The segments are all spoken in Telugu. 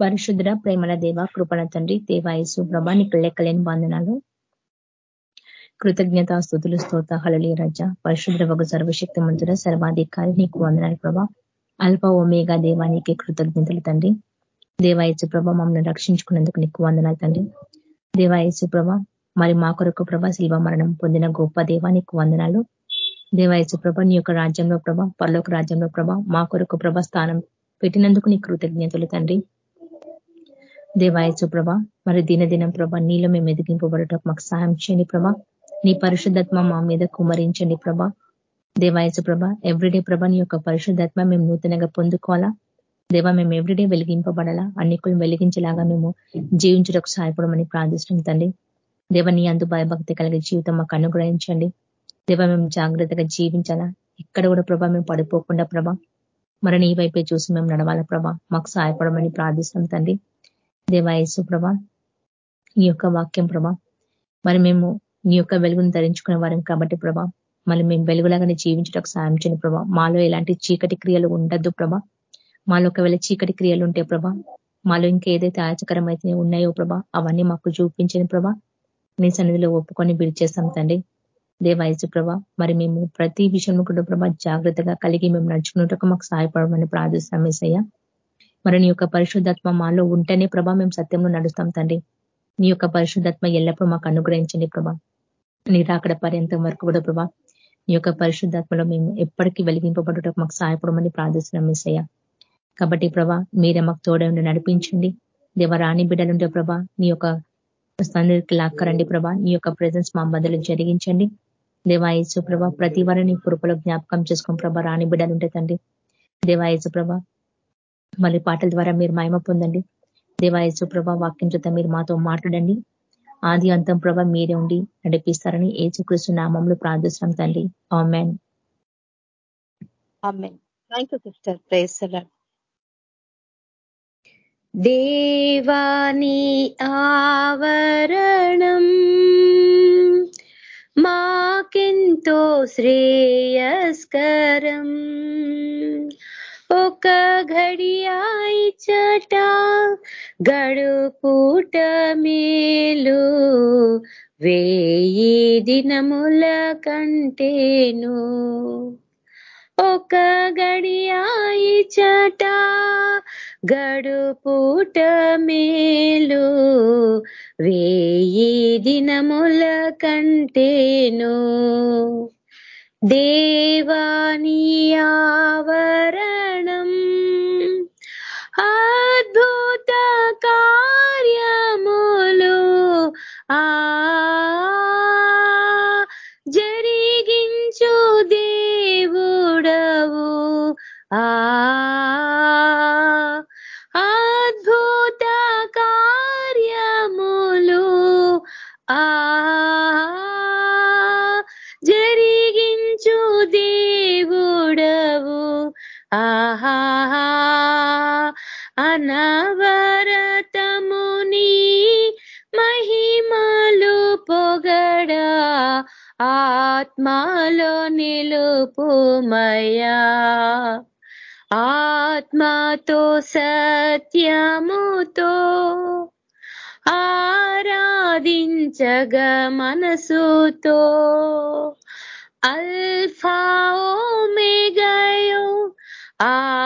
పరిశుద్ర ప్రేమల దేవ కృపణ తండ్రి దేవాయసు ప్రభా నీకు లెక్కలేని బంధనాలు కృతజ్ఞత స్థుతులు స్తోత హళలి రజ. పరిశుద్ర ఒక సర్వశక్తి మంతుడ సర్వాధికారి నీకు వందనాలు ప్రభా. అల్ప ఓమేగా దేవానికి కృతజ్ఞతలు తండ్రి. దేవాయసు ప్రభ మమ్మల్ని రక్షించుకున్నందుకు నీకు వందనాలు తండ్రి. దేవాయసు ప్రభ మరి మా కొరకు ప్రభ శిల్వ మరణం పొందిన గొప్ప దేవానికి వందనాలు. దేవాయసు ప్రభ నీ యొక్క రాజ్యంలో ప్రభ పర్లోక రాజ్యంలో ప్రభ మా కొరకు ప్రభ స్థానం పెట్టినందుకు నీ కృతజ్ఞతలు తండ్రి. దేవాయచు ప్రభ మరి దినదినం ప్రభ నీలో మేము ఎదిగింపబడటం మాకు సహాయం చేయండి ప్రభ. నీ పరిశుద్ధత్మ మా మీద కుమరించండి ప్రభ. దేవాయచు ప్రభ ఎవ్రీడే ప్రభ నీ యొక్క పరిశుద్ధత్మ మేము నూతనంగా పొందుకోవాలా? దేవా మేము ఎవ్రీడే వెలిగింపబడాలా? అన్నికులు వెలిగించేలాగా మేము జీవించడానికి సహాయపడమని ప్రార్థిస్తున్నాం తండ్రి. దేవ నీ అందు భయభక్తి కలిగే జీవితం మాకు అనుగ్రహించండి. దేవ మేము జాగ్రత్తగా జీవించాలా? ఎక్కడ కూడా ప్రభా మేము పడిపోకుండా ప్రభా. మరి నీ వైపే చూసి మేము నడవాలా ప్రభా? మాకు సహాయపడమని ప్రార్థిస్తున్నాం తండ్రి. దేవాయసు ప్రభా ఈ యొక్క వాక్యం ప్రభా మరి మేము నీ యొక్క వెలుగును ధరించుకునే వారం కాబట్టి ప్రభా మళ్ళీ మేము వెలుగులాగానే జీవించడానికి సాయం చేయని ప్రభా. మాలో ఎలాంటి చీకటి క్రియలు ఉండద్దు ప్రభా. మాలో ఒకవేళ చీకటి క్రియలు ఉంటే ప్రభా మాలో ఇంకా ఏదైతే ఆచకరమైతే ఉన్నాయో ప్రభా అవన్నీ మాకు చూపించని ప్రభా. నీ సన్నిధిలో ఒప్పుకొని చేస్తాం తండ్రి. దేవాయసు ప్రభ మరి మేము ప్రతి విషయంలో కూడా ప్రభా జాగ్రత్తగా కలిగి మేము నడుచుకున్నట్టుకు మాకు సహాయపడమని ప్రార్థిస్తాం ఏసయ్య. మరి నీ యొక్క పరిశుద్ధాత్మ మాలో ఉంటేనే ప్రభా మేము సత్యంలో నడుస్తాం తండ్రి. నీ యొక్క పరిశుద్ధాత్మ ఎల్లప్పుడూ మాకు అనుగ్రహించండి ప్రభా. నీ రాకడ పర్యంతం వరకు కూడా ప్రభా నీ యొక్క పరిశుద్ధాత్మలో మేము ఎప్పటికీ వెలిగింపబడుటకు మాకు సహాయపడమని ప్రార్థిస్తున్నాం ఏసయ్య. కాబట్టి ప్రభా మీరే మాకు తోడండి నడిపించండి. దేవ రాణి బిడ్డలుంటే ప్రభా నీ యొక్క సందరికి లాక్కరండి ప్రభా. నీ యొక్క ప్రజెన్స్ మా బదులు జరిగించండి. దేవాయసు ప్రభ ప్రతి వారిని కృపలో జ్ఞాపకం చేసుకుని ప్రభా రాణి బిడ్డలు ఉంటే తండ్రి దేవాయసు ప్రభా మళ్ళీ పాటల ద్వారా మీరు మహిమ పొందండి. దేవాయసు ప్రభ వాక్యం చేత మీరు మాతో మాట్లాడండి. ఆది అంతం ప్రభ మీరే ఉండి నడిపిస్తారని ఏసుకృష్ణ నామంలో ప్రార్థిస్తున్నాం తండ్రి. ఆమెన్. దేవాని ఆవరణం మాకెంతో శ్రేయస్కరం. ఒక ఘడియాయి చట గడుపూట మేలు. వేయి దినముల కంటేను. ఒక గడియాయి చట గడుపుట మేలు. వేయి దినముల కంటేను. దేవాని ఆవరణ నిలుపుమయా ఆత్మతో సత్యముతో ఆరాధించగ మనసుతో అల్ఫాఓమేగయో ఆత్మారూపుడవు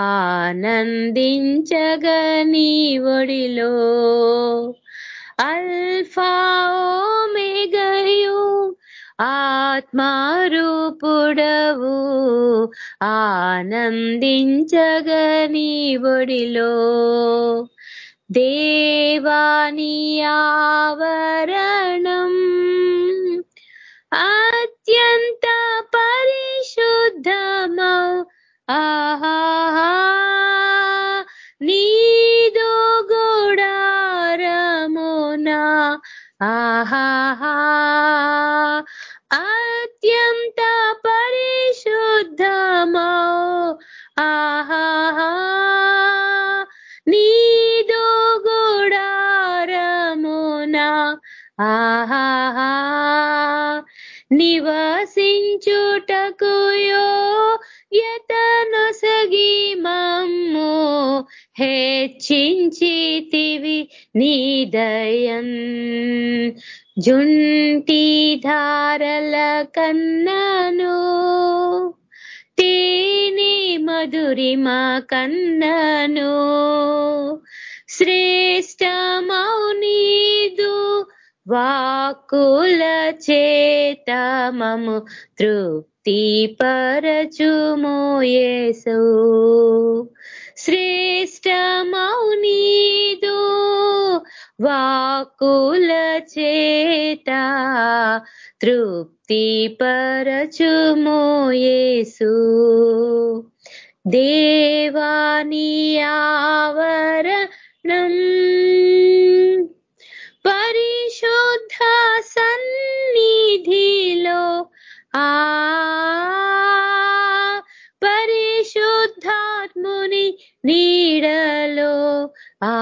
ఆనందించగ నీ ఒడిలో అల్ఫాఓమేగయో ఆత్మారూపుడవు ఆనందించగని ఒడిలో. దేవాని ఆవరణం అత్యంత పరిశుద్ధమౌ? ఆహా ఆహా అత్యంత పరిశుద్ధమో. ఆహా నీదో గుడారమునా. ఆహా నివసించుటకుయో యతనొసగి మమ్ము. హెచ్చించి నీదయం. జుంటి ధారల కన్నను తేని మధురిమ కన్నను. శ్రేష్టమౌనీదు వాకుల చేతమము తృప్తి పరచుమో శ్రేష్టమౌ వాకుల చేత తృప్తి పరచుమోయేసు దేవాని ఆవరణం పరిశుద్ధ సన్నిధిలో ఆ పరిశుద్ధాత్ముని నీడలో ఆ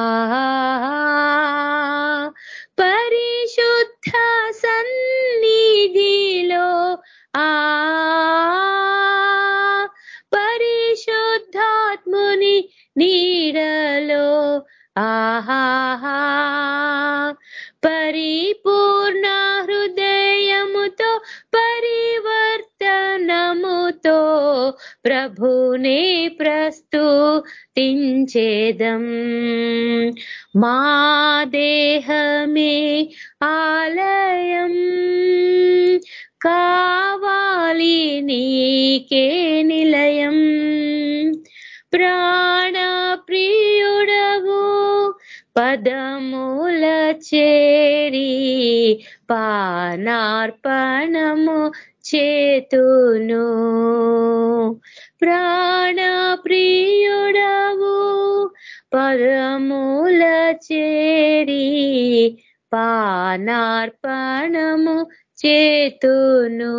ప్రస్తుతించేదం మా దేహమే ఆలయం. కావాలి నీకే నిలయం. ప్రాణ ప్రియుడవు పదముల చేరి పానార్పణము చేతును. ప్రాణ ప్రియ పరముల చేరి పానార్పణము చేతును.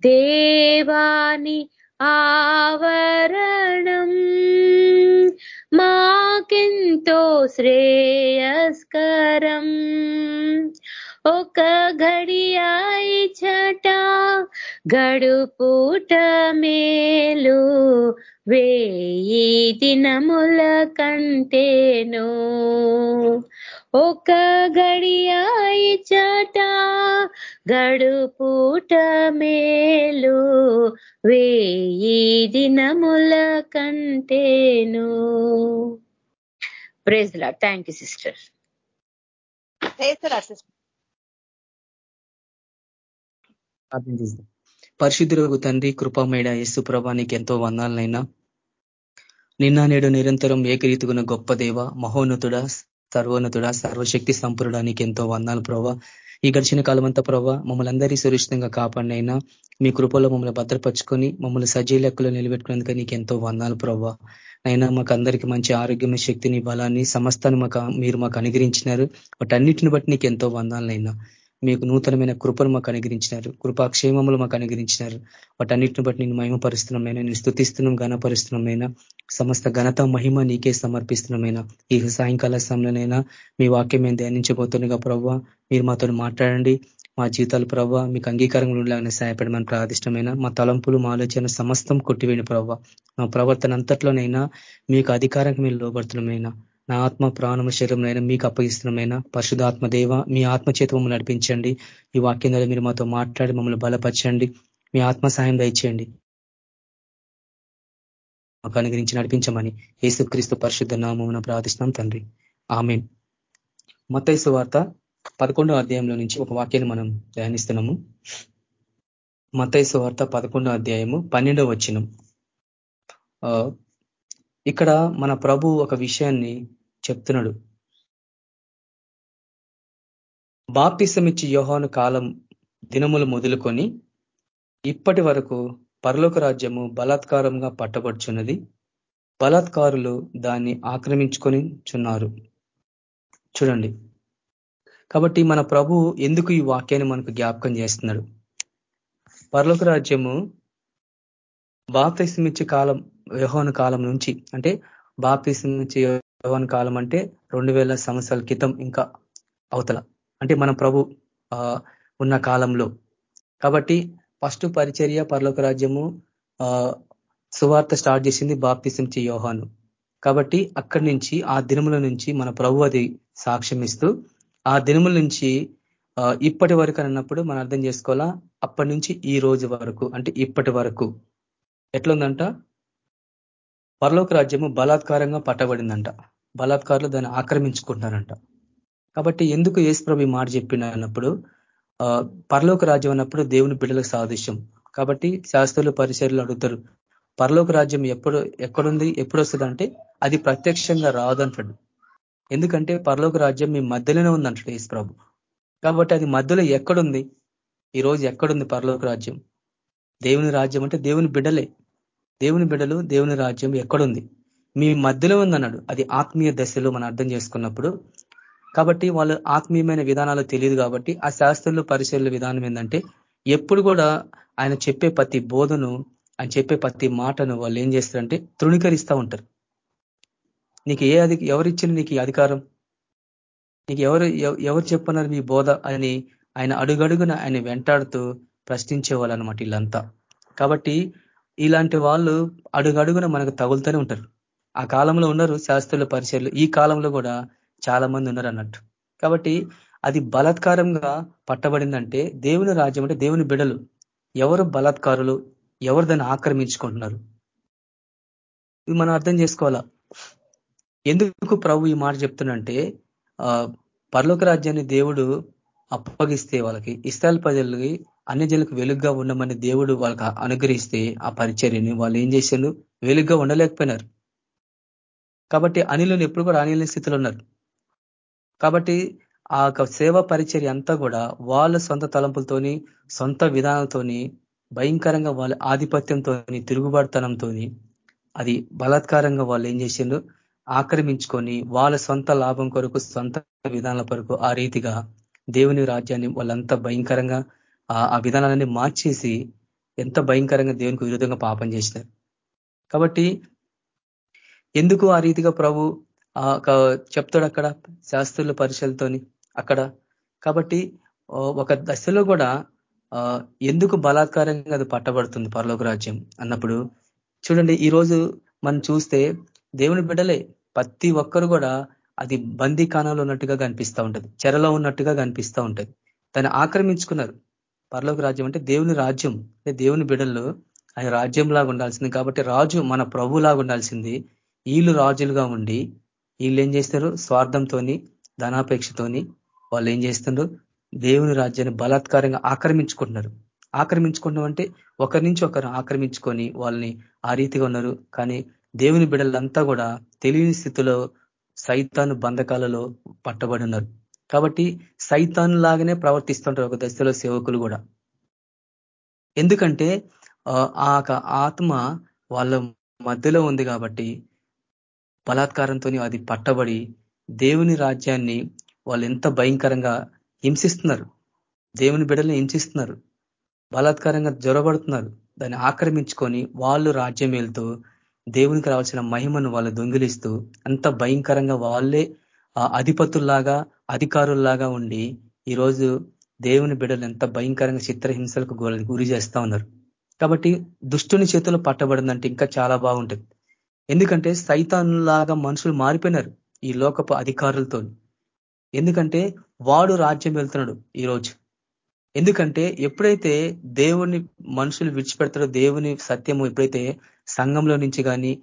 దేవాని ఆవరణం మాకెంతో శ్రేయస్కరం. ఒక ఘడియాయి చట గడుపుట మేలు వేయి దినముల కంటేను. ఒక గడియాయి చట గడుపుట మేలు. వేయి దినముల కంటేను. Praise lord thank you sister పరిశుద్ధులకు తండ్రి కృపమేడ యేసు ప్రభానికి ఎంతో వందాలనైనా. నిన్న నేడు నిరంతరం ఏకరీతిగున్న గొప్ప దేవ మహోన్నతుడ సర్వోన్నతుడ సర్వశక్తి సంపూర్ణానికి ఎంతో వందాలు ప్రభా. ఈ గడిచిన కాలం అంతా ప్రభావ మమ్మల్ని అందరి సురక్షితంగా కాపాడినైనా. మీ కృపలో మమ్మల్ని భద్రపరుచుకొని మమ్మల్ని సజీ లెక్కలో నిలబెట్టుకునేందుకు నీకు ఎంతో వందాలు ప్రభావ అయినా మాకు అందరికీ మంచి ఆరోగ్యమైన శక్తిని బలాన్ని సమస్తాన్ని మాకు మీరు మాకు అనుగ్రహించినారు. వాటన్నిటిని బట్టి నీకు ఎంతో వందాలనైనా. మీకు నూతనమైన కృపను మాకు అనుగ్రించినారు కృపాక్షేమములు మాకు అనుగ్రించినారు వాటన్నిటిని బట్టి నేను మహిమపరుస్తున్నామైనా నేను స్థుతిస్తున్నాం ఘనపరుస్తున్నామైనా. సమస్త ఘనత మహిమ నీకే సమర్పిస్తున్నామైనా. ఈ సాయంకాల సమయంలోనైనా మీ వాక్యం మేము ధ్యానించబోతుండగా ప్రవ్వ మీరు మాతో మాట్లాడండి. మా జీవితాలు ప్రవ్వ మీకు అంగీకారంగా ఉండేలాగానే సహాయపడమని ప్రార్థిష్టమైన. మా తలంపులు మా ఆలోచన సమస్తం కొట్టివేయండి ప్రవ్వ. మా ప్రవర్తన అంతట్లోనైనా మీకు అధికారంగా మీరు లోపడుతున్నమైనా నా ఆత్మ ప్రాణము శరీరంలో మీకు అప్పగిస్తున్నామైనా. పరిశుధాత్మ దేవ మీ ఆత్మ చేత మమ్మల్ని నడిపించండి. ఈ వాక్యం ద్వారా మీరు మాతో మాట్లాడి మమ్మల్ని బలపరచండి. మీ ఆత్మ సాయం దయచేయండి. మాకు అనుగ్రహించి నడిపించమని యేసుక్రీస్తు పరిశుద్ధ నామమున ప్రార్థిస్తున్నాం తండ్రి. ఆమెన్. మతైసు వార్త పదకొండో అధ్యాయంలో నుంచి ఒక వాక్యాన్ని మనం ధ్యానిస్తున్నాము. మతైసు వార్త పదకొండో అధ్యాయము పన్నెండో వచ్చినం ఇక్కడ మన ప్రభు ఒక విషయాన్ని చెప్తున్నాడు. బాప్తిసమిచ్చి యోహాను కాలం దినములు మొదలుకొని ఇప్పటి వరకు పరలోక రాజ్యము బలాత్కారంగా పట్టబడుచున్నది. బలాత్కారులు దాన్ని ఆక్రమించుకొని చున్నారు. చూడండి. కాబట్టి మన ప్రభు ఎందుకు ఈ వాక్యాన్ని మనకు జ్ఞాపకం చేస్తున్నాడు? పరలోక రాజ్యము బాప్తిసమిచ్చి కాలం వ్యవహాన కాలం నుంచి అంటే బాప్తిసం నుంచి యోహోన్ కాలం అంటే రెండు వేల సంవత్సరాల క్రితం ఇంకా అవతల. అంటే మన ప్రభు ఉన్న కాలంలో. కాబట్టి ఫస్ట్ పరిచర్య పర్లోక రాజ్యము సువార్త స్టార్ట్ చేసింది బాప్తిసం యోహాను. కాబట్టి అక్కడి నుంచి ఆ దినముల నుంచి మన ప్రభు అది సాక్ష్యం ఇస్తూ ఆ దినముల నుంచి ఇప్పటి వరకు అన్నప్పుడు మనం అర్థం చేసుకోవాలా అప్పటి నుంచి ఈ రోజు వరకు అంటే ఇప్పటి వరకు. ఎట్లుందంట? పరలోక రాజ్యము బలాత్కారంగా పట్టబడిందంట. బలాత్కారులు దాన్ని ఆక్రమించుకుంటున్నారంట. కాబట్టి ఎందుకు ఏసుప్రభు మాట చెప్పిండ అన్నప్పుడు పరలోక రాజ్యం అన్నప్పుడు దేవుని బిడ్డలకు సాదృశ్యం. కాబట్టి శాస్త్రులు పరిచయలు అడుగుతారు పరలోక రాజ్యం ఎప్పుడు ఎక్కడుంది ఎప్పుడు వస్తుంది అంటే అది ప్రత్యక్షంగా రాదంటాడు. ఎందుకంటే పరలోక రాజ్యం మీ మధ్యలోనే ఉందంటాడు యేసు ప్రభు కాబట్టి అది మధ్యలో ఎక్కడుంది? ఈరోజు ఎక్కడుంది పరలోక రాజ్యం? దేవుని రాజ్యం అంటే దేవుని బిడ్డలే. దేవుని బిడ్డలు దేవుని రాజ్యం ఎక్కడుంది? మీ మధ్యలో ఉందన్నాడు. అది ఆత్మీయ దశలో మనం అర్థం చేసుకున్నప్పుడు. కాబట్టి వాళ్ళు ఆత్మీయమైన విధానాలు తెలియదు కాబట్టి ఆ శాస్త్రులు పరిశీలన విధానం ఏంటంటే ఎప్పుడు కూడా ఆయన చెప్పే ప్రతి బోధను ఆయన చెప్పే ప్రతి మాటను వాళ్ళు ఏం చేస్తారంటే తృణీకరిస్తూ ఉంటారు. నీకు ఏ అధిక ఎవరిచ్చిన నీకు అధికారం? నీకు ఎవరు ఎవరు చెప్పన్నారు మీ బోధ అని ఆయన అడుగడుగున ఆయన వెంటాడుతూ ప్రశ్నించే వాళ్ళు అనమాట వీళ్ళంతా. కాబట్టి ఇలాంటి వాళ్ళు అడుగడుగున మనకు తగులుతూనే ఉంటారు. ఆ కాలంలో ఉన్నారు శాస్త్రుల పరిచయలు ఈ కాలంలో కూడా చాలా మంది ఉన్నారు అన్నట్టు. కాబట్టి అది బలాత్కారంగా పట్టబడిందంటే దేవుని రాజ్యం అంటే దేవుని బిడలు ఎవరు బలాత్కారులు ఎవరు దాన్ని ఆక్రమించుకుంటున్నారు? ఇవి మనం అర్థం చేసుకోవాలా? ఎందుకు ప్రభు ఈ మాట చెప్తున్నంటే పర్లోక రాజ్యాన్ని దేవుడు అప్పగిస్తే వాళ్ళకి ఇస్రాయల్ ప్రజలకి అన్ని జనులకు వెలుగ్గా ఉండమని దేవుడు వాళ్ళకి అనుగ్రహిస్తే ఆ పరిచర్యని వాళ్ళు ఏం చేశారు? వెలుగ్గా ఉండలేకపోయినారు. కాబట్టి అనిలను ఎప్పుడు కూడా అనిలని స్థితిలో ఉన్నారు. కాబట్టి ఆ సేవ పరిచర్య అంతా కూడా వాళ్ళ సొంత తలంపులతోని సొంత విధానాలతోని భయంకరంగా వాళ్ళ ఆధిపత్యంతో తిరుగుబాటుతనంతో అది బలాత్కారంగా వాళ్ళు ఏం చేసిండ్రు? ఆక్రమించుకొని వాళ్ళ సొంత లాభం కొరకు సొంత విధానాల కొరకు ఆ రీతిగా దేవుని రాజ్యాన్ని వాళ్ళంతా భయంకరంగా ఆ విధానాలన్నీ మార్చేసి ఎంత భయంకరంగా దేవునికి విరుద్ధంగా పాపం చేసినారు. కాబట్టి ఎందుకు ఆ రీతిగా ప్రభు చెప్తాడు అక్కడ శాస్త్రుల పరిశీలతోని అక్కడ? కాబట్టి ఒక దశలో కూడా ఎందుకు బలాత్కారంగా అది పట్టబడుతుంది పరలోక రాజ్యం అన్నప్పుడు? చూడండి ఈరోజు మనం చూస్తే దేవుని బిడ్డలే ప్రతి ఒక్కరు కూడా అది బందీకానంలో ఉన్నట్టుగా కనిపిస్తూ ఉంటుంది చెరలో ఉన్నట్టుగా కనిపిస్తూ ఉంటుంది. దాన్ని ఆక్రమించుకున్నారు. పరలోక రాజ్యం అంటే దేవుని రాజ్యం అంటే దేవుని బిడల్లో ఆయన రాజ్యంలాగా ఉండాల్సింది. కాబట్టి రాజు మన ప్రభులాగా ఉండాల్సింది. వీళ్ళు రాజులుగా ఉండి వీళ్ళు ఏం చేస్తారు స్వార్థంతో ధనాపేక్షతోని వాళ్ళు ఏం చేస్తున్నారు? దేవుని రాజ్యాన్ని బలాత్కారంగా ఆక్రమించుకుంటున్నారు. ఆక్రమించుకుంటాం అంటే ఒకరి నుంచి ఒకరు ఆక్రమించుకొని వాళ్ళని ఆ రీతిగా ఉన్నారు. కానీ దేవుని బిడలంతా కూడా తెలియని స్థితిలో సైతాను బంధకాలలో పట్టబడి ఉన్నారు. కాబట్టి సైతాన్ లాగానే ప్రవర్తిస్తుంటారు ఒక దశలో సేవకులు కూడా. ఎందుకంటే ఆ ఆత్మ వాళ్ళ మధ్యలో ఉంది కాబట్టి బలాత్కారంతో అది పట్టబడి దేవుని రాజ్యాన్ని వాళ్ళు ఎంత భయంకరంగా హింసిస్తున్నారు. దేవుని బిడల్ని హింసిస్తున్నారు. బలాత్కారంగా జ్వరబడుతున్నారు దాన్ని ఆక్రమించుకొని వాళ్ళు రాజ్యం వెళ్తూ దేవునికి రావాల్సిన మహిమను వాళ్ళు దొంగిలిస్తూ అంత భయంకరంగా వాళ్ళే అధిపతుల్లాగా అధికారుల్లాగా ఉండి ఈరోజు దేవుని బిడ్డలు ఎంత భయంకరంగా చిత్రహింసలకు గురి చేస్తా ఉన్నారు. కాబట్టి దుష్టుని చేతులు పట్టబడిందంటే ఇంకా చాలా బాగుంటుంది. ఎందుకంటే సైతాన్లాగా మనుషులు మారిపోయినారు ఈ లోకపు అధికారులతో. ఎందుకంటే వాడు రాజ్యం వెళ్తున్నాడు ఈరోజు. ఎందుకంటే ఎప్పుడైతే దేవుని మనుషులు విడిచిపెడతారో దేవుని సత్యము ఎప్పుడైతే సంఘంలో నుంచి కానీ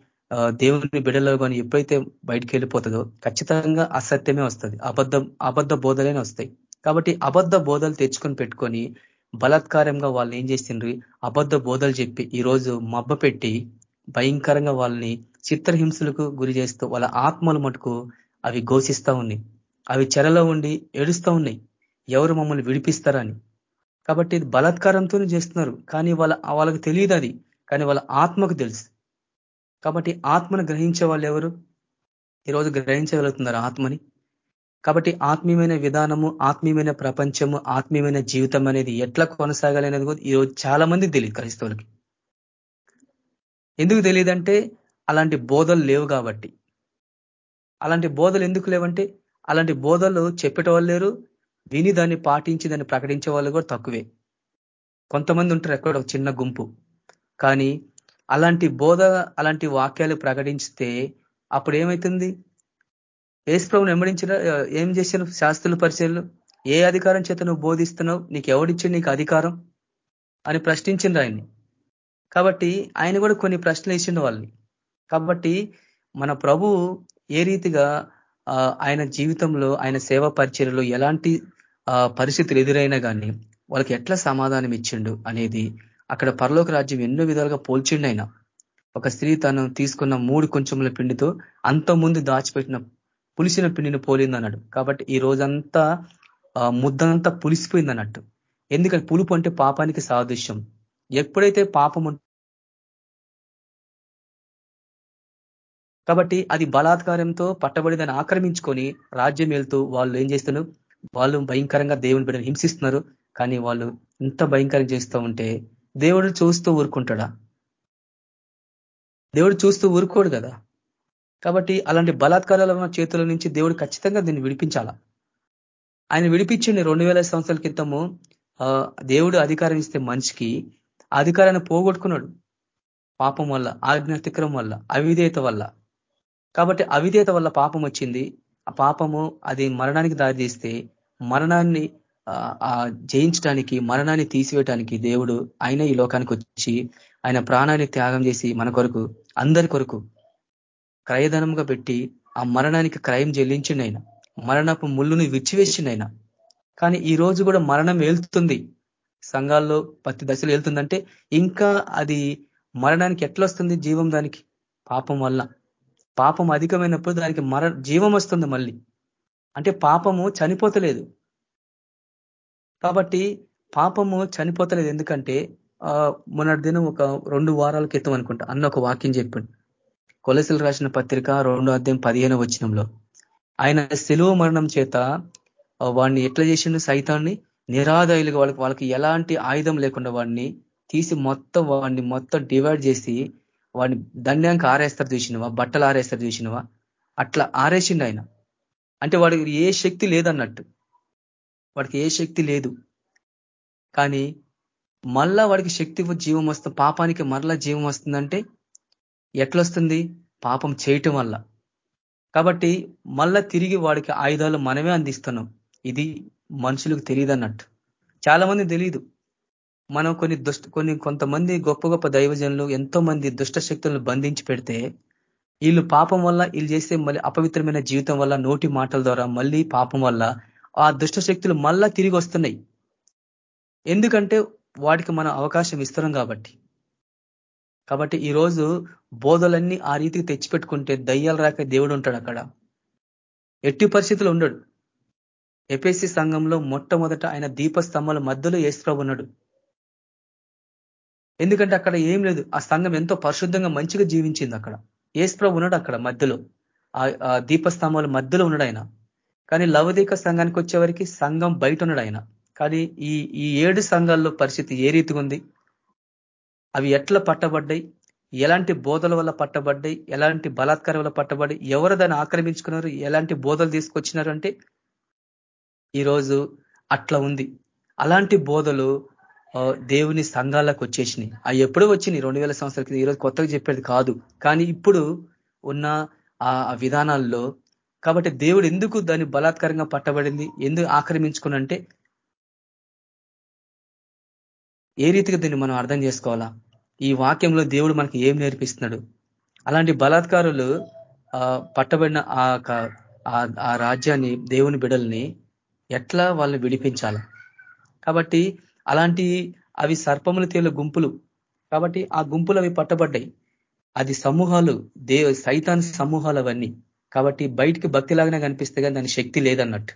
దేవుని బిడలో కానీ ఎప్పుడైతే బయటికి వెళ్ళిపోతుందో ఖచ్చితంగా అసత్యమే వస్తుంది. అబద్ధం అబద్ధ బోధలనే వస్తాయి. కాబట్టి అబద్ధ బోధలు తెచ్చుకొని పెట్టుకొని బలాత్కారంగా వాళ్ళు ఏం చేసిండ్రు అబద్ధ బోధలు చెప్పి ఈరోజు మబ్బ పెట్టి భయంకరంగా వాళ్ళని చిత్రహింసలకు గురి చేస్తూ వాళ్ళ ఆత్మలు మటుకు అవి ఘోషిస్తూ ఉన్నాయి. అవి చెరలో ఉండి ఏడుస్తూ ఉన్నాయి. ఎవరు మమ్మల్ని విడిపిస్తారని. కాబట్టి బలాత్కారంతో చేస్తున్నారు. కానీ వాళ్ళ వాళ్ళకి తెలియదు అది. కానీ వాళ్ళ ఆత్మకు తెలుసు. కాబట్టి ఆత్మను గ్రహించే వాళ్ళు ఎవరు? ఈరోజు గ్రహించగలుగుతున్నారు ఆత్మని. కాబట్టి ఆత్మీయమైన విధానము ఆత్మీయమైన ప్రపంచము ఆత్మీయమైన జీవితం అనేది ఎట్లా కొనసాగాలనేది కూడా ఈరోజు చాలా మంది తెలియదు క్రైస్తవులకి. ఎందుకు తెలియదంటే అలాంటి బోధలు లేవు కాబట్టి. అలాంటి బోధలు ఎందుకు లేవంటే అలాంటి బోధలు చెప్పేటవాళ్ళు లేరు విని దాన్ని పాటించి దాన్ని ప్రకటించే వాళ్ళు కూడా తక్కువే. కొంతమంది ఉంటారు ఎక్కడ చిన్న గుంపు. కానీ అలాంటి బోధ అలాంటి వాక్యాలు ప్రకటించితే అప్పుడు ఏమవుతుంది ఏసుప్రభుని వెంబడించిన ఏం చేశాను శాస్త్రుల పరిచయలు ఏ అధికారం చేత నువ్వు బోధిస్తున్నావు? నీకు ఎవడిచ్చింది నీకు అధికారం? అని ప్రశ్నించింది ఆయన్ని. కాబట్టి ఆయన కూడా కొన్ని ప్రశ్నలు ఇచ్చిండు వాళ్ళని. కాబట్టి మన ప్రభు ఏ రీతిగా ఆయన జీవితంలో ఆయన సేవా పరిచయలో ఎలాంటి పరిస్థితులు ఎదురైనా కానీ వాళ్ళకి ఎట్లా సమాధానం ఇచ్చిండు అనేది అక్కడ పరలోక రాజ్యం ఎన్నో విధాలుగా పోల్చిండు ఆయన. ఒక స్త్రీ తను తీసుకున్న మూడు కొంచెముల పిండితో అంత ముందు దాచిపెట్టిన పులిసిన పిండిని పోలింది అన్నాడు కాబట్టి ఈ రోజంతా ముద్దంతా పులిసిపోయింది అన్నట్టు ఎందుకంటే పులుపు అంటే పాపానికి సాదృశ్యం. ఎప్పుడైతే పాపం కాబట్టి అది బలాత్కారంతో పట్టబడి దాన్ని ఆక్రమించుకొని రాజ్యం వెళ్తూ వాళ్ళు ఏం చేస్తున్నారు? వాళ్ళు భయంకరంగా దేవుని బిడ్డను హింసిస్తున్నారు. కానీ వాళ్ళు ఇంత భయంకరం చేస్తూ ఉంటే దేవుడు చూస్తూ ఊరుకుంటాడా? దేవుడు చూస్తూ ఊరుకోడు కదా. కాబట్టి అలాంటి బలాత్కారాల చేతుల నుంచి దేవుడు ఖచ్చితంగా దీన్ని విడిపించాలా? ఆయన విడిపించండి రెండు వేల సంవత్సరాల క్రితము దేవుడు అధికారం ఇస్తే మనిషికి అధికారాన్ని పోగొట్టుకున్నాడు. పాపం వల్ల ఆజ్ఞాతిక్రమం వల్ల అవిధేయత వల్ల. కాబట్టి అవిధేయత వల్ల పాపం వచ్చింది. ఆ పాపము అది మరణానికి దారితీస్తే మరణాన్ని ఆ జయించడానికి మరణాన్ని తీసివేయటానికి దేవుడు ఆయన ఈ లోకానికి వచ్చి ఆయన ప్రాణాన్ని త్యాగం చేసి మన కొరకు అందరి కొరకు క్రయధనంగా పెట్టి ఆ మరణానికి క్రయం చెల్లించిండి ఆయన. మరణపు ముళ్ళును విచ్చివేసిండు ఆయన. కానీ ఈ రోజు కూడా మరణం వెళ్తుంది సంఘాల్లో ప్రతి దశలు వెళ్తుందంటే ఇంకా అది మరణానికి ఎట్లా వస్తుంది జీవం దానికి? పాపం వల్ల పాపం అధికమైనప్పుడు దానికి మర జీవం వస్తుంది మళ్ళీ. అంటే పాపము చనిపోతలేదు. కాబట్టి పాపము చనిపోతలేదు. ఎందుకంటే మొన్నటి దినం ఒక రెండు వారాల క్రితం అనుకుంటా అన్న ఒక వాక్యం చెప్పండి. కొలసలు రాసిన పత్రిక రెండో అధ్యాయం పదిహేను వచ్చినంలో ఆయన సెలవు మరణం చేత వాడిని ఎట్లా చేసిండు సైతాన్ని? నిరాదాయులుగా వాళ్ళకి వాళ్ళకి ఎలాంటి ఆయుధం లేకుండా వాడిని తీసి మొత్తం వాడిని మొత్తం డివైడ్ చేసి వాడిని దండ్యానికి ఆరేస్తారు చూసినవా? బట్టలు ఆరేస్తారు చూసినవా? అట్లా ఆరేసిండు ఆయన. అంటే వాడికి ఏ శక్తి లేదన్నట్టు. వాడికి ఏ శక్తి లేదు. కానీ మళ్ళా వాడికి శక్తి జీవం వస్తుంది పాపానికి మరలా జీవం వస్తుందంటే ఎట్లొస్తుంది? పాపం చేయటం వల్ల. కాబట్టి మళ్ళా తిరిగి వాడికి ఆయుధాలు మనమే అందిస్తున్నాం. ఇది మనుషులకు తెలియదు అన్నట్టు చాలా మంది తెలియదు మనం కొన్ని దుష్ట కొన్ని కొంతమంది గొప్ప గొప్ప దైవజనులు ఎంతో మంది దుష్ట శక్తులను బంధించి పెడితే వీళ్ళు పాపం వల్ల వీళ్ళు చేసే మళ్ళీ అపవిత్రమైన జీవితం వల్ల నోటి మాటల ద్వారా మళ్ళీ పాపం వల్ల ఆ దుష్ట శక్తులు మళ్ళా తిరిగి వస్తున్నాయి. ఎందుకంటే వాటికి మనం అవకాశం ఇస్తున్నాం కాబట్టి. కాబట్టి ఈరోజు బోధలన్నీ ఆ రీతికి తెచ్చిపెట్టుకుంటే దయ్యాలు రాక దేవుడు ఉంటాడు అక్కడ. ఎట్టి పరిస్థితులు ఉండడు. ఎపిఎస్సి సంఘంలో మొట్టమొదట ఆయన దీపస్తంభాల మధ్యలో ఏసుప్రభు ఉన్నాడు. ఎందుకంటే అక్కడ ఏం లేదు. ఆ సంఘం ఎంతో పరిశుద్ధంగా మంచిగా జీవించింది అక్కడ. ఏసుప్రభు ఉన్నాడు అక్కడ మధ్యలో. ఆ దీపస్తంభాల మధ్యలో ఉన్నాడు ఆయన. కానీ లవదీక సంఘానికి వచ్చేవరికి సంఘం బయట ఉన్నాడు ఆయన. కానీ ఈ ఈ ఏడు సంఘాల్లో పరిస్థితి ఏ రీతిగా ఉంది? అవి ఎట్లా పట్టబడ్డాయి? ఎలాంటి బోధల వల్ల పట్టబడ్డాయి? ఎలాంటి బలాత్కారం వల్ల పట్టబడి ఎవరు దాన్ని ఆక్రమించుకున్నారు? ఎలాంటి బోధలు తీసుకొచ్చినారు అంటే ఈరోజు అట్లా ఉంది. అలాంటి బోధలు దేవుని సంఘాలకు వచ్చేసినాయి. అవి ఎప్పుడో వచ్చినాయి. రెండు వేల సంవత్సరాల క్రితం ఈరోజు కొత్తగా చెప్పేది కాదు. కానీ ఇప్పుడు ఉన్న ఆ విధానాల్లో కాబట్టి దేవుడు ఎందుకు దాన్ని బలాత్కారంగా పట్టబడింది? ఎందుకు ఆక్రమించుకున్నంటే ఏ రీతిగా దీన్ని మనం అర్థం చేసుకోవాలా? ఈ వాక్యంలో దేవుడు మనకి ఏం నేర్పిస్తున్నాడు? అలాంటి బలాత్కారులు పట్టబడిన ఆ రాజ్యాన్ని దేవుని బిడల్ని ఎట్లా వాళ్ళని విడిపించాలి? కాబట్టి అలాంటి అవి సర్పములు తేలు గుంపులు. కాబట్టి ఆ గుంపులు అవి పట్టబడ్డాయి. అది సమూహాలు దే సైతాన్ సమూహాలు అవన్నీ. కాబట్టి బయటికి భక్తిలాగానే కనిపిస్తే కానీ దాని శక్తి లేదన్నట్టు.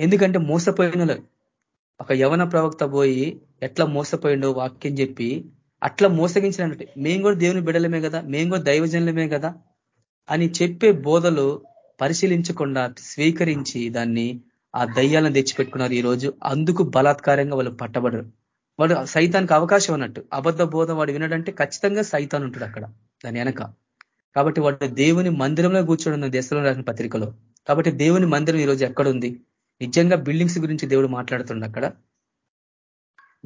ఎందుకంటే మోసపోయిన ఒక యవన ప్రవక్త పోయి ఎట్లా మోసపోయిండో వాక్యం చెప్పి అట్లా మోసగించినట్టు. మేము కూడా దేవుని బిడలమే కదా మేము కూడా దైవజనులమే కదా అని చెప్పే బోధలు పరిశీలించకుండా స్వీకరించి దాన్ని ఆ దయ్యాలను తెచ్చిపెట్టుకున్నారు ఈరోజు. అందుకు బలాత్కారంగా వాళ్ళు పట్టబడరు వాడు సైతానికి అవకాశం అన్నట్టు అబద్ధ బోధ వాడు వినడంటే ఖచ్చితంగా సైతాన్ ఉంటాడు అక్కడ దాని వెనక. కాబట్టి వాడు దేవుని మందిరంలో కూర్చోడం దేశంలో రాసిన పత్రికలో. కాబట్టి దేవుని మందిరం ఈరోజు ఎక్కడుంది? నిజంగా బిల్డింగ్స్ గురించి దేవుడు మాట్లాడుతుండ అక్కడ.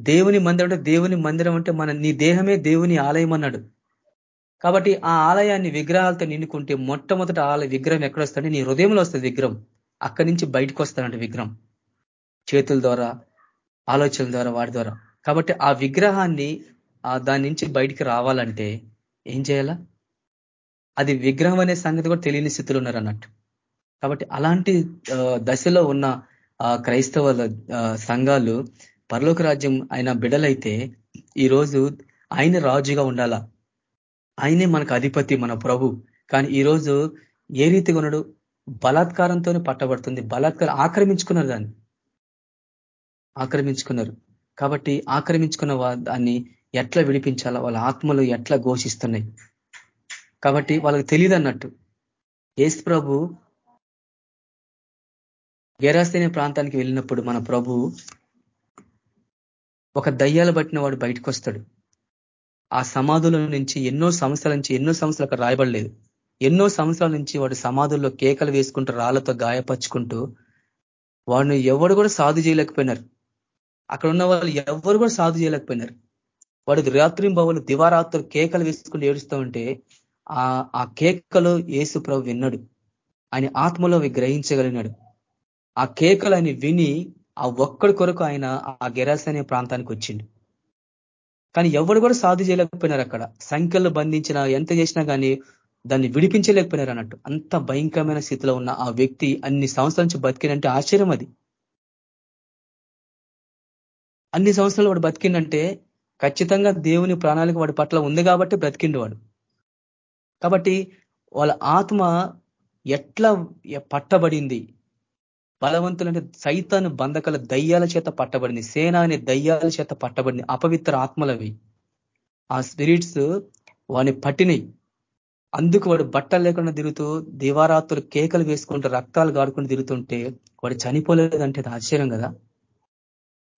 దేవుని మందిరం అంటే దేవుని మందిరం అంటే మన నీ దేహమే దేవుని ఆలయం అన్నాడు. కాబట్టి ఆ ఆలయాన్ని విగ్రహాలతో నిండుకుంటే మొట్టమొదట ఆలయ విగ్రహం ఎక్కడ వస్తుంది నీ హృదయంలో వస్తుంది విగ్రహం. అక్కడి నుంచి బయటకు వస్తానంటే విగ్రహం. చేతుల ద్వారా ఆలోచనల ద్వారా వాటి ద్వారా. కాబట్టి ఆ విగ్రహాన్ని దాని నుంచి బయటికి రావాలంటే ఏం చేయాలా? అది విగ్రహం అనే సంగతి కూడా తెలియని స్థితిలో ఉన్నారు అన్నట్టు. కాబట్టి అలాంటి దశలో ఉన్న క్రైస్తవ సంఘాలు పరలోక రాజ్యం ఆయన బిడలైతే ఈరోజు ఆయన రాజుగా ఉండాలా? ఆయనే మనకు అధిపతి మన ప్రభు. కానీ ఈరోజు ఏ రీతిగా ఉన్నాడు? బలాత్కారంతోనే పట్టబడుతుంది. బలాత్కారం ఆక్రమించుకున్నారు దాన్ని. ఆక్రమించుకున్నారు. కాబట్టి ఆక్రమించుకున్న దాన్ని ఎట్లా విడిపించాలా? వాళ్ళ ఆత్మలు ఎట్లా ఘోషిస్తున్నాయి? కాబట్టి వాళ్ళకి తెలియదు అన్నట్టు ఏసు ప్రభు గెరాస్తేనే ప్రాంతానికి వెళ్ళినప్పుడు మన ప్రభు ఒక దయ్యాలు పట్టిన వాడు బయటకు వస్తాడు ఆ సమాధుల నుంచి ఎన్నో సంవత్సరాల నుంచి ఎన్నో సంవత్సరాలు అక్కడ రాయబడలేదు. ఎన్నో సంవత్సరాల నుంచి వాడు సమాధుల్లో కేకలు వేసుకుంటూ రాళ్ళతో గాయపరుచుకుంటూ వాడిని ఎవరు కూడా సాధు చేయలేకపోయినారు. అక్కడ ఉన్న వాళ్ళు ఎవరు కూడా సాధు చేయలేకపోయినారు. వాడు రాత్రింబవలు దివారాత్రులు కేకలు వేసుకుంటూ ఏడుస్తూ ఉంటే ఆ కేకలు ఏసు ప్రభు విన్నాడు. ఆయన ఆత్మలో గ్రహించగలిగినాడు ఆ కేకలు ఆయన విని ఆ ఒక్కడి కొరకు ఆయన ఆ గెరాస్ అనే ప్రాంతానికి వచ్చిండు. కానీ ఎవరు కూడా సాధు చేయలేకపోయినారు అక్కడ. సంఖ్యలు బంధించిన ఎంత చేసినా కానీ దాన్ని విడిపించలేకపోయినారు అన్నట్టు. అంత భయంకరమైన స్థితిలో ఉన్న ఆ వ్యక్తి అన్ని సంవత్సరాల నుంచి బతికినంటే ఆశ్చర్యం అది. అన్ని సంవత్సరాలు వాడు బతికిండంటే ఖచ్చితంగా దేవుని ప్రాణాళిక వాడి పట్ల ఉంది కాబట్టి బ్రతికిండు వాడు. కాబట్టి వాళ్ళ ఆత్మ ఎట్లా పట్టబడింది? బలవంతులు అంటే సైతాను బంధకల దయ్యాల చేత పట్టబడింది. సేన అనే దయ్యాల చేత పట్టబడింది. అపవిత్ర ఆత్మలవి. ఆ స్పిరిట్స్ వాని పట్టినాయి. అందుకు వాడు బట్టలు లేకుండా తిరుగుతూ దివారాత్రులు కేకలు వేసుకుంటూ రక్తాలు గాడుకుంటూ తిరుగుతుంటే వాడు చనిపోలేదంటే ఆశ్చర్యం కదా?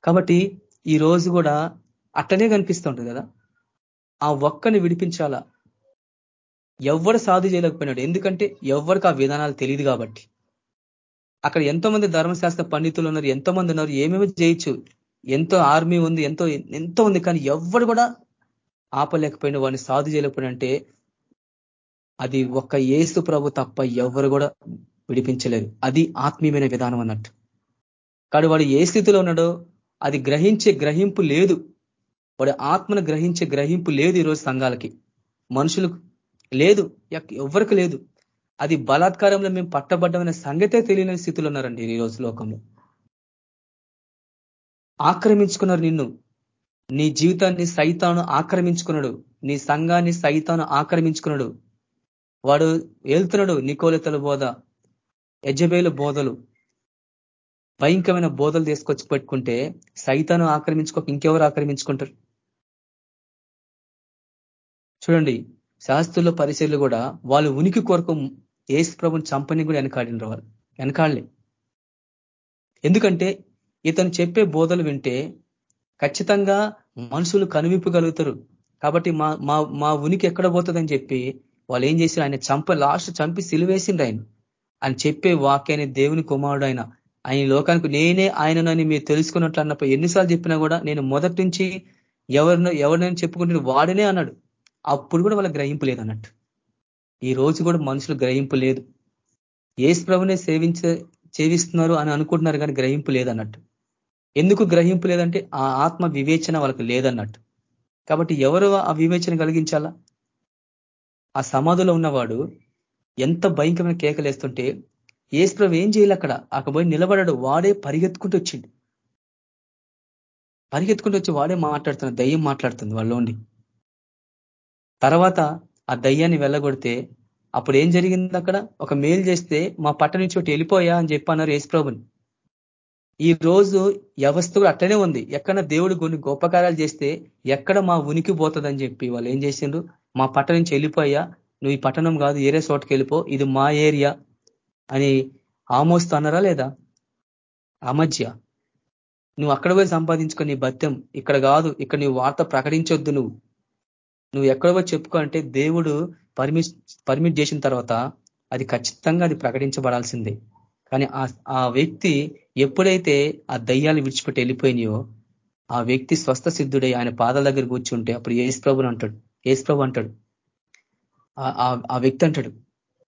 కాబట్టి ఈ రోజు కూడా అట్టనే కనిపిస్తుంటుంది కదా? ఆ ఒక్కని విడిపించాలా? ఎవరు సాధు చేయలేకపోయినాడు. ఎందుకంటే ఎవరికి ఆ విధానాలు తెలియదు కాబట్టి. అక్కడ ఎంతో మంది ధర్మశాస్త్ర పండితులు ఉన్నారు ఎంతో మంది ఉన్నారు ఏమేమి చేయొచ్చు. ఎంతో ఆర్మీ ఉంది ఎంతో ఎంతో ఉంది కానీ ఎవరు కూడా ఆపలేకపోయిన వాడిని సాధు చేయలేకపోయినంటే అది ఒక్క ఏసు ప్రభు తప్ప ఎవరు కూడా విడిపించలేరు. అది ఆత్మీయమైన విధానం అన్నట్టు. కాడు వాడు ఏ స్థితిలో ఉన్నాడో అది గ్రహించే గ్రహింపు లేదు. వాడు ఆత్మను గ్రహించే గ్రహింపు లేదు ఈరోజు సంఘాలకి. మనుషులకు లేదు. ఎవరికి లేదు. అది బలాత్కారంలో మేము పట్టబడ్డమైన సంగతే తెలియని స్థితిలో ఉన్నారండి ఈ రోజు లోకంలో ఆక్రమించుకున్నారు నిన్ను. నీ జీవితాన్ని సైతాను ఆక్రమించుకున్నాడు. నీ సంఘాన్ని సైతాను ఆక్రమించుకున్నాడు. వాడు వెళ్తున్నాడు నికోలితల బోధ యజబేలు బోధలు. భయంకరమైన బోధలు తీసుకొచ్చి పెట్టుకుంటే సైతాను ఆక్రమించుకోక ఇంకెవరు ఆక్రమించుకుంటారు? చూడండి శాస్త్రుల పరిశీలు కూడా వాళ్ళు ఉనికి కొరకు ఏసు ప్రభుని చంపని కూడా వెనకాడినరు వాళ్ళు. వెనకాడలే. ఎందుకంటే ఇతను చెప్పే బోధలు వింటే ఖచ్చితంగా మనుషులు కనువిప్పగలుగుతారు. కాబట్టి మా మా మా ఉనికి ఎక్కడ పోతుందని చెప్పి వాళ్ళు ఏం చేశారు? ఆయన చంప లాస్ట్ చంపి సిలువేసిండు ఆయన. ఆయన చెప్పే వాక్యాన్ని దేవుని కుమారుడు ఆయన. ఆయన లోకానికి నేనే ఆయననని మీరు తెలుసుకున్నట్లు అన్నప్పుడు ఎన్నిసార్లు చెప్పినా కూడా నేను మొదటి నుంచి ఎవరినో ఎవరినైనా చెప్పుకుంటున్న వాడినే అన్నాడు. అప్పుడు కూడా వాళ్ళ గ్రహింపు లేదన్నట్టు ఈ రోజు కూడా మనుషులు గ్రహింపు లేదు. ఏసు ప్రభునే సేవించే సేవిస్తున్నారు అని అనుకుంటున్నారు కానీ గ్రహింపు లేదన్నట్టు ఎందుకు గ్రహింపు లేదంటే ఆ ఆత్మ వివేచన వాళ్ళకి లేదన్నట్టు. కాబట్టి ఎవరు ఆ వివేచన కలిగించాలా? ఆ సమాధిలో ఉన్నవాడు ఎంత భయంకరమైన కేకలేస్తుంటే ఏసుప్రభు ఏం చేయాలి అక్కడ? అక్కడ పోయి నిలబడాడు. వాడే పరిగెత్తుకుంటూ వచ్చిండు. పరిగెత్తుకుంటూ వచ్చి వాడే మాట్లాడుతున్నాడు. దయ్యం మాట్లాడుతుంది వాళ్ళోండి తర్వాత ఆ దయ్యాన్ని వెళ్ళగొడితే అప్పుడు ఏం జరిగింది అక్కడ? ఒక మేలు చేస్తే మా పట్ట నుంచి ఒకటి వెళ్ళిపోయా అని చెప్పి అన్నారు యేసుప్రభుని. ఈ రోజు వ్యవస్థ కూడా అట్లనే ఉంది. ఎక్కడ దేవుడు కొన్ని గొప్పకారాలు చేస్తే ఎక్కడ మా ఉనికి పోతుందని చెప్పి వాళ్ళు ఏం చేసిండ్రు? మా పట్ట నుంచి వెళ్ళిపోయా. నువ్వు ఈ పట్టణం కాదు ఏరే చోటకి వెళ్ళిపో. ఇది మా ఏరియా అని ఆమోస్తున్నారా లేదా? అమధ్య నువ్వు అక్కడ పోయి సంపాదించుకొని నీ బత్యం ఇక్కడ కాదు ఇక్కడ నీ వార్త ప్రకటించొద్దు నువ్వు. నువ్వు ఎక్కడో చెప్పుకో అంటే దేవుడు పర్మిట్ పర్మిట్ చేసిన తర్వాత అది ఖచ్చితంగా అది ప్రకటించబడాల్సిందే. కానీ ఆ వ్యక్తి ఎప్పుడైతే ఆ దయ్యాలు విడిచిపెట్టి వెళ్ళిపోయినాయో ఆ వ్యక్తి స్వస్థ సిద్ధుడై ఆయన పాదాల దగ్గర కూర్చుంటే అప్పుడు ఏసుప్రభుని అంటాడు. ఏసుప్రభు అంటాడు. ఆ వ్యక్తి అంటాడు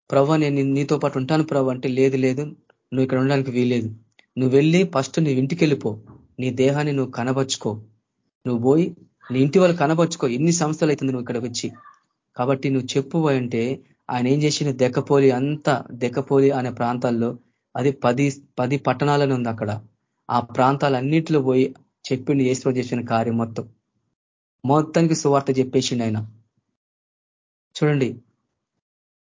ప్రభు నేను నీతో పాటు ఉంటాను ప్రభు. అంటే లేదు లేదు నువ్వు ఇక్కడ ఉండడానికి వీలేదు నువ్వు వెళ్ళి ఫస్ట్ నువ్వు ఇంటికి వెళ్ళిపో. నీ దేహాన్ని నువ్వు కనబరుచుకో. నువ్వు పోయి నీ ఇంటి వాళ్ళు కనబరుచుకో ఎన్ని సంవత్సరాలు అవుతుంది నువ్వు ఇక్కడ వచ్చి? కాబట్టి నువ్వు చెప్పు అంటే ఆయన ఏం చేసిన దెక్కపోలి అంతా దెక్కపోలి అనే ప్రాంతాల్లో అది పది పది పట్టణాలను ఉంది అక్కడ. ఆ ప్రాంతాలన్నింటిలో పోయి చెప్పిండు ఏసులో చేసిన కార్యం మొత్తం. మొత్తానికి సువార్త చెప్పేసిండు ఆయన. చూడండి.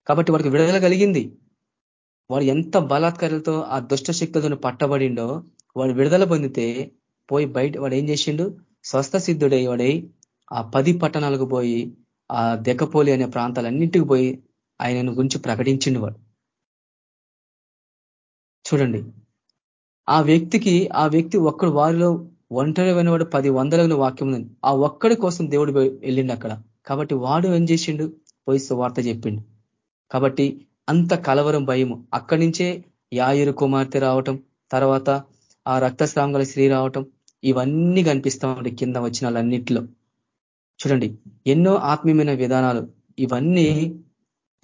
కాబట్టి వాడికి విడుదల కలిగింది. వాడు ఎంత బలాత్కారులతో ఆ దుష్ట శక్తులతో పట్టబడిండో వాడు విడుదల పొందితే పోయి బయట వాడు ఏం చేసిండు? స్వస్థ సిద్ధుడై వాడై ఆ పది పట్టణాలకు పోయి ఆ దెక్కపోలి అనే ప్రాంతాలన్నింటికి పోయి ఆయనను గురించి ప్రకటించిండు వాడు చూడండి. ఆ వ్యక్తికి ఆ వ్యక్తి ఒక్కడు వారిలో ఒంటరి వాడు పది వందల వాక్యం ఉంది ఆ ఒక్కడి కోసం దేవుడు వెళ్ళిండు అక్కడ. కాబట్టి వాడు ఏం చేసిండు? పోయి వార్త చెప్పిండు. కాబట్టి అంత కలవరం భయము. అక్కడి నుంచే యాయురు కుమార్తె రావటం తర్వాత ఆ రక్తస్రావం స్త్రీ రావటం ఇవన్నీ కనిపిస్తా ఉంటాయి కింద వచ్చిన వాళ్ళన్నిటిలో చూడండి ఎన్నో ఆత్మీయమైన విధానాలు. ఇవన్నీ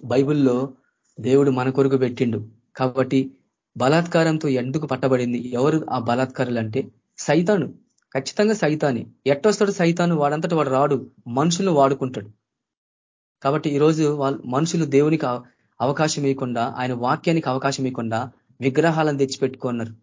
బైబిల్లో దేవుడు మన కొరకు పెట్టిండు. కాబట్టి బలాత్కారంతో ఎందుకు పట్టబడింది? ఎవరు ఆ బలాత్కారులు అంటే సైతాను. ఖచ్చితంగా సైతాని. ఎట్టొస్తాడు సైతాను? వాడంతటి వాడు రాడు. మనుషులు వాడుకుంటాడు. కాబట్టి ఈరోజు వాళ్ళు మనుషులు దేవునికి అవకాశం ఇవ్వకుండా ఆయన వాక్యానికి అవకాశం ఇవ్వకుండా విగ్రహాలను తెచ్చిపెట్టుకున్నారు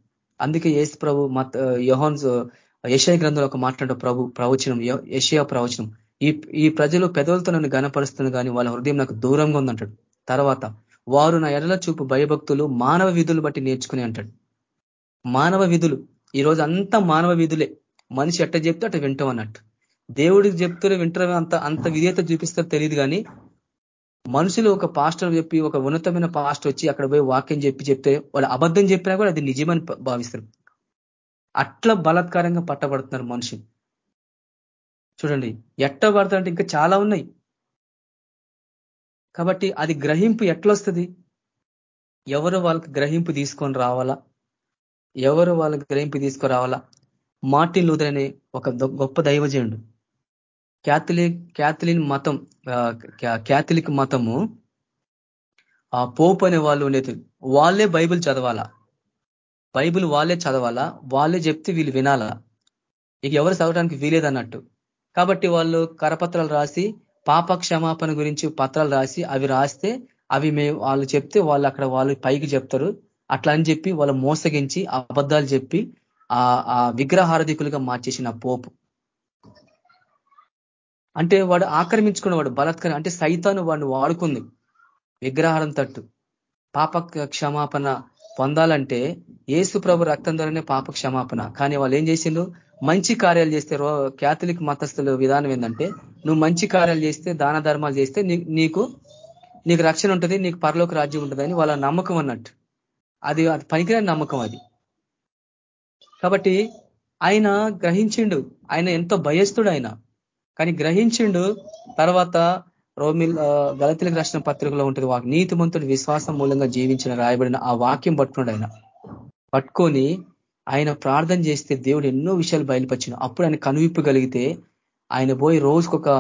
అందుకే ఏసు ప్రభు మత్ యోహాన్స్ యశయ గ్రంథంలో ఒక మాట్లాడే ప్రభు ప్రవచనం యశయ ప్రవచనం. ఈ ఈ ప్రజలు పెదవులతో నన్ను గనపరుస్తుంది కానీ వాళ్ళ హృదయం నాకు దూరంగా ఉందంటాడు. తర్వాత వారు నా ఎడల చూపు భయభక్తులు మానవ విధులు బట్టి నేర్చుకుని అంటాడు. మానవ విధులు. ఈరోజు అంతా మానవ విధులే. మనిషి ఎట్ట చెప్తే అట్ట వింటాం అన్నట్టు. దేవుడికి చెప్తూనే వింటారు అంత అంత విధేత చూపిస్తారు తెలియదు కానీ మనుషులు ఒక పాస్టర్ చెప్పి ఒక ఉన్నతమైన పాస్టర్ వచ్చి అక్కడ పోయి వాక్యం చెప్పి చెప్తే వాళ్ళు అబద్ధం చెప్పినా కూడా అది నిజమని భావిస్తారు. అట్లా బలాత్కారంగా పట్టబడుతున్నారు మనుషులు. చూడండి ఎట్ట పడతారంటే ఇంకా చాలా ఉన్నాయి. కాబట్టి అది గ్రహింపు ఎట్లొస్తుంది? ఎవరు వాళ్ళకి గ్రహింపు తీసుకొని రావాలా? ఎవరు వాళ్ళకి గ్రహింపు తీసుకురావాలా మార్టిన్ లూథర్ అనే ఒక గొప్ప దైవజయుడు క్యాథలిక్ క్యాథలిన్ మతం క్యాథలిక్ మతము ఆ పోప్ అనే వాళ్ళు ఉండేది. వాళ్ళే బైబిల్ చదవాలా? బైబిల్ వాళ్ళే చదవాలా? వాళ్ళే చెప్తే వీళ్ళు వినాలా? ఇక ఎవరు చదవడానికి వీలేదన్నట్టు. కాబట్టి వాళ్ళు కరపత్రాలు రాసి పాప క్షమాపణ గురించి పత్రాలు రాసి అవి రాస్తే అవి మేము వాళ్ళు చెప్తే వాళ్ళు అక్కడ వాళ్ళు పైకి చెప్తారు. అట్లా అని చెప్పి వాళ్ళు మోసగించి అబద్ధాలు చెప్పి ఆ విగ్రహారధికులుగా మార్చేసిన పోపు. అంటే వాడు ఆక్రమించుకున్నవాడు బలత్కరం అంటే సైతాను వాడిని వాడుకుంది. విగ్రహారం తట్టు. పాప క్షమాపణ పొందాలంటే ఏసు ప్రభు రక్తం ద్వారానే పాప క్షమాపణ కానీ వాళ్ళు ఏం చేసిండ్రు? మంచి కార్యాలు చేస్తే క్యాథలిక్ మతస్థుల విధానం ఏంటంటే నువ్వు మంచి కార్యాలు చేస్తే దాన ధర్మాలు చేస్తే నీకు నీకు రక్షణ ఉంటుంది నీకు పరలోక రాజ్యం ఉంటుందని వాళ్ళ నమ్మకం అన్నట్టు. అది అది పనికిరాని నమ్మకం అది. కాబట్టి ఆయన గ్రహించిండు. ఆయన ఎంతో భయస్తుడు ఆయన కానీ గ్రహించిండు. తర్వాత రోమిల్ గలతీలకు రాసిన పత్రికలో ఉంటుంది వాకి నీతిమంతుడు విశ్వాసం మూలంగా జీవించిన రాయబడిన ఆ వాక్యం పట్టుకున్నాడు ఆయన. పట్టుకొని ఆయన ప్రార్థన చేస్తే దేవుడు ఎన్నో విషయాలు బయలుపరిచిన అప్పుడు ఆయన కనువిప్పు కలిగితే ఆయన పోయి రోజుకొక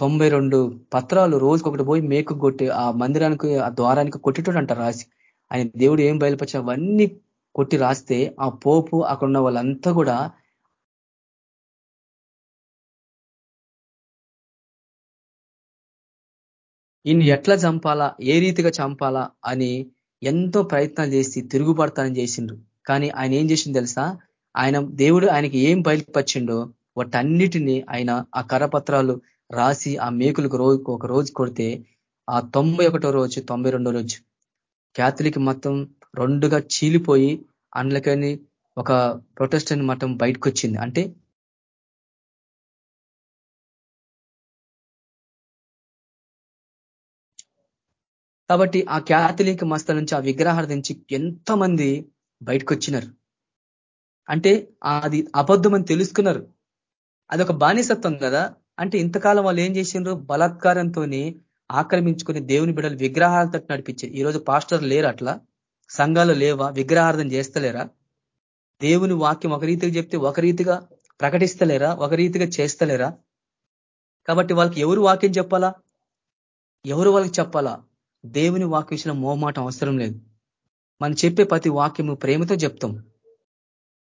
తొంభై రెండు పత్రాలు రోజుకొకటి పోయి మేకు కొట్టి ఆ మందిరానికి ఆ ద్వారానికి కొట్టేటోడు అంట రాసి. ఆయన దేవుడు ఏం బయలుపరిచి అవన్నీ కొట్టి రాస్తే ఆ పోపు అక్కడ ఉన్న వాళ్ళంతా కూడా ఈయన్ని ఎట్లా చంపాలా? ఏ రీతిగా చంపాలా? అని ఎంతో ప్రయత్నాలు చేసి తిరుగుబడతానని చేసిండ్రు. కానీ ఆయన ఏం చేసింది తెలుసా? ఆయన దేవుడు ఆయనకి ఏం బయలుపరిచిండో వాటన్నిటిని ఆయన ఆ కరపత్రాలు రాసి ఆ మేకులకు రోజు ఒక రోజు కొడితే ఆ తొంభై ఒకటో రోజు తొంభై రోజు క్యాథలిక్ మతం రెండుగా చీలిపోయి అందులోకని ఒక ప్రొటెస్టెంట్ మతం బయటకు వచ్చింది అంటే కాబట్టి ఆ క్యాథలిక్ మస్త నుంచి ఆ విగ్రహాల నుంచి ఎంతమంది బయటకు వచ్చినారు అంటే అది అబద్ధమని తెలుసుకున్నారు. అదొక బానిసత్వం కదా? అంటే ఇంతకాలం వాళ్ళు ఏం చేసిండ్రు? బలాత్కారంతో ఆక్రమించుకుని దేవుని బిడ్డలు విగ్రహాలతో నడిపించారు. ఈరోజు పాస్టర్ లేరు అట్లా? సంఘాలు లేవా? విగ్రహార్థం చేస్తలేరా? దేవుని వాక్యం ఒక రీతిగా చెప్తే ఒక రీతిగా ప్రకటిస్తలేరా? ఒక రీతిగా చేస్తలేరా? కాబట్టి వాళ్ళకి ఎవరు వాక్యం చెప్పాలా? ఎవరు వాళ్ళకి చెప్పాలా? దేవుని వాక్య విషయంలో మోహమాటం అవసరం లేదు. మనం చెప్పే ప్రతి వాక్యము ప్రేమతో చెప్తాం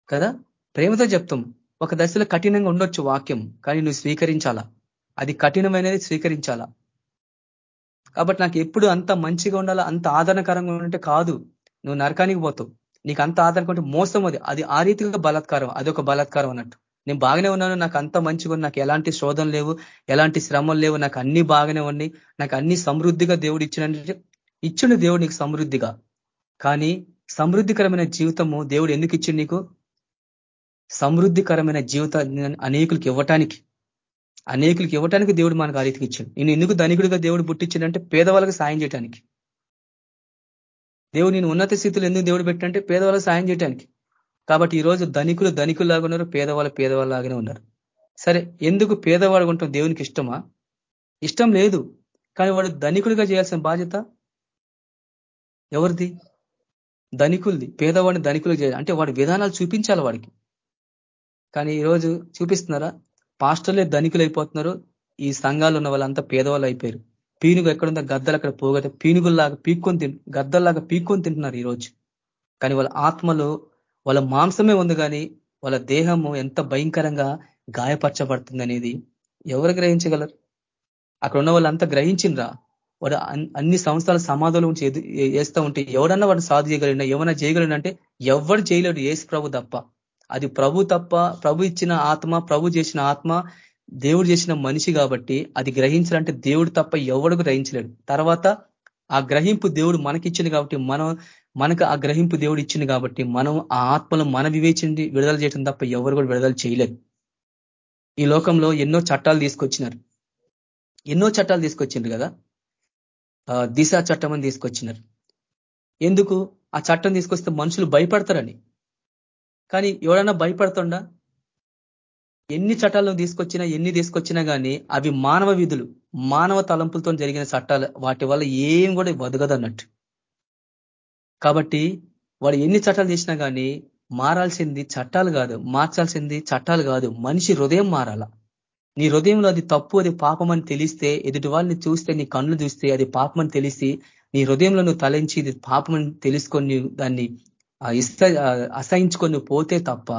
కదా? ప్రేమతో చెప్తాం ఒక దశలో కఠినంగా ఉండొచ్చు వాక్యం కానీ నువ్వు స్వీకరించాలా? అది కఠినమైనది స్వీకరించాలా? కాబట్టి నాకు ఎప్పుడు అంత మంచిగా ఉండాలా అంత ఆదరణకరంగా ఉంటే కాదు. నువ్వు నరకానికి పోతావు. నీకు అంత ఆదరణ మోసం అది. అది ఆ రీతిగా బలాత్కారం అదొక బలాత్కారం అన్నట్టు. నేను బాగానే ఉన్నాను నాకు అంత మంచిగా నాకు ఎలాంటి శోధన లేవు ఎలాంటి శ్రమలు లేవు నాకు అన్ని బాగానే ఉన్నాయి నాకు అన్ని సమృద్ధిగా దేవుడు ఇచ్చినంటే ఇచ్చిన దేవుడు నీకు సమృద్ధిగా. కానీ సమృద్ధికరమైన జీవితము దేవుడు ఎందుకు ఇచ్చిండు నీకు? సమృద్ధికరమైన జీవితాన్ని అనేకులకి ఇవ్వటానికి. అనేకులకి ఇవ్వటానికి దేవుడు మనకు ఆ రీతికి ఇచ్చాడు. నేను ఎందుకు ధనికుడిగా దేవుడు పుట్టించిందంటే పేదవాళ్ళకి సాయం చేయడానికి దేవుడు నేను ఉన్నత స్థితిలో ఎందుకు దేవుడు పెట్టంటే పేదవాళ్ళకి సాయం చేయడానికి కాబట్టి ఈరోజు ధనికులు ధనికులాగా ఉన్నారు పేదవాళ్ళు పేదవాళ్ళలాగానే ఉన్నారు. సరే ఎందుకు పేదవాడు ఉంటాం దేవునికి ఇష్టమా? ఇష్టం లేదు. కానీ వాడు ధనికుడిగా చేయాల్సిన బాధ్యత ఎవరిది? ధనికులది. పేదవాడిని ధనికులు చేయాలి. అంటే వాడి విధానాలు చూపించాలి వాడికి. కానీ ఈరోజు చూపిస్తున్నారా? పాస్టర్లే ధనికులు అయిపోతున్నారు. ఈ సంఘాలు ఉన్న వాళ్ళంతా పేదవాళ్ళు అయిపోయారు. పీనుగు ఎక్కడుందో గద్దలు అక్కడ పోగతే పీనుగుల్లాగా పీక్కొని తింటు గద్దల్లాగా పీక్కొని తింటున్నారు ఈరోజు కానీ వాళ్ళ ఆత్మలో వాళ్ళ మాంసమే ఉంది కానీ వాళ్ళ దేహము ఎంత భయంకరంగా గాయపరచబడుతుంది అనేది ఎవరు గ్రహించగలరు? అక్కడ ఉన్న వాళ్ళంతా గ్రహించిండ్రా వాడు అన్ని సంవత్సరాల సమాధుల నుంచి వేస్తూ ఉంటే ఎవడన్నా వాడు సాధు చేయగలిగినా ఏమైనా చేయగలిగినంటే ఎవరు చేయలేడు ఏసు ప్రభు తప్ప. అది ప్రభు తప్ప ప్రభు ఇచ్చిన ఆత్మ ప్రభు చేసిన ఆత్మ దేవుడు చేసిన మనిషి కాబట్టి అది గ్రహించాలంటే దేవుడు తప్ప ఎవడు గ్రహించలేడు. తర్వాత ఆ గ్రహింపు దేవుడు మనకిచ్చింది కాబట్టి మనం మనకు ఆ గ్రహింపు దేవుడు ఇచ్చింది కాబట్టి మనం ఆ ఆత్మను మన వివేచింది విడుదల చేయడం తప్ప ఎవరు కూడా విడుదల చేయలేదు. ఈ లోకంలో ఎన్నో చట్టాలు తీసుకొచ్చినారు. ఎన్నో చట్టాలు తీసుకొచ్చిండ్రు కదా? దిశ చట్టం అని తీసుకొచ్చినారు. ఎందుకు? ఆ చట్టం తీసుకొస్తే మనుషులు భయపడతారని. కానీ ఎవడన్నా భయపడుతుండా? ఎన్ని చట్టాలను తీసుకొచ్చినా ఎన్ని తీసుకొచ్చినా కానీ అవి మానవ విధులు మానవ తలంపులతో జరిగిన చట్టాలు వాటి వల్ల ఏం కూడా వదగదన్నట్టు. కాబట్టి వాడు ఎన్ని చట్టాలు చేసినా కానీ మారాల్సింది చట్టాలు కాదు మార్చాల్సింది చట్టాలు కాదు. మనిషి హృదయం మారాల. నీ హృదయంలో అది తప్పు అది పాపం అని తెలిస్తే ఎదుటి వాళ్ళని చూస్తే నీ కళ్ళు చూస్తే అది పాపం అని తెలిసి నీ హృదయంలో నువ్వు తలంచి ఇది పాపం అని తెలుసుకొని దాన్ని ఇస్త అసహించుకొని పోతే తప్ప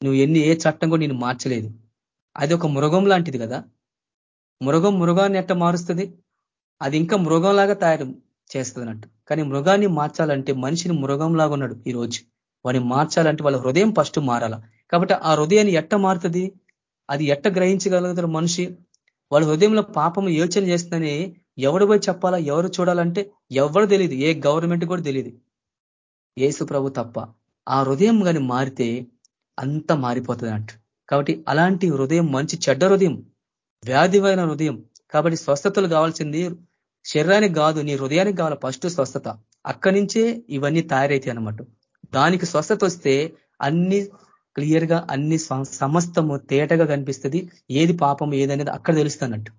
నువ్వు ఎన్ని ఏ చట్టం కూడా నేను మార్చలేదు. అది ఒక మృగం లాంటిది కదా. మృగం మృగాన్ని ఎట్ట మారుస్తుంది? అది ఇంకా మృగంలాగా తయారు చేస్తుంది అన్నట్టు కానీ మృగాన్ని మార్చాలంటే మనిషిని మృగంలాగా ఉన్నాడు ఈరోజు వాడిని మార్చాలంటే వాళ్ళ హృదయం ఫస్ట్ మారాల. కాబట్టి ఆ హృదయాన్ని ఎట్ట మారుతుంది? అది ఎట్ట గ్రహించగలుగుతారు మనిషి? వాళ్ళ హృదయంలో పాపం యోచన చేస్తుందని ఎవడు పోయి చెప్పాలా? ఎవరు చూడాలంటే ఎవరు తెలియదు ఏ గవర్నమెంట్ కూడా తెలియదు ఏసు ప్రభు తప్ప ఆ హృదయం కానీ మారితే అంత మారిపోతుంది అన్నట్టు కాబట్టి అలాంటి హృదయం మంచి చెడ్డ హృదయం వ్యాధిమైన హృదయం. కాబట్టి స్వస్థతలు కావాల్సింది శరీరానికి కాదు నీ హృదయానికి కావాలి ఫస్ట్ స్వస్థత. అక్కడి నుంచే ఇవన్నీ తయారైతాయి అనమాట దానికి స్వస్థత వస్తే అన్ని క్లియర్గా అన్ని సమస్తము తేటగా కనిపిస్తుంది. ఏది పాపం ఏదనేది అక్కడ తెలుస్తున్నట్టు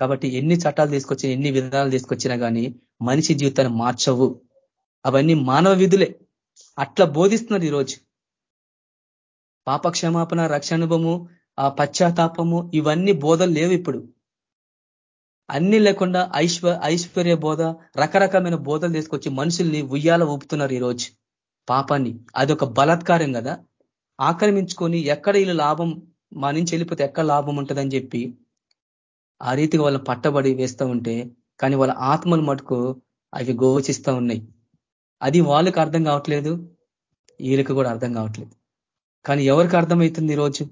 కాబట్టి ఎన్ని చట్టాలు తీసుకొచ్చి ఎన్ని విధానాలు తీసుకొచ్చినా కానీ మనిషి జీవితాన్ని మార్చవు. అవన్నీ మానవ విధులే. అట్లా బోధిస్తున్నారు ఈరోజు. పాప క్షమాపణ రక్షానుభవము ఆ పశ్చాత్తాపము ఇవన్నీ బోధలు లేవు ఇప్పుడు. అన్ని లేకుండా ఐశ్వ ఐశ్వర్య బోధ రకరకమైన బోధలు తీసుకొచ్చి మనుషుల్ని ఉయ్యాల ఊపుతున్నారు ఈరోజు. పాపాన్ని. అదొక బలాత్కారం కదా? ఆక్రమించుకొని ఎక్కడ వీళ్ళు లాభం? మా నుంచి వెళ్ళిపోతే ఎక్కడ లాభం ఉంటుందని చెప్పి ఆ రీతిగా వాళ్ళ పట్టబడి వేస్తూ ఉంటే కానీ వాళ్ళ ఆత్మలు మటుకు అవి గోచిస్తూ ఉన్నాయి. అది వాళ్ళకి అర్థం కావట్లేదు వీళ్ళకి కూడా అర్థం కావట్లేదు. కానీ ఎవరికి అర్థమవుతుంది ఈరోజు?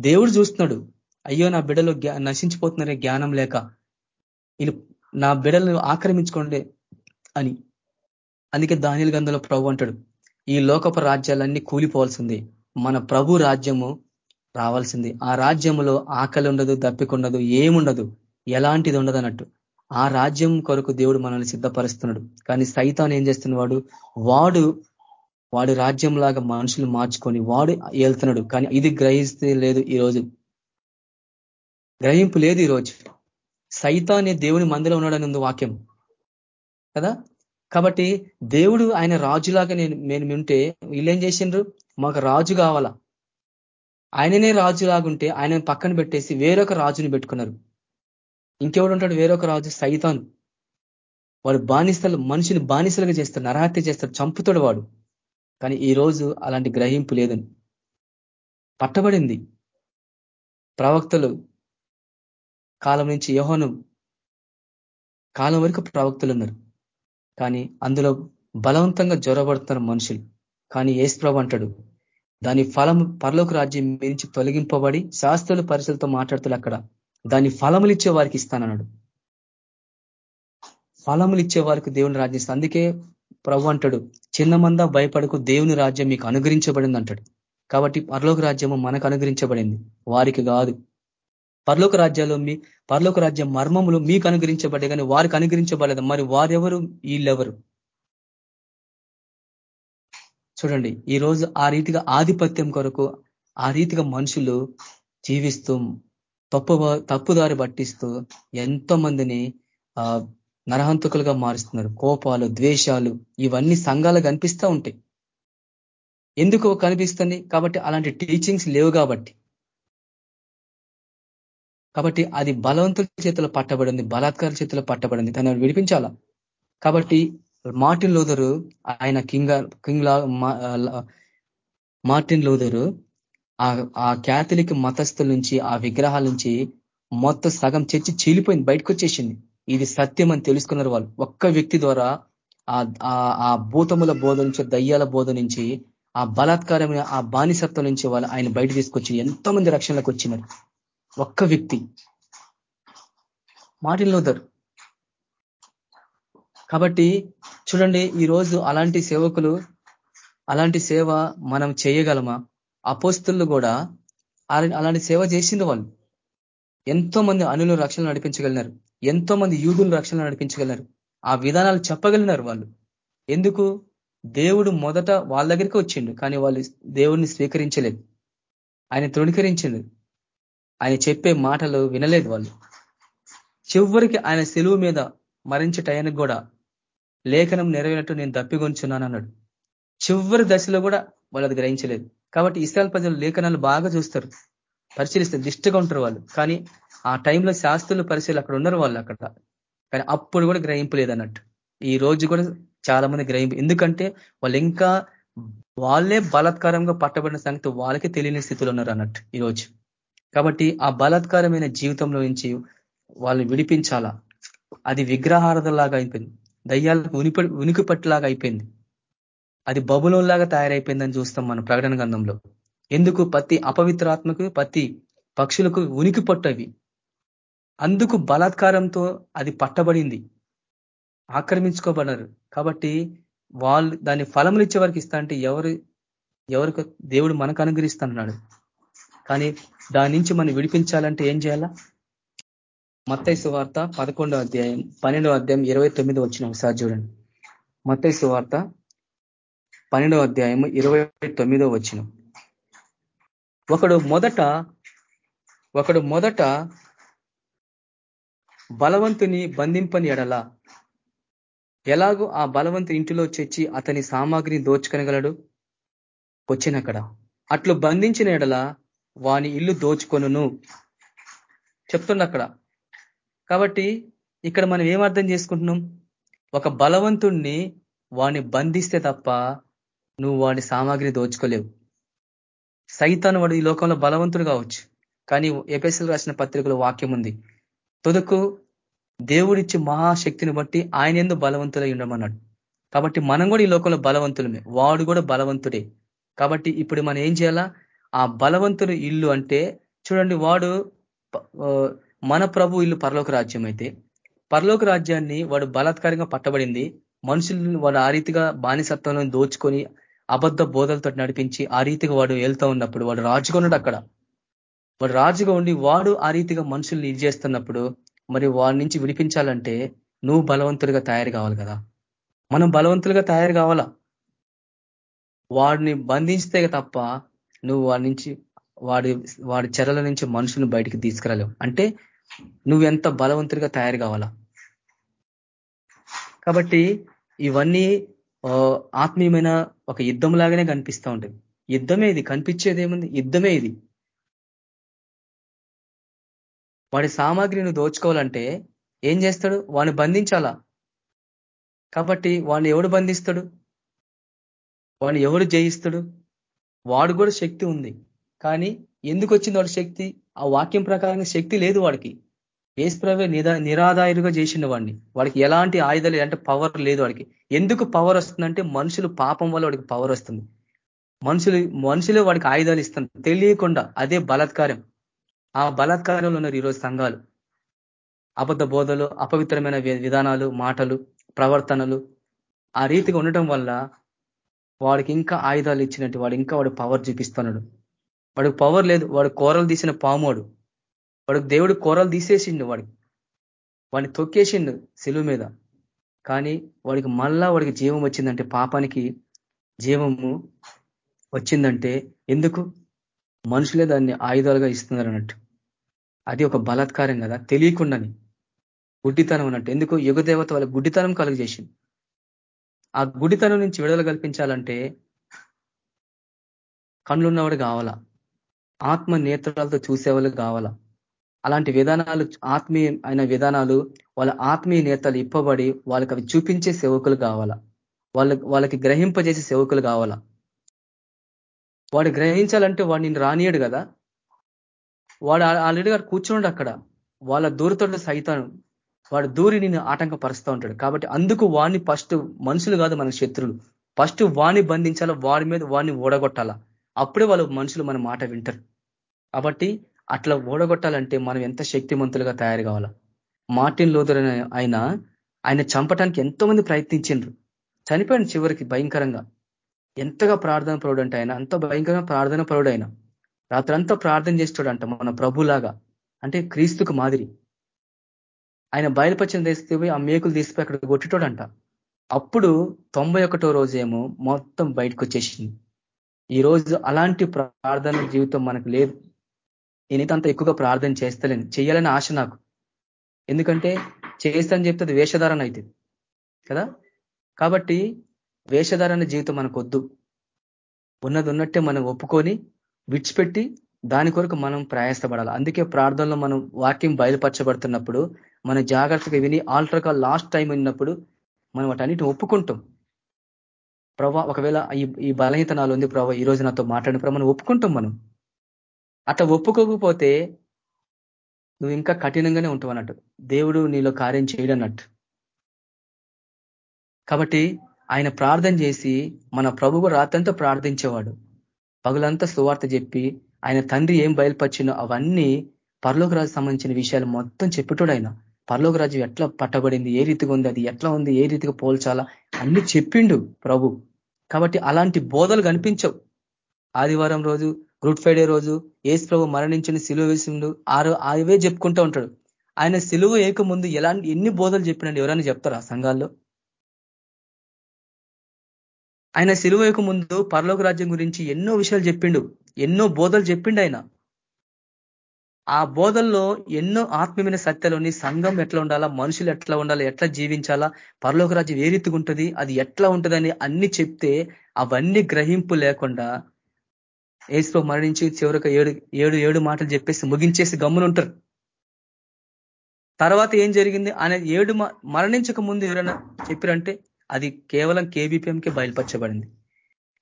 దేవుడు చూస్తున్నాడు. అయ్యో నా బిడలు నశించిపోతున్నారే జ్ఞానం లేక. వీళ్ళు నా బిడలను ఆక్రమించుకోండి అని. అందుకే దానిల గంధలో ప్రభు అంటాడు ఈ లోకపు రాజ్యాలన్నీ కూలిపోవాల్సింది. మన ప్రభు రాజ్యము రావాల్సింది. ఆ రాజ్యములో ఆకలి ఉండదు దప్పికుండదు ఏముండదు ఎలాంటిది ఉండదు అన్నట్టు. ఆ రాజ్యం కొరకు దేవుడు మనల్ని సిద్ధపరుస్తున్నాడు. కానీ సైతాన్ ఏం చేస్తున్నవాడు? వాడు వాడి రాజ్యం లాగా మనుషులు మార్చుకొని వాడు వెళ్తున్నాడు కానీ ఇది గ్రహిస్తే లేదు ఈరోజు. గ్రహింపు లేదు ఈరోజు. సైతాన్ని దేవుని మందిలో ఉన్నాడని ఉంది వాక్యం. కదా? కాబట్టి దేవుడు ఆయన రాజులాగా నేను నేను వింటే వీళ్ళేం చేసిండ్రు? మాకు రాజు కావాలా? ఆయననే రాజులాగుంటే ఆయన పక్కన పెట్టేసి వేరొక రాజుని పెట్టుకున్నారు. ఇంకెవడు ఉంటాడు? వేరొక రాజు సైతాను. వాడు బానిసలు మనిషిని బానిసలుగా చేస్తాడు నరహత్య చేస్తాడు చంపుతాడు వాడు. కానీ ఈ రోజు అలాంటి గ్రహింపు లేదని. పట్టబడింది. ప్రవక్తలు కాలం నుంచి యహోను కాలం వరకు ప్రవక్తలు ఉన్నారు కానీ అందులో బలవంతంగా జ్వరబడుతున్నారు మనుషులు. కానీ ఏసుప్రభు అంటాడు దాని ఫలం పరలోక రాజ్యం మించి తొలగింపబడి శాస్త్రుల పరిస్థితులతో మాట్లాడుతున్నారు అక్కడ. దాని ఫలములు ఇచ్చే వారికి ఇస్తానన్నాడు. ఫలములు ఇచ్చే వారికి దేవుని రాజ్యం అందుకే ప్రభు అంటాడు చిన్నమంద భయపడకు దేవుని రాజ్యం మీకు అనుగ్రహించబడింది అంటాడు. కాబట్టి పరలోక రాజ్యము మనకు అనుగ్రహించబడింది. వారికి కాదు. పర్లోక రాజ్యాల్లో మీ పర్లోక రాజ్యం మర్మములు మీకు అనుగ్రహించబడ్డే కానీ వారికి అనుగ్రహించబడలేదు. మరి వారెవరు? వీళ్ళెవరు? చూడండి ఈ రోజు ఆ రీతిగా ఆధిపత్యం కొరకు ఆ రీతిగా మనుషులు జీవిస్తూ తప్పు తప్పుదారి పట్టిస్తూ ఎంతో మందిని నరహంతకులుగా మారుస్తున్నారు. కోపాలు ద్వేషాలు ఇవన్నీ సంఘాలు కనిపిస్తూ ఉంటాయి. ఎందుకు కనిపిస్తుంది కాబట్టి అలాంటి టీచింగ్స్ లేవు కాబట్టి. కాబట్టి అది బలవంతుల చేతిలో పట్టబడింది బలాత్కార చేతిలో పట్టబడింది. దాన్ని విడిపించాల? కాబట్టి మార్టిన్ లూదరు ఆయన కింగ్ కింగ్ మార్టిన్ లూదరు ఆ క్యాథలిక్ మతస్థుల నుంచి ఆ విగ్రహాల నుంచి మొత్తం సగం చర్చి చీలిపోయింది బయటకు వచ్చేసింది ఇది సత్యం అని తెలుసుకున్నారు వాళ్ళు. ఒక్క వ్యక్తి ద్వారా ఆ భూతముల బోధ నుంచి దయ్యాల బోధ నుంచి ఆ బలాత్కారమైన ఆ బానిసత్వం నుంచి వాళ్ళు ఆయన బయట తీసుకొచ్చి ఎంతో మంది రక్షణలకు వచ్చినారు. ఒక్క వ్యక్తి మార్టిన్ లూథర్ కాబట్టి చూడండి ఈరోజు అలాంటి సేవకులు అలాంటి సేవ మనం చేయగలమా? అపోస్తులు కూడా అలాంటి సేవ చేసింది వాళ్ళు. ఎంతో మంది అనులు రక్షణ నడిపించగలిగినారు. ఎంతో మంది యూదులు రక్షణ నడిపించగలిగినారు. ఆ విధానాలు చెప్పగలిగినారు వాళ్ళు. ఎందుకు? దేవుడు మొదట వాళ్ళ దగ్గరికి వచ్చిండు కానీ వాళ్ళు దేవుడిని స్వీకరించలేదు. ఆయన తృణీకరించిండు. ఆయన చెప్పే మాటలు వినలేదు వాళ్ళు. చివరికి ఆయన సెలువు మీద మరించే టయానికి కూడా లేఖనం నెరవేరినట్టు నేను తప్పిగొంచున్నాను అన్నాడు. చివరి దశలో కూడా వాళ్ళు అది గ్రహించలేదు. కాబట్టి ఇస్రాయల్ ప్రజలు లేఖనాలు బాగా చూస్తారు పరిశీలిస్తారు దిష్టగా ఉంటారు వాళ్ళు. కానీ ఆ టైంలో శాస్త్రులు పరిశీలి అక్కడ ఉన్నారు వాళ్ళు అక్కడ. కానీ అప్పుడు కూడా గ్రహింపు అన్నట్టు ఈ రోజు కూడా చాలా మంది గ్రహింపు. ఎందుకంటే వాళ్ళు ఇంకా వాళ్ళే బలాత్కారంగా పట్టబడిన సంగతి వాళ్ళకే తెలియని స్థితిలో ఉన్నారు అన్నట్టు ఈరోజు కాబట్టి ఆ బలాత్కారమైన జీవితంలో నుంచి వాళ్ళు విడిపించాలా? అది విగ్రహారధలాగా అయిపోయింది. దయ్యాలకు ఉనికి పట్టులాగా అయిపోయింది. అది బబులంలాగా తయారైపోయిందని చూస్తాం మనం ప్రకటన గంధంలో ఎందుకు? ప్రతి అపవిత్రాత్మకు ప్రతి పక్షులకు ఉనికి పట్టవి అందుకు బలాత్కారంతో అది పట్టబడింది. ఆక్రమించుకోబడరు. కాబట్టి వాళ్ళు దాన్ని ఫలములు ఇచ్చే వరకు ఇస్తా అంటే ఎవరు ఎవరికి దేవుడు మనకు అనుగ్రహిస్తున్నాడు కానీ దాని నుంచి మనం విడిపించాలంటే ఏం చేయాలా? మత్తైసు వార్త పదకొండో అధ్యాయం పన్నెండో అధ్యాయం ఇరవై తొమ్మిది వచ్చిన ఒకసారి చూడండి. మత్తైసు వార్త పన్నెండో అధ్యాయం ఇరవై తొమ్మిదో వచ్చిన. ఒకడు మొదట ఒకడు మొదట బలవంతుని బంధింపని ఎడల. ఎలాగో ఆ బలవంతు ఇంటిలో చేర్చి అతని సామాగ్రిని దోచుకొనగలడు? వచ్చినక్కడ. అట్లు బంధించిన ఎడల వాని ఇల్లు దోచుకొను చెప్తుండ అక్కడ. కాబట్టి ఇక్కడ మనం ఏం అర్థం చేసుకుంటున్నాం? ఒక బలవంతుణ్ణి వాడిని బంధిస్తే తప్ప నువ్వు వాడి సామాగ్రి దోచుకోలేవు. సైతాన్ వాడు ఈ లోకంలో బలవంతుడు కావచ్చు. కానీ ఎపిఎస్ఎల్ రాసిన పత్రికలో వాక్యం ఉంది. తొదకు దేవుడిచ్చి మహాశక్తిని బట్టి ఆయన ఎందు బలవంతులై ఉండమన్నాడు. కాబట్టి మనం కూడా ఈ లోకంలో బలవంతులమే. వాడు కూడా బలవంతుడే. కాబట్టి ఇప్పుడు మనం ఏం చేయాలా? ఆ బలవంతుని ఇల్లు అంటే చూడండి వాడు మన ప్రభు ఇల్లు పరలోక రాజ్యం అయితే. పరలోక రాజ్యాన్ని వాడు బలాత్కారంగా పట్టబడింది. మనుషులను వాడు ఆ రీతిగా బానిసత్వంలో దోచుకొని అబద్ధ బోధలతో నడిపించి ఆ రీతిగా వాడు వెళ్తూ ఉన్నప్పుడు వాడు రాజుగా ఉన్నాడు అక్కడ. వాడు రాజుగా ఉండి వాడు ఆ రీతిగా మనుషుల్ని ఇది చేస్తున్నప్పుడు మరి వాడి నుంచి విడిపించాలంటే నువ్వు బలవంతుడిగా తయారు కావాలి కదా. మనం బలవంతులుగా తయారు కావాలా? వాడిని బంధించితే తప్ప నువ్వు వాడి నుంచి వాడి వాడి చెరల నుంచి మనుషులను బయటికి తీసుకురాలేవు. అంటే నువ్వెంత బలవంతుడిగా తయారు కావాలా? కాబట్టి ఇవన్నీ ఆత్మీయమైన ఒక యుద్ధం లాగానే కనిపిస్తూ ఉంటుంది యుద్ధమే ఇది. కనిపించేది ఏముంది? యుద్ధమే ఇది. వాడి సామాగ్రిని దోచుకోవాలంటే ఏం చేస్తాడు? వాడిని బంధించాలా? కాబట్టి వాడిని ఎవడు బంధిస్తాడు? వాడిని ఎవడు జయిస్తాడు? వాడు కూడా శక్తి ఉంది. కానీ ఎందుకు వచ్చింది వాడి శక్తి? ఆ వాక్యం ప్రకారంగా శక్తి లేదు వాడికి. ఏసుప్రవే నిదా నిరాదాయులుగా చేసిండు వాడిని. వాడికి ఎలాంటి ఆయుధాలు అంటే పవర్ లేదు వాడికి. ఎందుకు పవర్ వస్తుందంటే మనుషులు పాపం వల్ల వాడికి పవర్ వస్తుంది. మనుషులు మనుషులే వాడికి ఆయుధాలు ఇస్తుంది తెలియకుండా అదే బలత్కారం. ఆ బలాత్కారంలో ఉన్నారు ఈరోజు సంఘాలు. అబద్ధ బోధలు అపవిత్రమైన విధానాలు మాటలు ప్రవర్తనలు ఆ రీతిగా ఉండటం వల్ల వాడికి ఇంకా ఆయుధాలు ఇచ్చినట్టు వాడు ఇంకా వాడు పవర్ చూపిస్తున్నాడు. వాడికి పవర్ లేదు వాడు కూరలు తీసిన పామువాడు వాడికి దేవుడు కూరలు తీసేసిండు వాడికి వాడిని తొక్కేసిండు సెలువు మీద. కానీ వాడికి మళ్ళా వాడికి జీవం వచ్చిందంటే పాపానికి జీవము వచ్చిందంటే ఎందుకు? మనుషులే దాన్ని ఆయుధాలుగా ఇస్తున్నారు అన్నట్టు. అది ఒక బలాత్కారం కదా తెలియకుండాని. గుడ్డితనం అన్నట్టు. ఎందుకు? యుగదేవత వాళ్ళ గుడ్డితనం కలుగజేసింది. ఆ గుడితనం నుంచి విడుదల కల్పించాలంటే కళ్ళున్నవాడు కావాలా. ఆత్మ నేత్రాలతో చూసేవాళ్ళు కావాలా. అలాంటి విధానాలు ఆత్మీయ అయిన విధానాలు వాళ్ళ ఆత్మీయ నేతలు ఇప్పబడి వాళ్ళకి అవి చూపించే సేవకులు కావాలా. వాళ్ళ వాళ్ళకి గ్రహింపజేసే సేవకులు కావాలా. వాడు గ్రహించాలంటే వాడు నేను రానియడు కదా. వాడు ఆల్రెడీ గారు కూర్చున్నాడు అక్కడ. వాళ్ళ దూరతోడు సైతాను వాడు దూరి నేను ఆటంకపరుస్తూ ఉంటాడు. కాబట్టి అందుకు వాడిని ఫస్ట్ మనుషులు కాదు మన శత్రులు. ఫస్ట్ వాణ్ణి బంధించాలా? వాడి మీద వాడిని ఓడగొట్టాలా? అప్పుడే వాళ్ళు మనుషులు మన మాట వింటారు. కాబట్టి అట్లా ఓడగొట్టాలంటే మనం ఎంత శక్తిమంతులుగా తయారు కావాలా? మార్టిన్ లోదర్ ఆయన ఆయన చంపటానికి ఎంతో మంది ప్రయత్నించిండ్రు. చనిపోయిన చివరికి భయంకరంగా. ఎంతగా ప్రార్థన పరుడు అంటే ఆయన అంత భయంకరంగా ప్రార్థన పరుడు ఆయన రాత్రంతా ప్రార్థన చేస్తాడంట మన ప్రభులాగా. అంటే క్రీస్తుకు మాదిరి. ఆయన బయలుపరిచిన తెస్తే ఆ మేకులు తీసిపోయి అక్కడ కొట్టిటోడంట. అప్పుడు తొంభై ఒకటో రోజేమో మొత్తం బయటకు వచ్చేసింది ఈ రోజు అలాంటి ప్రార్థన జీవితం మనకు లేదు. నేనైతే అంత ఎక్కువగా ప్రార్థన చేస్తలేను. చేయాలని ఆశ నాకు. ఎందుకంటే చేస్తాను చెప్తే అది వేషధారణ అవుతుంది కదా? కాబట్టి వేషధారణ జీవితం మనకు వద్దు ఉన్నది ఉన్నట్టే మనం ఒప్పుకొని విడిచిపెట్టి దాని కొరకు మనం ప్రయాసపడాలి. అందుకే ప్రార్థనలో మనం వాక్యం బయలుపరచబడుతున్నప్పుడు మనం జాగ్రత్తగా విని ఆల్టర్ కాల్ లాస్ట్ టైం విన్నప్పుడు మనం వాటన్నిటిని ఒప్పుకుంటాం. ప్రభా ఒకవేళ ఈ ఈ బలహీత నాలో ఉంది ప్రభావ ఈ రోజు నాతో మాట్లాడిన మనం ఒప్పుకుంటాం మనం. అట్లా ఒప్పుకోకపోతే నువ్వు ఇంకా కఠినంగానే ఉంటావు అన్నట్టు. దేవుడు నీలో కార్యం చేయడన్నట్టు కాబట్టి ఆయన ప్రార్థన చేసి మన ప్రభువు రాత్రంతో ప్రార్థించేవాడు. పగులంతా సువార్త చెప్పి ఆయన తండ్రి ఏం బయలుపరిచినో అవన్నీ పర్లోకరాజు సంబంధించిన విషయాలు మొత్తం చెప్పేటోడు ఆయన. పరలోక రాజ్యం ఎట్లా పట్టబడింది? ఏ రీతిగా ఉంది అది? ఎట్లా ఉంది? ఏ రీతిగా పోల్చాలా? అన్ని చెప్పిండు ప్రభు. కాబట్టి అలాంటి బోధలు కనిపించవు. ఆదివారం రోజు గుడ్ ఫ్రైడే రోజు ఏసు ప్రభు మరణించిన సిలువ వేసిండు ఆరు అవే చెప్పుకుంటూ ఉంటాడు. ఆయన సిలువ ఏకముందు ఎలాంటి ఎన్ని బోధలు చెప్పినండి? ఎవరైనా చెప్తారా సంఘాల్లో? ఆయన సిలువ ముందు పరలోక రాజ్యం గురించి ఎన్నో విషయాలు చెప్పిండు. ఎన్నో బోధలు చెప్పిండు ఆయన. ఆ బోధల్లో ఎన్నో ఆత్మీయమైన సత్యాలని సంఘం ఎట్లా ఉండాలా మనుషులు ఎట్లా ఉండాలా ఎట్లా జీవించాలా పరలోక రాజ్యం ఏ రీతిగా ఉంటుంది అది ఎట్లా ఉంటుందని అన్ని చెప్తే అవన్నీ గ్రహింపు లేకుండా ఏసులో మరణించి చివరికి ఏడు ఏడు ఏడు మాటలు చెప్పేసి ముగించేసి గమ్మునుంటారు తర్వాత ఏం జరిగింది? ఆయన ఏడు మరణించక ముందు ఎవరైనా చెప్పారంటే అది కేవలం కేబీపీఎంకే బయలుపరచబడింది.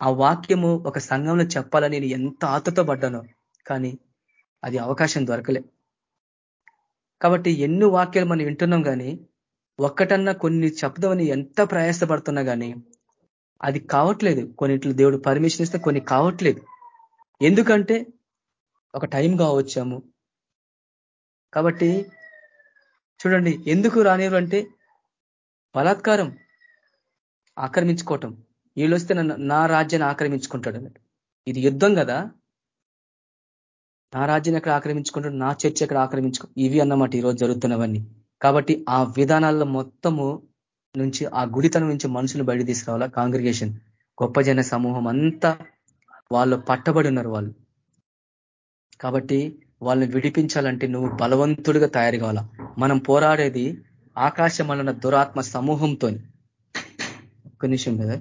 ఆ వాక్యము ఒక సంఘంలో చెప్పాలని నేను ఎంత ఆతృత పడ్డానో కానీ అది అవకాశం దొరకలే. కాబట్టి ఎన్ని వాక్యాలు మనం వింటున్నాం కానీ ఒక్కటన్నా కొన్ని చెప్దామని ఎంత ప్రయాసపడుతున్నా కానీ అది కావట్లేదు. కొన్నిట్లు దేవుడు పర్మిషన్ ఇస్తే కొన్ని కావట్లేదు. ఎందుకంటే ఒక టైం కావచ్చాము. కాబట్టి చూడండి ఎందుకు రానివ్వరు అంటే బలాత్కారం ఆక్రమించుకోవటం. వీళ్ళు వస్తే నన్ను నా రాజ్యాన్ని ఆక్రమించుకుంటాడు ఇది యుద్ధం కదా. నా రాజ్యం ఎక్కడ ఆక్రమించుకుంటాడు? నా చర్చ ఎక్కడ ఆక్రమించుకో? ఇవి అన్నమాట ఈరోజు జరుగుతున్నవన్నీ. కాబట్టి ఆ విధానాల్లో మొత్తము నుంచి ఆ గుడితనం నుంచి మనుషులు బయట తీసుకురావాలా? కాంగ్రిగేషన్. గొప్ప జన సమూహం అంతా వాళ్ళు పట్టబడి ఉన్నారు వాళ్ళు. కాబట్టి వాళ్ళని విడిపించాలంటే నువ్వు బలవంతుడిగా తయారు కావాలా? మనం పోరాడేది ఆకాశం దురాత్మ సమూహంతో ఒక్క నిమిషం కదా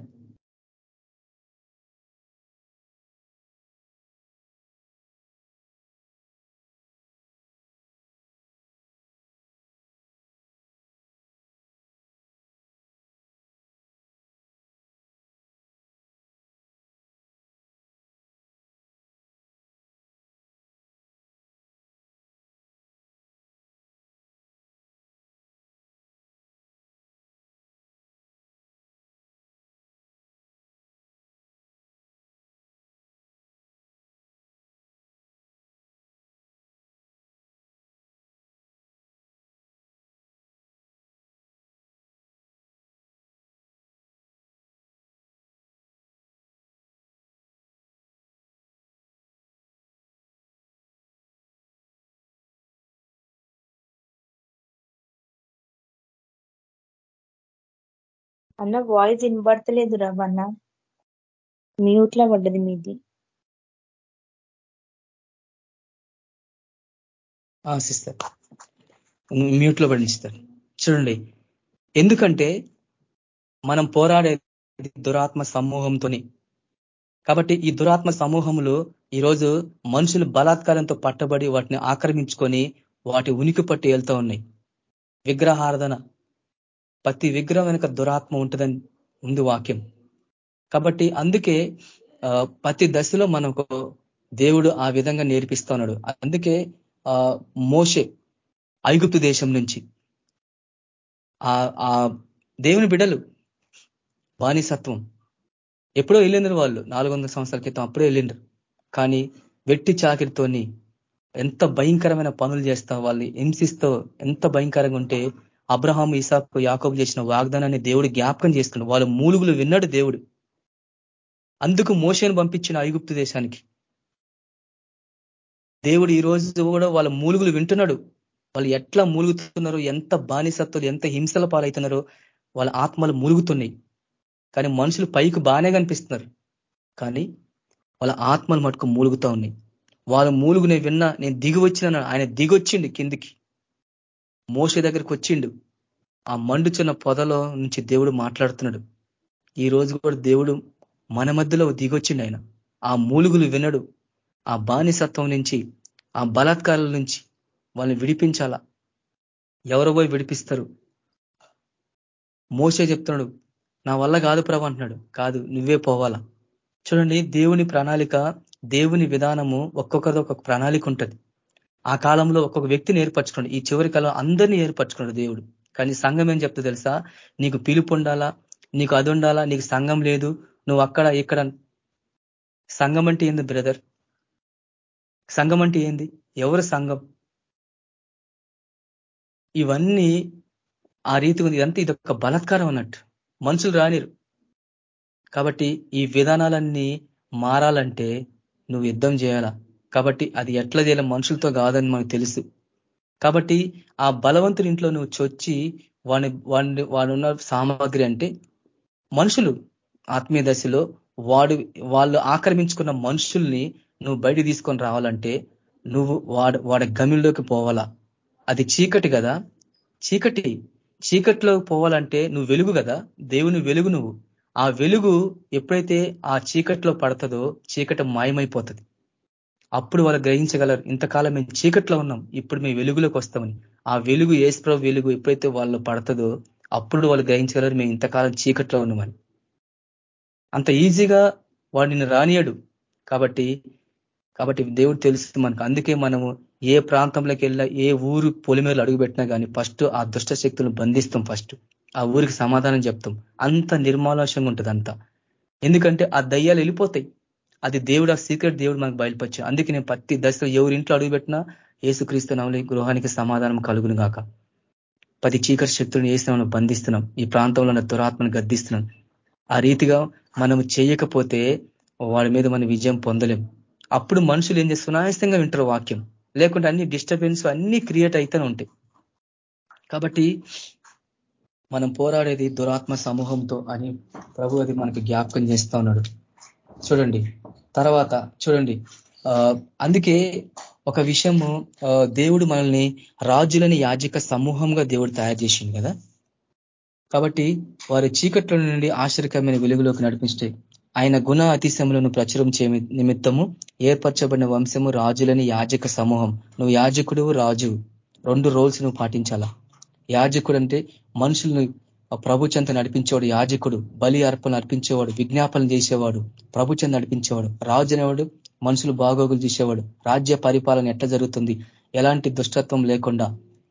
అన్న వాయిస్ వినబడతలేదు రవన్న మ్యూట్లా పడ్డది మీది. సిస్టర్ మ్యూట్లో పడిస్తారు చూడండి. ఎందుకంటే మనం పోరాడే దురాత్మ సమూహంతోని. కాబట్టి ఈ దురాత్మ సమూహంలో ఈరోజు మనుషులు బలాత్కారంతో పట్టబడి వాటిని ఆక్రమించుకొని వాటి ఉనికి పట్టి వెళ్తూ ఉన్నాయి. విగ్రహారాధన. ప్రతి విగ్రహం వెనుక దురాత్మ ఉంటుందని ఉంది వాక్యం. కాబట్టి అందుకే ప్రతి దశలో మనకు దేవుడు ఆ విధంగా నేర్పిస్తున్నాడు అందుకే మోషే ఐగుప్తు దేశం నుంచి ఆ దేవుని బిడలు బానిసత్వం. ఎప్పుడో వెళ్ళిండ్రు వాళ్ళు. నాలుగు వందల సంవత్సరాల క్రితం అప్పుడే వెళ్ళిండ్రు. కానీ వెట్టి చాకిరితోని ఎంత భయంకరమైన పనులు చేస్తా వాళ్ళు హింసిస్తూ ఎంత భయంకరంగా ఉంటే అబ్రహాం ఇసాకు యాకోబు చేసిన వాగ్దానాన్ని దేవుడు జ్ఞాపకం చేసుకున్నాడు. వాళ్ళ మూలుగులు విన్నాడు దేవుడు. అందుకు మోషను పంపించిన ఐగుప్తు దేశానికి. దేవుడు ఈ రోజు కూడా వాళ్ళ మూలుగులు వింటున్నాడు. వాళ్ళు ఎట్లా మూలుగుతున్నారు ఎంత బానిసత్తులు ఎంత హింసల పాలవుతున్నారో వాళ్ళ ఆత్మలు మూలుగుతున్నాయి. కానీ మనుషులు పైకి బాగానే కనిపిస్తున్నారు. కానీ వాళ్ళ ఆత్మలు మటుకు మూలుగుతూ ఉన్నాయి. వాళ్ళ మూలుగునే విన్నా నేను దిగి వచ్చిన ఆయన దిగొచ్చిండు కిందికి. మోసే దగ్గరికి వచ్చిండు. ఆ మండుచున్న పొదలో నుంచి దేవుడు మాట్లాడుతున్నాడు. ఈ రోజు కూడా దేవుడు మన మధ్యలో దిగొచ్చిండు ఆయన. ఆ మూలుగులు వినడు. ఆ బానిసత్వం నుంచి ఆ బలాత్కారాల నుంచి వాళ్ళని విడిపించాలా? ఎవరో పోయి విడిపిస్తారు? మోసే చెప్తున్నాడు నా వల్ల కాదు ప్రభు అంటున్నాడు. కాదు నువ్వే పోవాలా? చూడండి దేవుని ప్రణాళిక దేవుని విధానము ఒక్కొక్కరిది ఒక్కొక్క ప్రణాళిక ఉంటుంది. ఆ కాలంలో ఒక్కొక్క వ్యక్తిని ఏర్పరచుకున్నాడు. ఈ చివరి కాలం అందరినీ ఏర్పరచుకున్నాడు దేవుడు. కానీ సంఘం ఏం చెప్తా తెలుసా? నీకు పిలుపు ఉండాలా? నీకు అది ఉండాలా? నీకు సంఘం లేదు. నువ్వు అక్కడ ఇక్కడ సంఘం అంటే ఏంది బ్రదర్? సంఘం అంటే ఏంది? ఎవరు సంఘం? ఇవన్నీ ఆ రీతి ఉంది. ఇదంతా ఇది ఒక బలత్కారం అన్నట్టు. మనుషులు రానిరు. కాబట్టి ఈ విధానాలన్నీ మారాలంటే నువ్వు యుద్ధం చేయాలా? కాబట్టి అది ఎట్లా చేయాలి మనుషులతో కాదని మనకు తెలుసు. కాబట్టి ఆ బలవంతుని ఇంట్లో నువ్వు చొచ్చి వాని వాడిని వాడు ఉన్న సామాగ్రి అంటే మనుషులు ఆత్మీయ దశలో వాడు వాళ్ళు ఆక్రమించుకున్న మనుషుల్ని నువ్వు బయట తీసుకొని రావాలంటే నువ్వు వాడు వాడి గమ్యంలోకి పోవాలా. అది చీకటి కదా. చీకటి చీకట్లో పోవాలంటే నువ్వు వెలుగు కదా. దేవుని వెలుగు నువ్వు. ఆ వెలుగు ఎప్పుడైతే ఆ చీకట్లో పడుతుందో చీకటి మాయమైపోతుంది. అప్పుడు వాళ్ళు గ్రహించగలరు. ఇంతకాలం మేము చీకట్లో ఉన్నాం. ఇప్పుడు మేము వెలుగులోకి వస్తామని. ఆ వెలుగు ఏసుప్రభ వెలుగు ఎప్పుడైతే వాళ్ళు పడుతుందో అప్పుడు వాళ్ళు గ్రహించగలరు మేము ఇంతకాలం చీకట్లో ఉన్నామని. అంత ఈజీగా వాడిని రానియడు. కాబట్టి కాబట్టి దేవుడు తెలుస్తుంది మనకు. అందుకే మనము ఏ ప్రాంతంలోకి వెళ్ళినా ఏ ఊరు పొలిమేరలు అడుగుపెట్టినా కానీ ఫస్ట్ ఆ దుష్ట శక్తులను బంధిస్తాం ఫస్ట్. ఆ ఊరికి సమాధానం చెప్తాం. అంత నిర్మాలాశంగా ఉంటుంది అంతా ఎందుకంటే ఆ దయ్యాలు వెళ్ళిపోతాయి. అది దేవుడు ఆ సీక్రెట్ దేవుడు మనకు బయలుపరిచి అందుకే నేను ప్రతి దశలో ఎవరి ఇంట్లో అడుగుపెట్టినా ఏసుక్రీస్తు నవలి గృహానికి సమాధానం కలుగును గాక. పది చీకటి శక్తులను వేసినామని బంధిస్తున్నాం. ఈ ప్రాంతంలో ఉన్న దురాత్మను గద్దిస్తున్నాం. ఆ రీతిగా మనం చేయకపోతే వాడి మీద మనం విజయం పొందలేం. అప్పుడు మనుషులు ఏం చేస్తారు? సునాయాసంగా వింటారు వాక్యం. లేకుంటే అన్ని డిస్టర్బెన్స్ అన్ని క్రియేట్ అయితేనే ఉంటాయి. కాబట్టి మనం పోరాడేది దురాత్మ సమూహంతో అని ప్రభు అది మనకి జ్ఞాపకం చేస్తూ ఉన్నాడు. చూడండి. తర్వాత చూడండి. అందుకే ఒక విషయము దేవుడు మనల్ని రాజులని యాజక సమూహంగా దేవుడు తయారు చేసింది కదా. కాబట్టి వారి చీకట్ల నుండి ఆశ్చర్యకరమైన వెలుగులోకి నడిపిస్తే ఆయన గుణ అతిశములను ప్రచురం చే నిమిత్తము ఏర్పరచబడిన వంశము రాజులని యాజక సమూహం. నువ్వు యాజకుడు రాజు. రెండు రోల్స్ నువ్వు పాటించాలా? యాజకుడు అంటే మనుషులను ప్రభు చెంత నడిపించేవాడు యాజకుడు బలి అర్పణ నడిపించేవాడు విజ్ఞాపన చేసేవాడు ప్రభు చెంత నడిపించేవాడు రాజు అనేవాడు మనుషులు బాగోగులు చేసేవాడు. రాజ్య పరిపాలన ఎట్లా జరుగుతుంది? ఎలాంటి దుష్టత్వం లేకుండా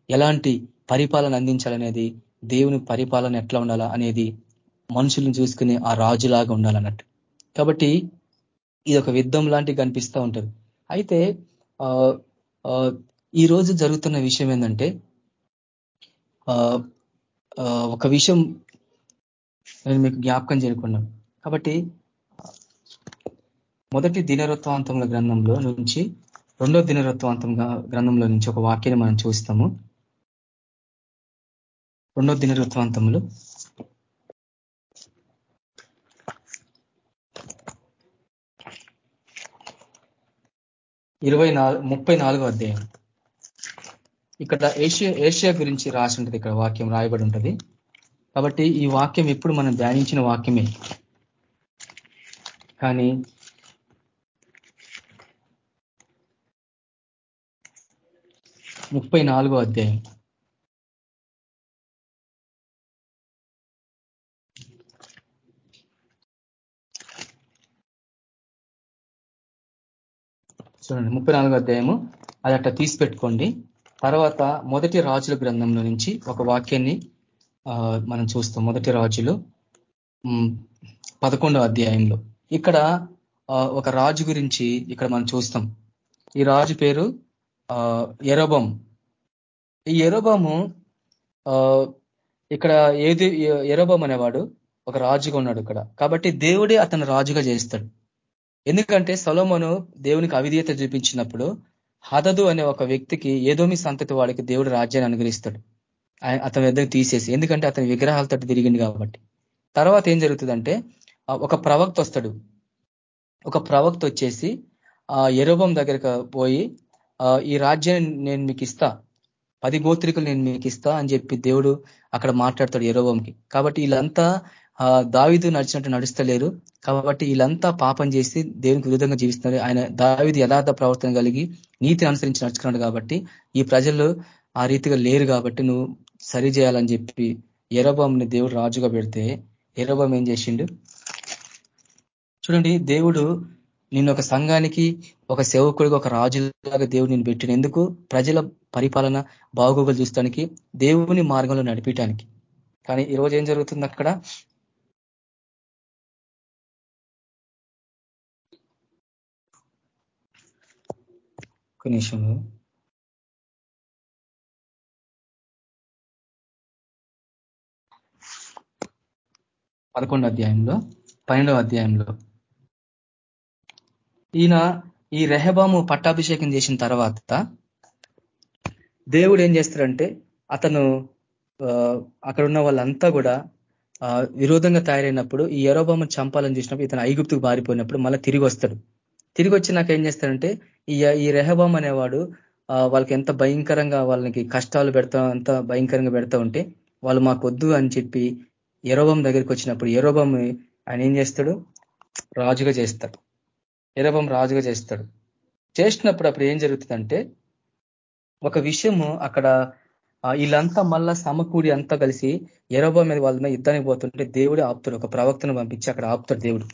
ఎలాంటి పరిపాలన అందించాలనేది? దేవుని పరిపాలన ఎట్లా ఉండాలా అనేది మనుషులను చూసుకునే ఆ రాజులాగా ఉండాలన్నట్టు. కాబట్టి ఇది ఒక యుద్ధం లాంటి కనిపిస్తూ ఉంటుంది. అయితే ఈ రోజు జరుగుతున్న విషయం ఏంటంటే ఒక విషయం నేను మీకు జ్ఞాపకం చేరుకున్నాం కాబట్టి మొదటి దినరత్వాంతముల గ్రంథంలో నుంచి రెండో దినరత్వాంతం గ్రంథంలో నుంచి ఒక వాక్యాన్ని మనం చూస్తాము. రెండో దినరత్వాంతములు ఇరవై నాలుగు ముప్పై నాలుగో అధ్యాయం. ఇక్కడ ఏషియా ఏషియా గురించి రాసి ఉంటుంది ఇక్కడ వాక్యం రాయబడి ఉంటుంది. కాబట్టి ఈ వాక్యం ఎప్పుడు మనం ధ్యానించిన వాక్యమే. కానీ ముప్పై నాలుగో అధ్యాయం. చూడండి ముప్పై నాలుగో అధ్యాయము. అది అట్లా తీసి పెట్టుకోండి తర్వాత మొదటి రాజుల గ్రంథంలో నుంచి ఒక వాక్యాన్ని మనం చూస్తాం. మొదటి రాజులు పదకొండవ అధ్యాయంలో. ఇక్కడ ఒక రాజు గురించి ఇక్కడ మనం చూస్తాం. ఈ రాజు పేరు ఎరోబం ఈ ఎరోబము ఇక్కడ ఏది ఎరోబం అనేవాడు ఒక రాజుగా ఉన్నాడు ఇక్కడ. కాబట్టి దేవుడే అతను రాజుగా చేస్తాడు. ఎందుకంటే సొలోమను దేవునికి అవిధేయత చూపించినప్పుడు హదదు అనే ఒక వ్యక్తికి ఏదోమి సంతతి వాడికి దేవుడు రాజ్యాన్ని అనుగ్రహిస్తాడు. అతని దగ్గర తీసేసి ఎందుకంటే అతని విగ్రహాలతో తిరిగింది కాబట్టి. తర్వాత ఏం జరుగుతుందంటే ఒక ప్రవక్త వస్తాడు. ఒక ప్రవక్త వచ్చేసి ఆ ఎరోబం దగ్గరకు పోయి ఈ రాజ్యాన్ని నేను మీకు ఇస్తా పది గోత్రికలు నేను మీకు ఇస్తా అని చెప్పి దేవుడు అక్కడ మాట్లాడతాడు ఎరోబంకి కాబట్టి వీళ్ళంతా దావిదు నడిచినట్టు నడుస్తలేరు. కాబట్టి వీళ్ళంతా పాపం చేసి దేవునికి విరుద్ధంగా జీవిస్తున్నారు. ఆయన దావిది యథార్థ ప్రవర్తన కలిగి నీతిని అనుసరించి నడుచుకున్నాడు కాబట్టి ఈ ప్రజలు ఆ రీతిగా లేరు కాబట్టి నువ్వు సరి చేయాలని చెప్పి ఎరబాంని దేవుడు రాజుగా పెడితే ఎరబాం ఏం చేసిండు? చూడండి దేవుడు నిన్ను ఒక సంఘానికి ఒక సేవకుడికి ఒక రాజులాగా దేవుడు నేను పెట్టిన ఎందుకు? ప్రజల పరిపాలన బాగోగులు చూస్తానికి దేవుని మార్గంలో నడిపించడానికి కానీ ఈరోజు ఏం జరుగుతుంది అక్కడ? ఒక నిమిషము. పదకొండో అధ్యాయంలో పన్నెండవ అధ్యాయంలో. ఈయన ఈ రెహబాము పట్టాభిషేకం చేసిన తర్వాత దేవుడు ఏం చేస్తాడంటే అతను అక్కడ ఉన్న వాళ్ళంతా కూడా విరోధంగా తయారైనప్పుడు ఈ ఎరోబాము చంపాలని చూసినప్పుడు ఇతను ఐగుప్తుకు బారిపోయినప్పుడు మళ్ళీ తిరిగి వస్తాడు. తిరిగి వచ్చినాక ఏం చేస్తాడంటే ఈ ఈ రెహబాం అనేవాడు వాళ్ళకి ఎంత భయంకరంగా వాళ్ళకి కష్టాలు పెడతా అంత భయంకరంగా పెడతా ఉంటే వాళ్ళు మాకు వద్దు అని చెప్పి ఎరోబం దగ్గరికి వచ్చినప్పుడు ఎరోబం ఆయన ఏం చేస్తాడు? రాజుగా చేస్తాడు. ఎరోబం రాజుగా చేస్తాడు. చేసినప్పుడు అప్పుడు ఏం జరుగుతుందంటే ఒక విషయము అక్కడ వీళ్ళంతా మళ్ళా సమకూడి అంతా కలిసి ఎరోబం మీద వాళ్ళ మీద యుద్ధానికి పోతుంటే దేవుడు ఆపుతాడు ఒక ప్రవక్తను పంపించి అక్కడ ఆపుతాడు దేవుడు.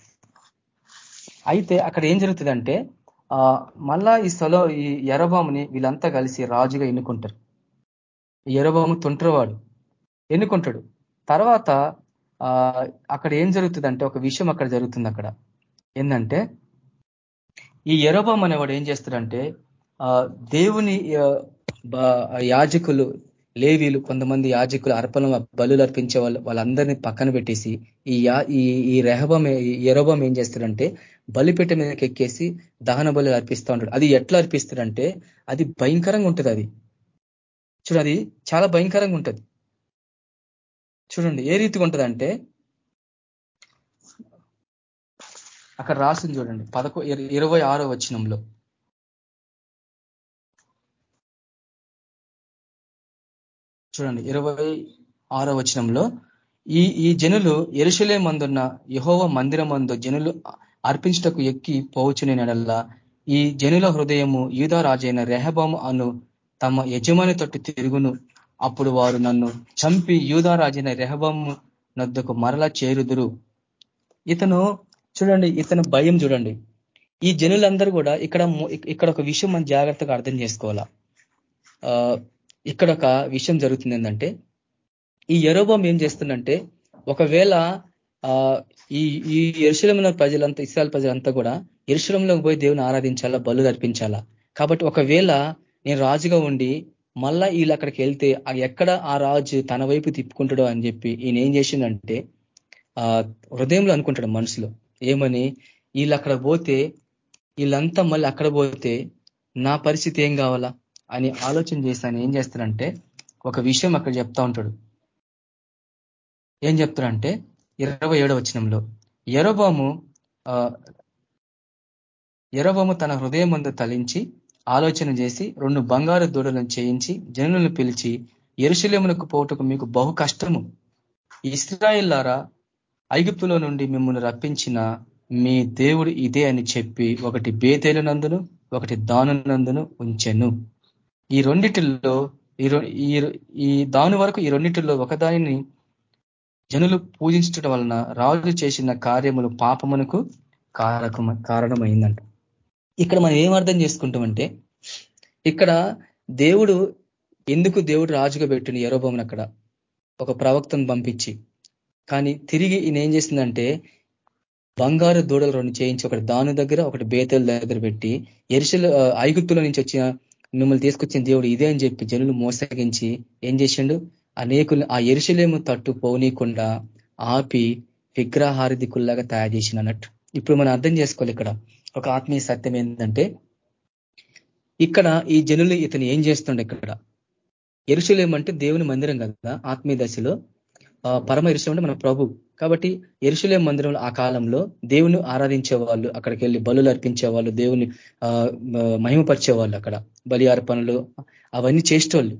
అయితే అక్కడ ఏం జరుగుతుందంటే మళ్ళా ఈ స్థలం ఈ ఎరబాముని వీళ్ళంతా కలిసి రాజుగా ఎన్నుకుంటారు. ఎరబాము తుంటరవాడు. ఎన్నుకుంటాడు. తర్వాత అక్కడ ఏం జరుగుతుందంటే ఒక విషయం అక్కడ జరుగుతుంది అక్కడ. ఏంటంటే ఈ ఎరబాం అనేవాడు ఏం చేస్తాడంటే దేవుని యాజకులు లేవీలు కొంతమంది యాజకులు అర్పణ బలులు అర్పించే వాళ్ళు వాళ్ళందరినీ పక్కన పెట్టేసి ఈ ఈ రెహబం ఎరోబం ఏం చేస్తాడంటే బలిపీఠ మీదకి ఎక్కేసి దహన బలి అర్పిస్తూ ఉంటాడు. అది ఎట్లా అర్పిస్తాడంటే అది భయంకరంగా ఉంటుంది అది. చూడు అది చాలా భయంకరంగా ఉంటుంది. చూడండి ఏ రీతిగా ఉంటుందంటే అక్కడ రాసింది చూడండి పదకొ ఇరవై ఆరో వచనంలో. చూడండి ఇరవై ఆరో వచనంలో ఈ ఈ జనులు ఎరుసలే మందున్న యహోవ మందిరమందు జనులు అర్పించటకు ఎక్కి పోవచ్చునేనడల్లా ఈ జనుల హృదయము యూధరాజైన రెహబాము అను తమ యజమాని తొట్టి తిరుగును. అప్పుడు వారు నన్ను చంపి యూధరాజైన రెహబాము నద్దకు మరలా చేరుదురు. ఇతను చూడండి ఇతను భయం చూడండి. ఈ జనులందరూ కూడా ఇక్కడ ఇక్కడ ఒక విషయం మనం జాగ్రత్తగా అర్థం చేసుకోవాలా. ఇక్కడ ఒక విషయం జరుగుతుంది ఏంటంటే ఈ ఎరోబం ఏం చేస్తుందంటే ఒకవేళ ఈ ఈ ఎరుశలంలో ప్రజలంతా ఇస్రాయల్ ప్రజలంతా కూడా ఎరుశలంలోకి పోయి దేవుని ఆరాధించాలా బలు అర్పించాలా? కాబట్టి ఒకవేళ నేను రాజుగా ఉండి మళ్ళా వీళ్ళు అక్కడికి వెళ్తే ఎక్కడ ఆ రాజు తన వైపు తిప్పుకుంటాడో అని చెప్పి ఈయన ఏం చేసిందంటే ఆ హృదయంలో అనుకుంటాడు మనసులో. ఏమని? వీళ్ళు అక్కడ పోతే వీళ్ళంతా మళ్ళీ అక్కడ పోతే నా పరిస్థితి ఏం కావాలా? అని ఆలోచన చేస్తాను ఏం చేస్తాడంటే ఒక విషయం అక్కడ చెప్తా ఉంటాడు. ఏం చెప్తాడంటే ఇరవై ఏడవ వచనంలో ఎరోబాము ఎరవము తన హృదయం ముందు తలించి ఆలోచన చేసి రెండు బంగారు దూడలను చేయించి జనులను పిలిచి ఎరుశలేమునకు పోవటకు మీకు బహు కష్టము. ఇస్రాయిల్లారా ఐగుప్తులో నుండి మిమ్మల్ని రప్పించిన మీ దేవుడు ఇదే అని చెప్పి ఒకటి బేతేలు నందును ఒకటి దానునందును ఉంచెను. ఈ రెండిటిల్లో ఈ దాని వరకు ఈ రెండిటిల్లో ఒకదానిని జనులు పూజించటం వలన రాజు చేసిన కార్యములు పాపమునకు కారకమ కారణమైందంట. ఇక్కడ మనం ఏం అర్థం చేసుకుంటామంటే ఇక్కడ దేవుడు ఎందుకు దేవుడు రాజుగా పెట్టిన ఎరోబోమన్ అక్కడ? ఒక ప్రవక్తను పంపించి. కానీ తిరిగి ఈయన ఏం చేసిందంటే బంగారు దూడలు రెండు చేయించి ఒకటి దాని దగ్గర ఒకటి బేతల దగ్గర పెట్టి ఎరుసలు ఐగుప్తుల నుంచి వచ్చిన మిమ్మల్ని తీసుకొచ్చిన దేవుడు ఇదే అని చెప్పి జనులు మోసగించి ఏం చేసిండు? అనేకులు ఆ ఎరుశలేము తట్టు పోనీకుండా ఆపి విగ్రహారధికుల్లాగా తయారు చేసిన అన్నట్టు. ఇప్పుడు మనం అర్థం చేసుకోవాలి ఇక్కడ. ఒక ఆత్మీయ సత్యం ఏంటంటే ఇక్కడ ఈ జనులు ఇతను ఏం చేస్తుండే ఇక్కడ? ఎరుసలేం అంటే దేవుని మందిరం కదా ఆత్మీయ దశలో. పరమ ఎరుసలేం మన ప్రభు. కాబట్టి ఎరుశలేం మందిరంలో ఆ కాలంలో దేవుని ఆరాధించే వాళ్ళు అక్కడికి వెళ్ళి బలులు అర్పించే వాళ్ళు దేవుని మహిమపరిచే వాళ్ళు అక్కడ. బలి అర్పణలు అవన్నీ చేసేటోళ్ళు.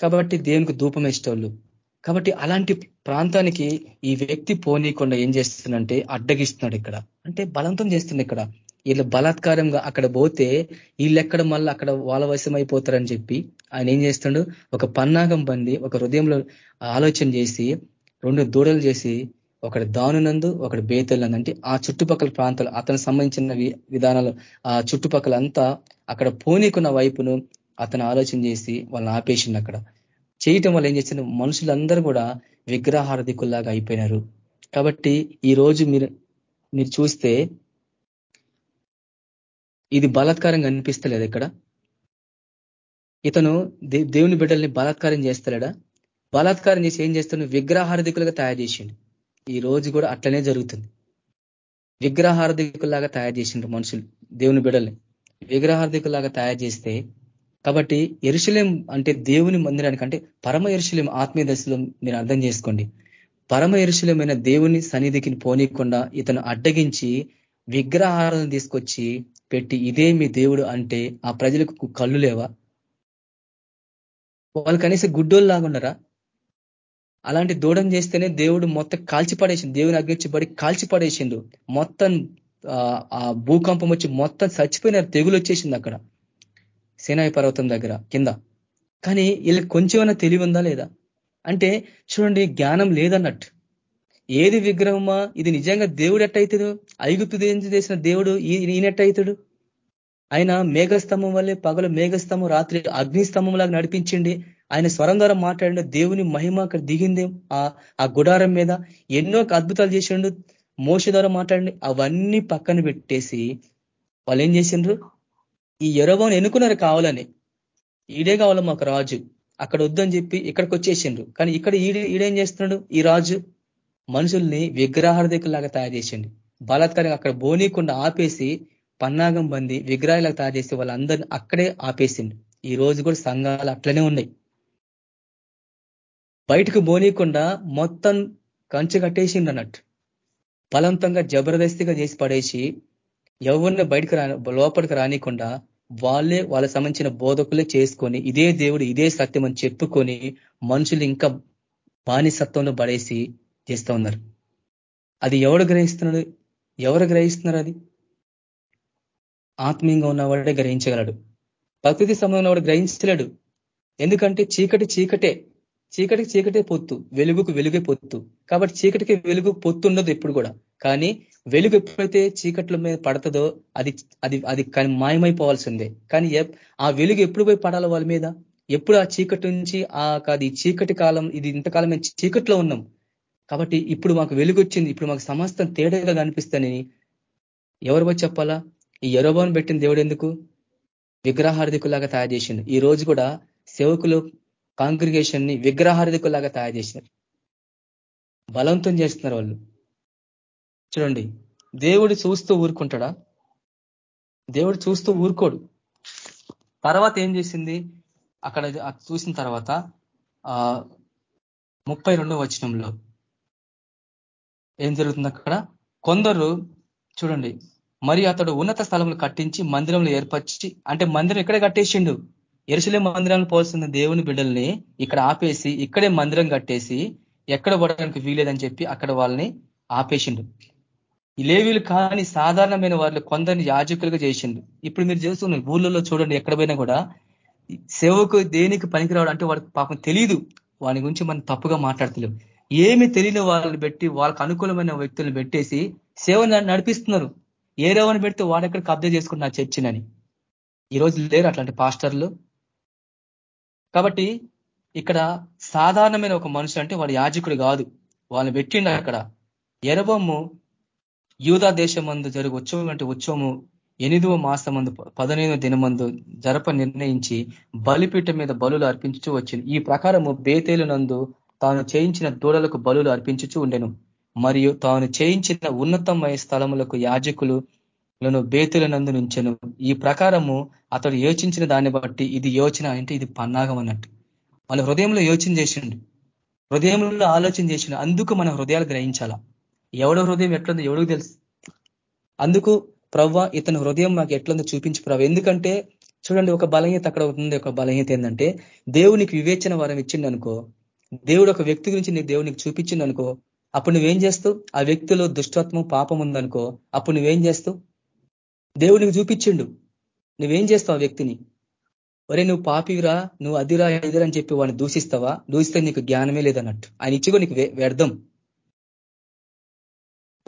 కాబట్టి దేవునికి ధూపం వేసేటోళ్ళు. కాబట్టి అలాంటి ప్రాంతానికి ఈ వ్యక్తి పోనీయకుండా ఏం చేస్తుందంటే అడ్డగిస్తున్నాడు ఇక్కడ. అంటే బలంతం చేస్తుంది ఇక్కడ. వీళ్ళు బలాత్కారంగా అక్కడ పోతే వీళ్ళెక్కడ మళ్ళీ అక్కడ వాళ్ళ అయిపోతారని చెప్పి ఆయన ఏం చేస్తాడు? ఒక పన్నాగం బంది ఒక హృదయంలో ఆలోచన చేసి రెండు దూడలు చేసి ఒకటి దానునందు ఒకటి బేతలందు అంటే ఆ చుట్టుపక్కల ప్రాంతాలు అతను సంబంధించిన విధానాలు ఆ చుట్టుపక్కల అంతా అక్కడ పోనీకున్న వైపును అతను ఆలోచన చేసి వాళ్ళని ఆపేసింది అక్కడ. చేయటం వల్ల ఏం చేసింది మనుషులందరూ కూడా విగ్రహారధికుల్లాగా అయిపోయినారు. కాబట్టి ఈ రోజు మీరు మీరు చూస్తే ఇది బలాత్కారంగా అనిపిస్తలేదు ఇక్కడ. ఇతను దేవుని బిడ్డల్ని బలాత్కారం చేస్తలేడా? బలాత్కారం చేసి ఏం చేస్తాను విగ్రహారధికులుగా తయారు చేసిండు. ఈ రోజు కూడా అట్లనే జరుగుతుంది. విగ్రహారధికులాగా తయారు చేసిండ్రు మనుషులు దేవుని బిడల్ని విగ్రహార్థికులాగా తయారు చేస్తే కాబట్టి ఎరుశలేం అంటే దేవుని మందిరానికి అంటే పరమ ఎరుశలేం ఆత్మీయ దశలో మీరు అర్థం చేసుకోండి. పరమ ఎరుశలమైన దేవుని సన్నిధికి పోనీయకుండా ఇతను అడ్డగించి విగ్రహారాధన తీసుకొచ్చి పెట్టి ఇదే మీ దేవుడు అంటే ఆ ప్రజలకు కళ్ళు లేవా? వాళ్ళు కనీసం గుడ్డోళ్ళు లాగున్నారా అలాంటి దూడం చేస్తేనే దేవుడు మొత్తం కాల్చిపడేసింది దేవుని అగ్నించబడి కాల్చి పడేసిండు మొత్తం ఆ భూకంపం వచ్చి మొత్తం చచ్చిపోయినారు తెగులు వచ్చేసింది అక్కడ. సేనాయి పర్వతం దగ్గర కింద. కానీ వీళ్ళకి కొంచెమైనా తెలివి ఉందా లేదా? అంటే చూడండి జ్ఞానం లేదన్నట్టు. ఏది విగ్రహమా? ఇది నిజంగా దేవుడు ఎట్టయితాడు? ఐగుప్తు చేసిన దేవుడు ఈయనెట్టయితాడు ఆయన మేఘస్తంభం వల్లే పగలు మేఘస్తంభం రాత్రి అగ్నిస్తంభం లాగా నడిపించండి ఆయన స్వరం ద్వారా మాట్లాడిన దేవుని మహిమ అక్కడ దిగింది. ఆ గుడారం మీద ఎన్నో అద్భుతాలు చేసిండు. మోస ద్వారా మాట్లాడి అవన్నీ పక్కన పెట్టేసి వాళ్ళు ఏం చేసిండ్రు? ఈ ఎరవని ఎన్నుకున్నారు కావాలని? ఈడే కావాలి మాకు రాజు? అక్కడ వద్దని చెప్పి ఇక్కడికి వచ్చేసిండ్రు. కానీ ఇక్కడ ఈడే ఈడేం చేస్తున్నాడు? ఈ రాజు మనుషుల్ని విగ్రహార్థకులాగా తయారు చేసిండు. బలాత్కారంగా అక్కడ బోనీకుండా ఆపేసి పన్నాగం బంది విగ్రహాలకు తయారు చేసి వాళ్ళందరినీ అక్కడే ఆపేసిండు. ఈ రోజు కూడా సంఘాలు అట్లనే ఉన్నాయి. బయటకు బోనీయకుండా మొత్తం కంచె కట్టేసిండు అన్నట్టు. బలవంతంగా జబర్దస్తిగా చేసి పడేసి ఎవరిని బయటకు రా లోపలికి రానికుండా వాళ్ళే వాళ్ళ సంబంధించిన బోధకులే చేసుకొని ఇదే దేవుడు ఇదే సత్యం అని చెప్పుకొని మనుషులు ఇంకా బానిసత్వంలో పడేసి చేస్తూ ఉన్నారు. అది ఎవడు గ్రహిస్తున్నాడు? ఎవరు గ్రహిస్తున్నారు అది? ఆత్మీయంగా ఉన్నవాడే గ్రహించగలడు. ప్రకృతి సంబంధం వాడు గ్రహించలేడు. ఎందుకంటే చీకటి చీకటే చీకటికి చీకటే పొత్తు వెలుగుకు వెలుగే పొత్తు. కాబట్టి చీకటికి వెలుగు పొత్తు ఉండదు ఎప్పుడు కూడా. కానీ వెలుగు ఎప్పుడైతే చీకట్ల మీద పడుతుందో అది అది అది మాయమైపోవాల్సిందే. కానీ ఆ వెలుగు ఎప్పుడు పోయి పడాలి వాళ్ళ మీద? ఎప్పుడు ఆ చీకటి నుంచి ఆ అది చీకటి కాలం ఇది ఇంతకాలం మేము చీకట్లో ఉన్నాం. కాబట్టి ఇప్పుడు మాకు వెలుగు వచ్చింది ఇప్పుడు మాకు సమస్తం తేడాగా కనిపిస్తానని ఎవరు వచ్చి చెప్పాలా? ఈ ఎరోబాన్ పెట్టిన దేవుడు ఎందుకు? విగ్రహార్థికులాగా తయారు చేసిండు. ఈ రోజు కూడా సేవకులు కాంగ్రిగేషన్ని విగ్రహార్థికులాగా తయారు చేసినారు. బలవంతం చేస్తున్నారు వాళ్ళు. చూడండి. దేవుడు చూస్తూ ఊరుకుంటాడా? దేవుడు చూస్తూ ఊరుకోడు. తర్వాత ఏం చేసింది? అక్కడ చూసిన తర్వాత ఆ ముప్పై రెండో వచనంలో ఏం జరుగుతుంది అక్కడ? కొందరు చూడండి మరి అతడు ఉన్నత స్థలంలో కట్టించి మందిరంలో ఏర్పరిచి అంటే మందిరం ఇక్కడే కట్టేసిండు. ఎరుసలే మందిరాలను పోల్సిన దేవుని బిడ్డల్ని ఇక్కడ ఆపేసి ఇక్కడే మందిరం కట్టేసి ఎక్కడ పడడానికి వీలేదని చెప్పి అక్కడ వాళ్ళని ఆపేసిండు. లేవీలు కానీ సాధారణమైన వాళ్ళు కొందరిని యాజకులుగా చేసిండు. ఇప్పుడు మీరు చేస్తున్న ఊళ్ళలో చూడండి ఎక్కడ పోయినా కూడా సేవకు దేనికి పనికిరావడం అంటే వాడికి పాపం తెలియదు వాని గురించి మనం తప్పుగా మాట్లాడతలేం. ఏమి తెలియని వాళ్ళని పెట్టి వాళ్ళకు అనుకూలమైన వ్యక్తులను పెట్టేసి సేవ నడిపిస్తున్నారు. ఏ రేవని పెడితే వాడెక్కడ కబ్జా చేసుకుంటున్నా చర్చినని? ఈరోజు లేరు అట్లాంటి పాస్టర్లు. కాబట్టి ఇక్కడ సాధారణమైన ఒక మనుషులు అంటే వాడు యాజకుడు కాదు. వాళ్ళని పెట్టిండు అక్కడ. ఎరబొమ్ము యూదా దేశమందు జరుగు ఉత్సవం అంటే ఉత్సవము ఎనిమిదవ మాసమందు పదనైదవ దినమందు జరప నిర్ణయించి బలిపీఠం మీద బలులు అర్పించు వచ్చింది ఈ ప్రకారము బేతేలు నందు తాను చేయించిన దూడలకు బలులు అర్పించుచూ ఉండెను. మరియు తాను చేయించిన ఉన్నతమైన స్థలములకు యాజకులు బేతుల నందు నుంచెను. ఈ ప్రకారము అతడు యోచించిన దాన్ని బట్టి ఇది యోచన అంటే ఇది పన్నాగం అన్నట్టు. మన హృదయంలో యోచన చేసిండు. హృదయంలో ఆలోచన చేసిండు. అందుకు మన హృదయాలు గ్రహించాలా. ఎవడో హృదయం ఎట్లుందో ఎవడికి తెలుసు? అందుకు ప్రవ్వ ఇతని హృదయం మాకు ఎట్లుందో చూపించి ప్రవ్వ. ఎందుకంటే చూడండి ఒక బలహీత అక్కడ ఉంది. ఒక బలహీత ఏంటంటే దేవునికి వివేచన వరం ఇచ్చిండు అనుకో దేవుడు ఒక వ్యక్తి గురించి నీ దేవునికి చూపించిండు అనుకో అప్పుడు నువ్వేం చేస్తావు? ఆ వ్యక్తిలో దుష్టత్వం పాపం ఉందనుకో అప్పుడు నువ్వేం చేస్తావు? దేవునికి చూపించిండు. నువ్వేం చేస్తావు ఆ వ్యక్తిని? ఒరే నువ్వు పాపిరా నువ్వు అదిరా ఎదురా అని చెప్పి వాడిని దూషిస్తావా? దూషిస్తే నీకు జ్ఞానమే లేదన్నట్టు. ఆయన ఇచ్చిగో నీకు వ్యర్థం.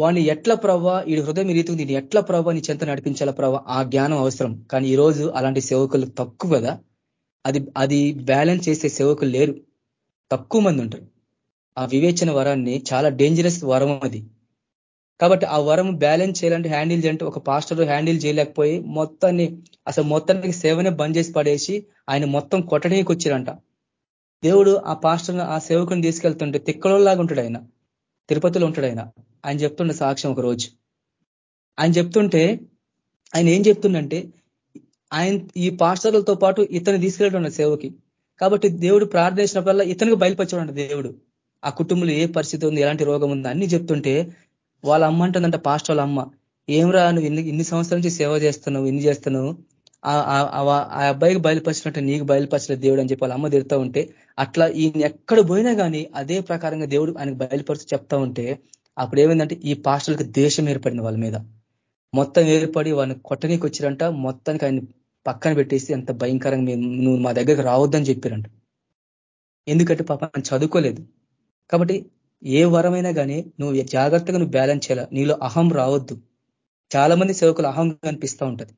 వాడిని ఎట్ల ప్రవ్వా? ఈ హృదయం రీతి నేను ఎట్ల ప్రవ్వా? నీ చెంత నడిపించాల ప్రవ్వా? ఆ జ్ఞానం అవసరం. కానీ ఈరోజు అలాంటి సేవకులు తక్కువ కదా? అది అది బ్యాలెన్స్ చేసే సేవకులు లేరు. తక్కువ మంది ఉంటారు. ఆ వివేచన వరాన్ని చాలా డేంజరస్ వరం అది. కాబట్టి ఆ వరం బ్యాలెన్స్ చేయాలంటే హ్యాండిల్ చేయాలంటే ఒక పాస్టర్ హ్యాండిల్ చేయలేకపోయి మొత్తాన్ని అసలు మొత్తానికి సేవనే బంద్ చేసి పడేసి ఆయన మొత్తం కొట్టడానికి వచ్చారంట దేవుడు ఆ పాస్టర్ ఆ సేవకుని తీసుకెళ్తుంటే తిక్కలోలాగా ఉంటాడు ఆయన. తిరుపతిలో ఉంటాడు ఆయన. ఆయన చెప్తుండే సాక్ష్యం ఒక రోజు. ఆయన చెప్తుంటే ఆయన ఏం చెప్తుండంటే ఆయన ఈ పాస్టర్లతో పాటు ఇతను తీసుకెళ్ళడం సేవకి. కాబట్టి దేవుడు ప్రార్థించినప్పుడల్లా ఇతనికి బయలుపరచడం దేవుడు. ఆ కుటుంబంలో ఏ పరిస్థితి ఉంది ఎలాంటి రోగం ఉంది అన్ని చెప్తుంటే వాళ్ళ అమ్మ అంటుందంట పాస్ట్ వాళ్ళ అమ్మ రా నువ్వు ఇన్ని ఇన్ని సంవత్సరాల నుంచి సేవ చేస్తున్నావు ఇన్ని చేస్తున్నావు? ఆ అబ్బాయికి బయలుపరిచినట్టు నీకు బయలుపరచలేదు దేవుడు అని చెప్పి అమ్మ తిడుతూ ఉంటే అట్లా ఈయన ఎక్కడ పోయినా కానీ అదే ప్రకారంగా దేవుడు ఆయనకు బయలుపరిచి చెప్తా ఉంటే అప్పుడు ఏమైందంటే ఈ పాస్టర్లకు దేశం ఏర్పడింది వాళ్ళ మీద. మొత్తం ఏర్పడి వాళ్ళని కొట్టనీకి వచ్చిరంట మొత్తానికి ఆయన పక్కన పెట్టేసి అంత భయంకరంగా నువ్వు మా దగ్గరకు రావద్దని చెప్పారంట. ఎందుకంటే పాప చదువుకోలేదు. కాబట్టి ఏ వరమైనా కానీ నువ్వు జాగ్రత్తగా నువ్వు బ్యాలెన్స్ చేయాలి. నీలో అహం రావద్దు. చాలా మంది సేవకులు అహం కనిపిస్తూ ఉంటది.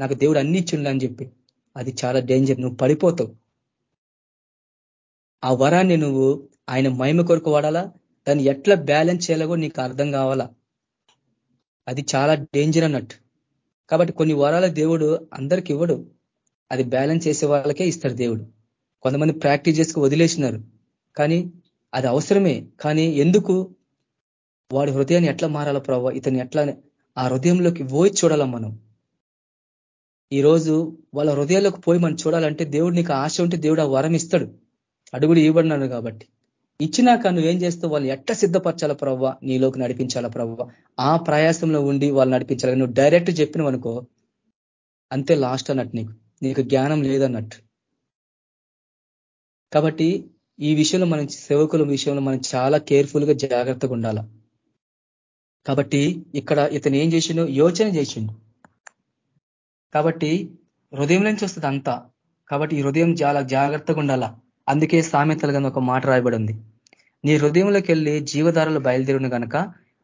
నాకు దేవుడు అన్ని ఇచ్చిండు అని చెప్పి. అది చాలా డేంజర్ నువ్వు పడిపోతావు. ఆ వరాన్ని నువ్వు ఆయన మహిమ కొరకు వాడాలా? దాన్ని ఎట్లా బ్యాలెన్స్ చేయాలో నీకు అర్థం కావాలా? అది చాలా డేంజర్ అన్నట్టు. కాబట్టి కొన్ని వరాల దేవుడు అందరికి ఇవ్వడు. అది బ్యాలెన్స్ చేసే వాళ్ళకే ఇస్తారు దేవుడు. కొంతమంది ప్రాక్టీస్ చేసుకు వదిలేసినారు. కానీ అది అవసరమే. కానీ ఎందుకు? వాడి హృదయాన్ని ఎట్లా మారాలో ప్రభావ ఇతను ఎట్లా ఆ హృదయంలోకి పోయి చూడాలా మనం? ఈరోజు వాళ్ళ హృదయాల్లోకి పోయి మనం చూడాలంటే దేవుడు నీకు ఆశ ఉంటే దేవుడు ఆ వరం ఇస్తాడు. అడుగుడు ఇవ్వబడినాడు కాబట్టి. ఇచ్చినాక నువ్వేం చేస్తావు? వాళ్ళు ఎట్లా సిద్ధపరచాల ప్రవ్వ? నీలోకి నడిపించాలా ప్రవ్వ? ఆ ప్రయాసంలో ఉండి వాళ్ళు నడిపించాలి? నువ్వు డైరెక్ట్ చెప్పినవనుకో అంతే లాస్ట్ అన్నట్టు నీకు. నీకు జ్ఞానం లేదన్నట్టు. కాబట్టి ఈ విషయంలో మనం సేవకుల విషయంలో మనం చాలా కేర్ఫుల్గా జాగ్రత్తగా ఉండాల. కాబట్టి ఇక్కడ ఇతను ఏం చేసిండు? యోచన చేసిండు. కాబట్టి హృదయం నుంచి వస్తుంది అంతా. కాబట్టి ఈ హృదయం చాలా జాగ్రత్తగా ఉండాలా? అందుకే సామెతలు కనుక ఒక మాట రాయబడి ఉంది నీ హృదయంలోకి వెళ్ళి జీవధారలు బయలుదేరును కనుక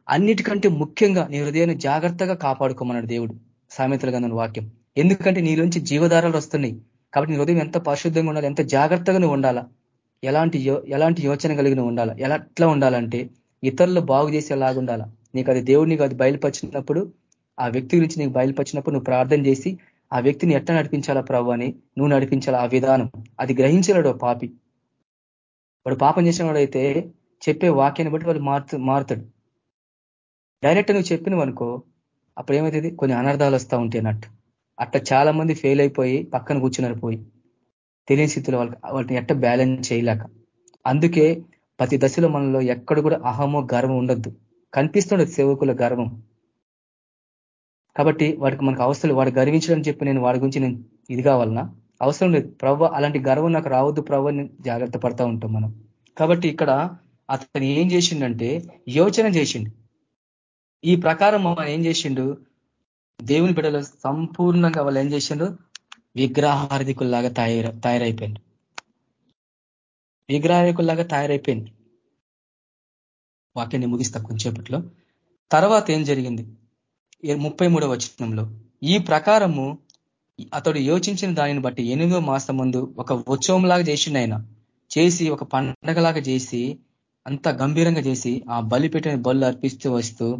అన్నిటికంటే ముఖ్యంగా నీ హృదయాన్ని జాగ్రత్తగా కాపాడుకోమన్నాడు దేవుడు. సామెతలు కనుక వాక్యం. ఎందుకంటే నీలోంచి జీవధారాలు వస్తున్నాయి. కాబట్టి నీ హృదయం ఎంత పరిశుద్ధంగా ఉండాలి ఎంత జాగ్రత్తగా నువ్వు ఉండాలా? ఎలాంటి ఎలాంటి యోచన కలిగిన ఉండాలా? ఎలా ఎట్లా ఉండాలంటే ఇతరులు బాగు చేసేలాగా ఉండాలా? నీకు అది దేవుడిని అది బయలుపరిచినప్పుడు ఆ వ్యక్తి గురించి నీకు బయలుపరిచినప్పుడు నువ్వు ప్రార్థన చేసి ఆ వ్యక్తిని ఎట్లా నడిపించాలా ప్రభు అని నువ్వు నడిపించాలా ఆ విధానం? అది గ్రహించలేడు పాపి. వాడు పాపం చేసిన వాడైతే చెప్పే వాక్యాన్ని బట్టి వాడు మారుతు మారుతాడు. డైరెక్ట్ నువ్వు చెప్పినవు అనుకో అప్పుడు ఏమవుతుంది కొన్ని అనర్థాలు వస్తూ ఉంటాయి అన్నట్టు. అట్లా చాలా మంది ఫెయిల్ అయిపోయి పక్కన కూర్చున్నారు పోయి. తెలియని స్థితిలో వాళ్ళకి వాటిని ఎట్ట బ్యాలెన్స్ చేయలేక. అందుకే ప్రతి దశలో మనలో ఎక్కడ కూడా అహమో గర్వం ఉండొద్దు. కనిపిస్తుండదు సేవకుల గర్వం. కాబట్టి వాడికి మనకు అవసరం వాడు గర్వించడం చెప్పి నేను వాడి గురించి నేను ఇది కావాలన్నా అవసరం లేదు. ప్రవ్వ అలాంటి గర్వం నాకు రావద్దు ప్రవ్వ జాగ్రత్త పడతా ఉంటాం మనం. కాబట్టి ఇక్కడ అతను ఏం చేసిండంటే యోచన చేసిండు. ఈ ప్రకారం మనం ఏం చేసిండు? దేవుని బిడ్డలు సంపూర్ణంగా వాళ్ళు ఏం చేసిండు? విగ్రహార్థికుల్లాగా తయారు తయారైపోయింది విగ్రహార్థికుల్లాగా తయారైపోయింది వాక్యాన్ని ముగిస్తా కొంచెంసేపట్లో. తర్వాత ఏం జరిగింది? ముప్పై మూడవ వచనంలో ఈ ప్రకారము అతడు యోచించిన దానిని బట్టి ఎనిమిదో మాసం ముందు ఒక ఉత్సవంలాగా చేసిండు ఆయన. చేసి ఒక పండగలాగా చేసి అంత గంభీరంగా చేసి ఆ బలిపీఠని బలు అర్పిస్తూ వస్తూ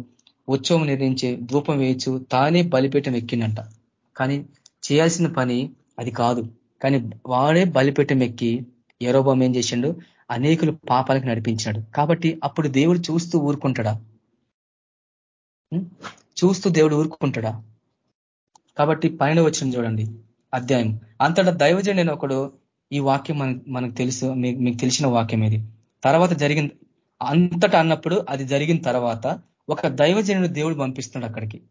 ఉత్సవం నిర్ణయించే ధూపం వేయచ్చు తానే బలిపీఠం ఎక్కిండట. కానీ చేయాల్సిన పని అది కాదు. కానీ వాడే బలిపీఠం ఎక్కి ఎరోబం ఏం చేసిండు? అనేకులు పాపాలకు నడిపించాడు కాబట్టి అప్పుడు దేవుడు చూస్తూ ఊరుకుంటాడా? చూస్తూ దేవుడు ఊరుకుంటాడా? కాబట్టి పైన వచ్చిన చూడండి అధ్యాయం. అంతటా దైవజనుడైన ఒకడు ఈ వాక్యం మనకు తెలుసు మీకు తెలిసిన వాక్యం ఇది. తర్వాత జరిగిన అంతటా అన్నప్పుడు అది జరిగిన తర్వాత ఒక దైవజనుడు దేవుడు పంపిస్తున్నాడు అక్కడికి.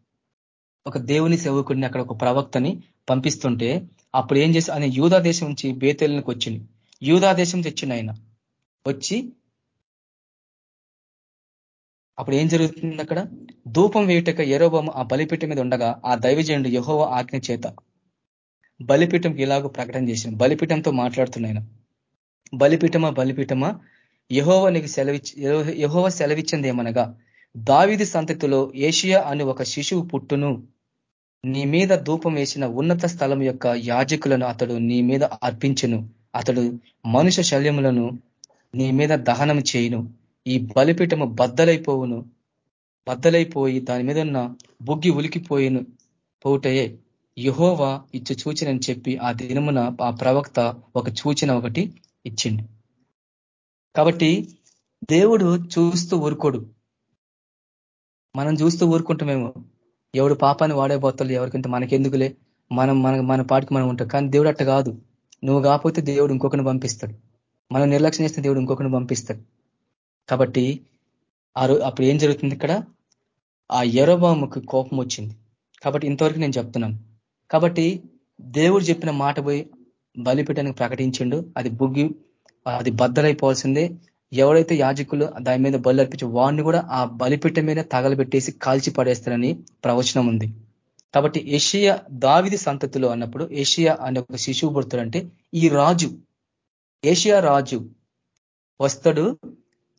ఒక దేవుని సేవకుడిని అక్కడ ఒక ప్రవక్తని పంపిస్తుంటే అప్పుడు ఏం చేసి ఆయన యూదా దేశం నుంచి బేతేలకు వచ్చింది. యూదా దేశం తెచ్చిండు ఆయన. వచ్చి అప్పుడు ఏం జరుగుతుంది అక్కడ? ధూపం వేయుటక ఎరోబము ఆ బలిపీఠం మీద ఉండగా ఆ దైవజనుడు యహోవ ఆజ్ఞ చేత బలిపీఠంకి ఇలాగో ప్రకటన చేసిన బలిపీఠంతో మాట్లాడుతున్నాయన బలిపీఠమా బలిపీఠమా? యహోవ నీకు సెలవిచ్చి యహోవ సెలవిచ్చింది ఏమనగా దావిది సంతతిలో ఏషియా అని ఒక శిశువు పుట్టును. నీ మీద ధూపం వేసిన ఉన్నత స్థలం యొక్క యాజకులను అతడు నీ మీద అర్పించును. అతడు మనుష శల్యములను నీ మీద దహనం చేయును. ఈ బలిపీఠము బద్దలైపోవును. బద్దలైపోయి దాని మీద ఉన్న బుగ్గి ఉలికిపోయిను పోటయే యహోవా ఇచ్చు సూచనని చెప్పి ఆ దినమున ఆ ప్రవక్త ఒక సూచన ఒకటి ఇచ్చిండు. కాబట్టి దేవుడు చూస్తూ ఊరుకోడు. మనం చూస్తూ ఊరుకుంటామేమో. ఎవడు పాపాన్ని వాడే బొత్తలు ఎవరికంటే మనకెందుకులే? మనం మన మన పాటికి మనం ఉంటాం. కానీ దేవుడు అట్ట కాదు. నువ్వు కాకపోతే దేవుడు ఇంకొకరిని పంపిస్తాడు. మనం నిర్లక్ష్యం చేస్తే దేవుడు ఇంకొకరిని పంపిస్తాడు. కాబట్టి అప్పుడు ఏం జరుగుతుంది ఇక్కడ? ఆ ఎరోబాముకు కోపం వచ్చింది. కాబట్టి ఇంతవరకు నేను చెప్తున్నాను. కాబట్టి దేవుడు చెప్పిన మాట పోయి బలిపీఠానికి ప్రకటించిండు. అది బుగ్గి అది బద్దలైపోవాల్సిందే. ఎవడైతే యాజకులు దాని మీద బలి అర్పించి వాడిని కూడా ఆ బలిపీఠం మీద తగలబెట్టేసి కాల్చి పడేస్తారని ప్రవచనం ఉంది. కాబట్టి ఏషియా దావిది సంతతిలో అన్నప్పుడు ఏషియా అనే ఒక శిశువు పుడతాడంటే ఈ రాజు ఏషియా రాజు వస్తాడు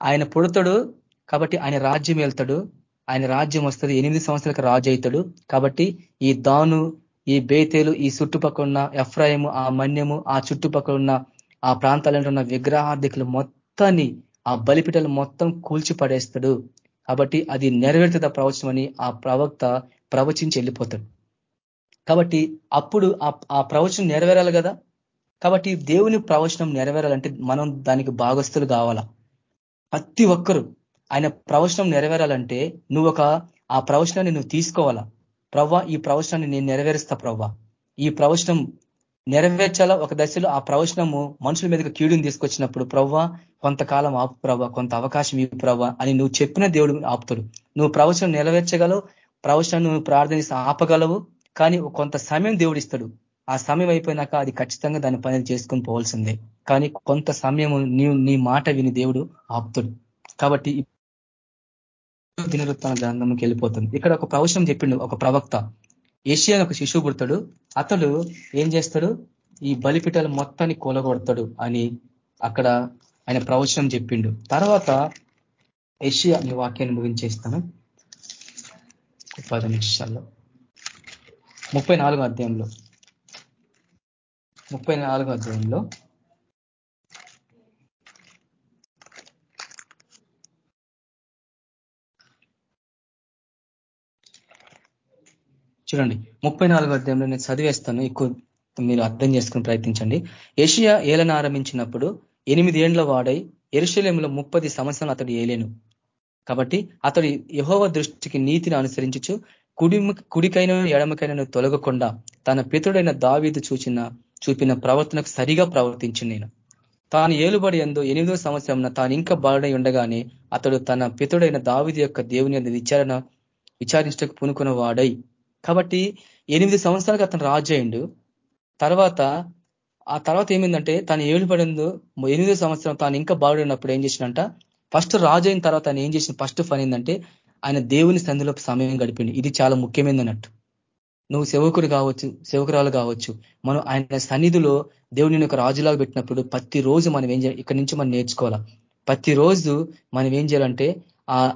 ఆయన పుడతాడు కాబట్టి ఆయన రాజ్యం వెళ్తాడు ఆయన రాజ్యం వస్తుంది. ఎనిమిది సంవత్సరాలకు రాజు అవుతాడు. కాబట్టి ఈ దాను ఈ బేతేలు ఈ చుట్టుపక్కల ఉన్న ఎఫ్రాయిము ఆ మన్యము ఆ చుట్టుపక్కల ఉన్న ఆ ప్రాంతాలలో ఉన్న విగ్రహార్థికులు మొత్తాన్ని ఆ బలిపిటలు మొత్తం కూల్చి పడేస్తాడు కాబట్టి అది నెరవేరుతుంది ప్రవచనం ఆ ప్రవక్త ప్రవచించి వెళ్ళిపోతాడు. కాబట్టి అప్పుడు ఆ ప్రవచనం నెరవేరాలి కదా? కాబట్టి దేవుని ప్రవచనం నెరవేరాలంటే మనం దానికి భాగస్తులు కావాలా? ప్రతి ఒక్కరు ఆయన ప్రవచనం నెరవేరాలంటే నువ్వు ఒక ఆ ప్రవచనాన్ని నువ్వు తీసుకోవాలా? ప్రవ్వ ఈ ప్రవచనాన్ని నేను నెరవేరుస్తా ప్రవ్వ. ఈ ప్రవచనం నెరవేర్చాలా? ఒక దశలో ఆ ప్రవచనము మనుషుల మీదకి కీడుని తీసుకొచ్చినప్పుడు ప్రవ్వ కొంతకాలం ఆపు ప్రవ్వ కొంత అవకాశం ఇవి ప్రవ్వ అని నువ్వు చెప్పిన దేవుడు ఆపుతాడు. నువ్వు ప్రవచనం నెరవేర్చగలవు ప్రవచనం నువ్వు ప్రార్థన ఆపగలవు కానీ కొంత సమయం దేవుడు ఇస్తాడు. ఆ సమయం అయిపోయినాక అది ఖచ్చితంగా దాని పనులు చేసుకొని పోవాల్సిందే. కానీ కొంత సమయం నీవు నీ మాట విని దేవుడు ఆపుతాడు. కాబట్టి దినవృత్తాన గ్రంథంకి వెళ్ళిపోతుంది. ఇక్కడ ఒక ప్రవచనం చెప్పిండు ఒక ప్రవక్త. ఏషియా ఒక శిశువు పుడతాడు. అతడు ఏం చేస్తాడు? ఈ బలిపిటలు మొత్తాన్ని కూలగొడతాడు అని అక్కడ ఆయన ప్రవచనం చెప్పిండు. తర్వాత ఏషియా మీ వాక్యాన్ని ముగించేస్తాను. పది నిమిషాల్లో. ముప్పై నాలుగో అధ్యాయంలో. ముప్పై నాలుగో అధ్యాయంలో. చూడండి ముప్పై నాలుగో అధ్యాయంలో నేను చదివేస్తాను. ఎక్కువ మీరు అర్థం చేసుకుని ప్రయత్నించండి. ఏషియా ఏలను ఆరంభించినప్పుడు ఎనిమిది ఏండ్ల వాడై ఎరుశలేములో ముప్పది సంవత్సరాలు అతడు ఏలేను. కాబట్టి అతడు యహోవ దృష్టికి నీతిని అనుసరించు కుడి కుడికైన ఎడమకైనా తొలగకుండా తన పితుడైన దావీదు చూచిన చూపిన ప్రవర్తనకు సరిగా ప్రవర్తించి నేను. తాను ఏలుబడి ఎందు ఎనిమిదో సంవత్సరం తాను ఇంకా బాడై ఉండగానే అతడు తన పితుడైన దావిది యొక్క దేవుని విచారణ విచారించకు పునుకున్న వాడై కాబట్టి ఎనిమిది సంవత్సరాలకు అతను రాజు అయిండు తర్వాత ఆ తర్వాత ఏమైందంటే తను ఏడు పడిందో ఎనిమిదో సంవత్సరం తాను ఇంకా బాగుడినప్పుడు ఏం చేసినంట ఫస్ట్ రాజు అయిన తర్వాత ఆయన ఏం చేసిన ఫస్ట్ పని ఏంటంటే ఆయన దేవుని సంధిలో సమయం గడిపింది ఇది చాలా ముఖ్యమైనది అన్నట్టు నువ్వు సేవకుడు కావచ్చు సేవకురాలు కావచ్చు మనం ఆయన సన్నిధిలో దేవుని యొక్క రాజులాగా పెట్టినప్పుడు ప్రతి రోజు మనం ఏం చేయాలి? ఇక్కడి నుంచి మనం నేర్చుకోవాలా? ప్రతి రోజు మనం ఏం చేయాలంటే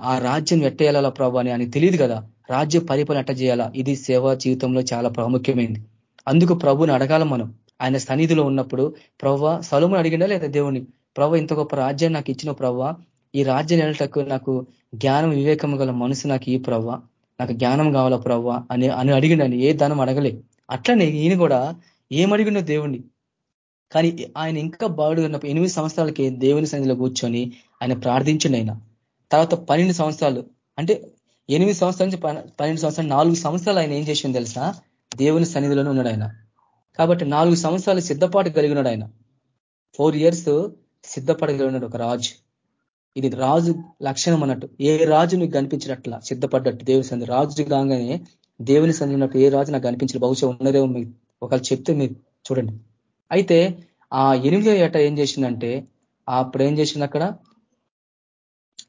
ఆ రాజ్యం ఎట్టేయాలా ప్రభు అని అని తెలియదు కదా. రాజ్య పరిపాలన అట్ట చేయాలా? ఇది సేవా జీవితంలో చాలా ప్రాముఖ్యమైంది. అందుకు ప్రభుని అడగాల మనం. ఆయన సన్నిధిలో ఉన్నప్పుడు ప్రవ్వ సలుమును అడిగిండా లేదా దేవుని ప్రభు ఇంత గొప్ప రాజ్యాన్ని నాకు ఇచ్చిన ప్రవ్వ? ఈ రాజ్యం వెళ్ళటకు నాకు జ్ఞానం వివేకం గల మనసు నాకు ఈ ప్రవ్వ? నాకు జ్ఞానం కావాలా ప్రవ్వ? అని అని అడిగిండని ఏ ధనం అడగలే. అట్లనే ఈయన కూడా ఏమడిగిండో దేవుణ్ణి. కానీ ఆయన ఇంకా బాగుడు ఉన్నప్పుడు ఎనిమిది సంవత్సరాలకి దేవుని సన్నిధిలో కూర్చొని ఆయన ప్రార్థించిండు ఆయన. తర్వాత పన్నెండు సంవత్సరాలు. అంటే ఎనిమిది సంవత్సరాల నుంచి పన్నెండు సంవత్సరాలు నాలుగు సంవత్సరాలు ఆయన ఏం చేసింది తెలుసా? దేవుని సన్నిధిలోనే ఉన్నాడు ఆయన. కాబట్టి నాలుగు సంవత్సరాలు సిద్ధపాటు కలిగినాడు ఆయన. ఫోర్ ఇయర్స్ సిద్ధపడగలిగినాడు ఒక రాజు. ఇది రాజు లక్షణం అన్నట్టు. ఏ రాజు నీకు కనిపించినట్ల సిద్ధపడ్డట్టు దేవుని సంధి రాజు కాగానే దేవుని సంధి ఉన్నట్టు ఏ రాజు నాకు కనిపించిన బహుశా ఉన్నదేమో మీకు ఒకళ్ళు చెప్తే మీరు చూడండి. అయితే ఆ ఎనిమిదో ఏట ఏం చేసిందంటే అప్పుడు ఏం చేసింది అక్కడ?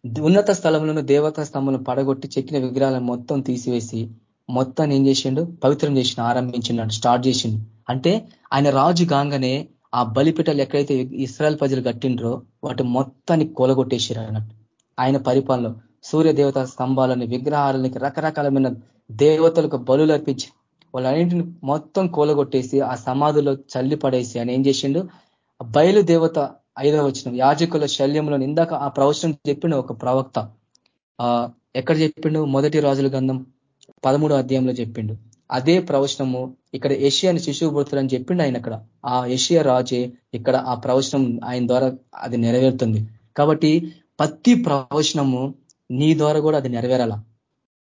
ఉన్నత స్థలంలోనూ దేవతా స్తంభం పడగొట్టి చెక్కిన విగ్రహాలను మొత్తం తీసివేసి మొత్తాన్ని ఏం చేసిండు? పవిత్రం చేసిన ఆరంభించిండు స్టార్ట్ చేసిండు. అంటే ఆయన రాజు కాగానే ఆ బలిపిటలు ఎక్కడైతే ఇస్రాయల్ ప్రజలు కట్టిండ్రో వాటి మొత్తాన్ని కూలగొట్టేసారు అన్నట్టు. ఆయన పరిపాలన సూర్యదేవత స్తంభాలని విగ్రహాలకి రకరకాలమైన దేవతలకు బలులు అర్పించి వాళ్ళన్నింటిని మొత్తం కూలగొట్టేసి ఆ సమాధిలో చల్లి పడేసి ఆయన ఏం చేసిండు? బయలు దేవత ఐదవ వచ్చిన యాజకుల శల్యంలో ఇందాక ఆ ప్రవచనం చెప్పిండు ఒక ప్రవక్త. ఆ ఎక్కడ చెప్పిండు? మొదటి రాజుల గంధం పదమూడో అధ్యాయంలో చెప్పిండు. అదే ప్రవచనము ఇక్కడ ఏషియాని శిశువు పుడతారని చెప్పిండు ఆయన అక్కడ. ఆ ఏషియా రాజే ఇక్కడ ఆ ప్రవచనం ఆయన ద్వారా అది నెరవేరుతుంది. కాబట్టి ప్రతి ప్రవచనము నీ ద్వారా కూడా అది నెరవేరాల.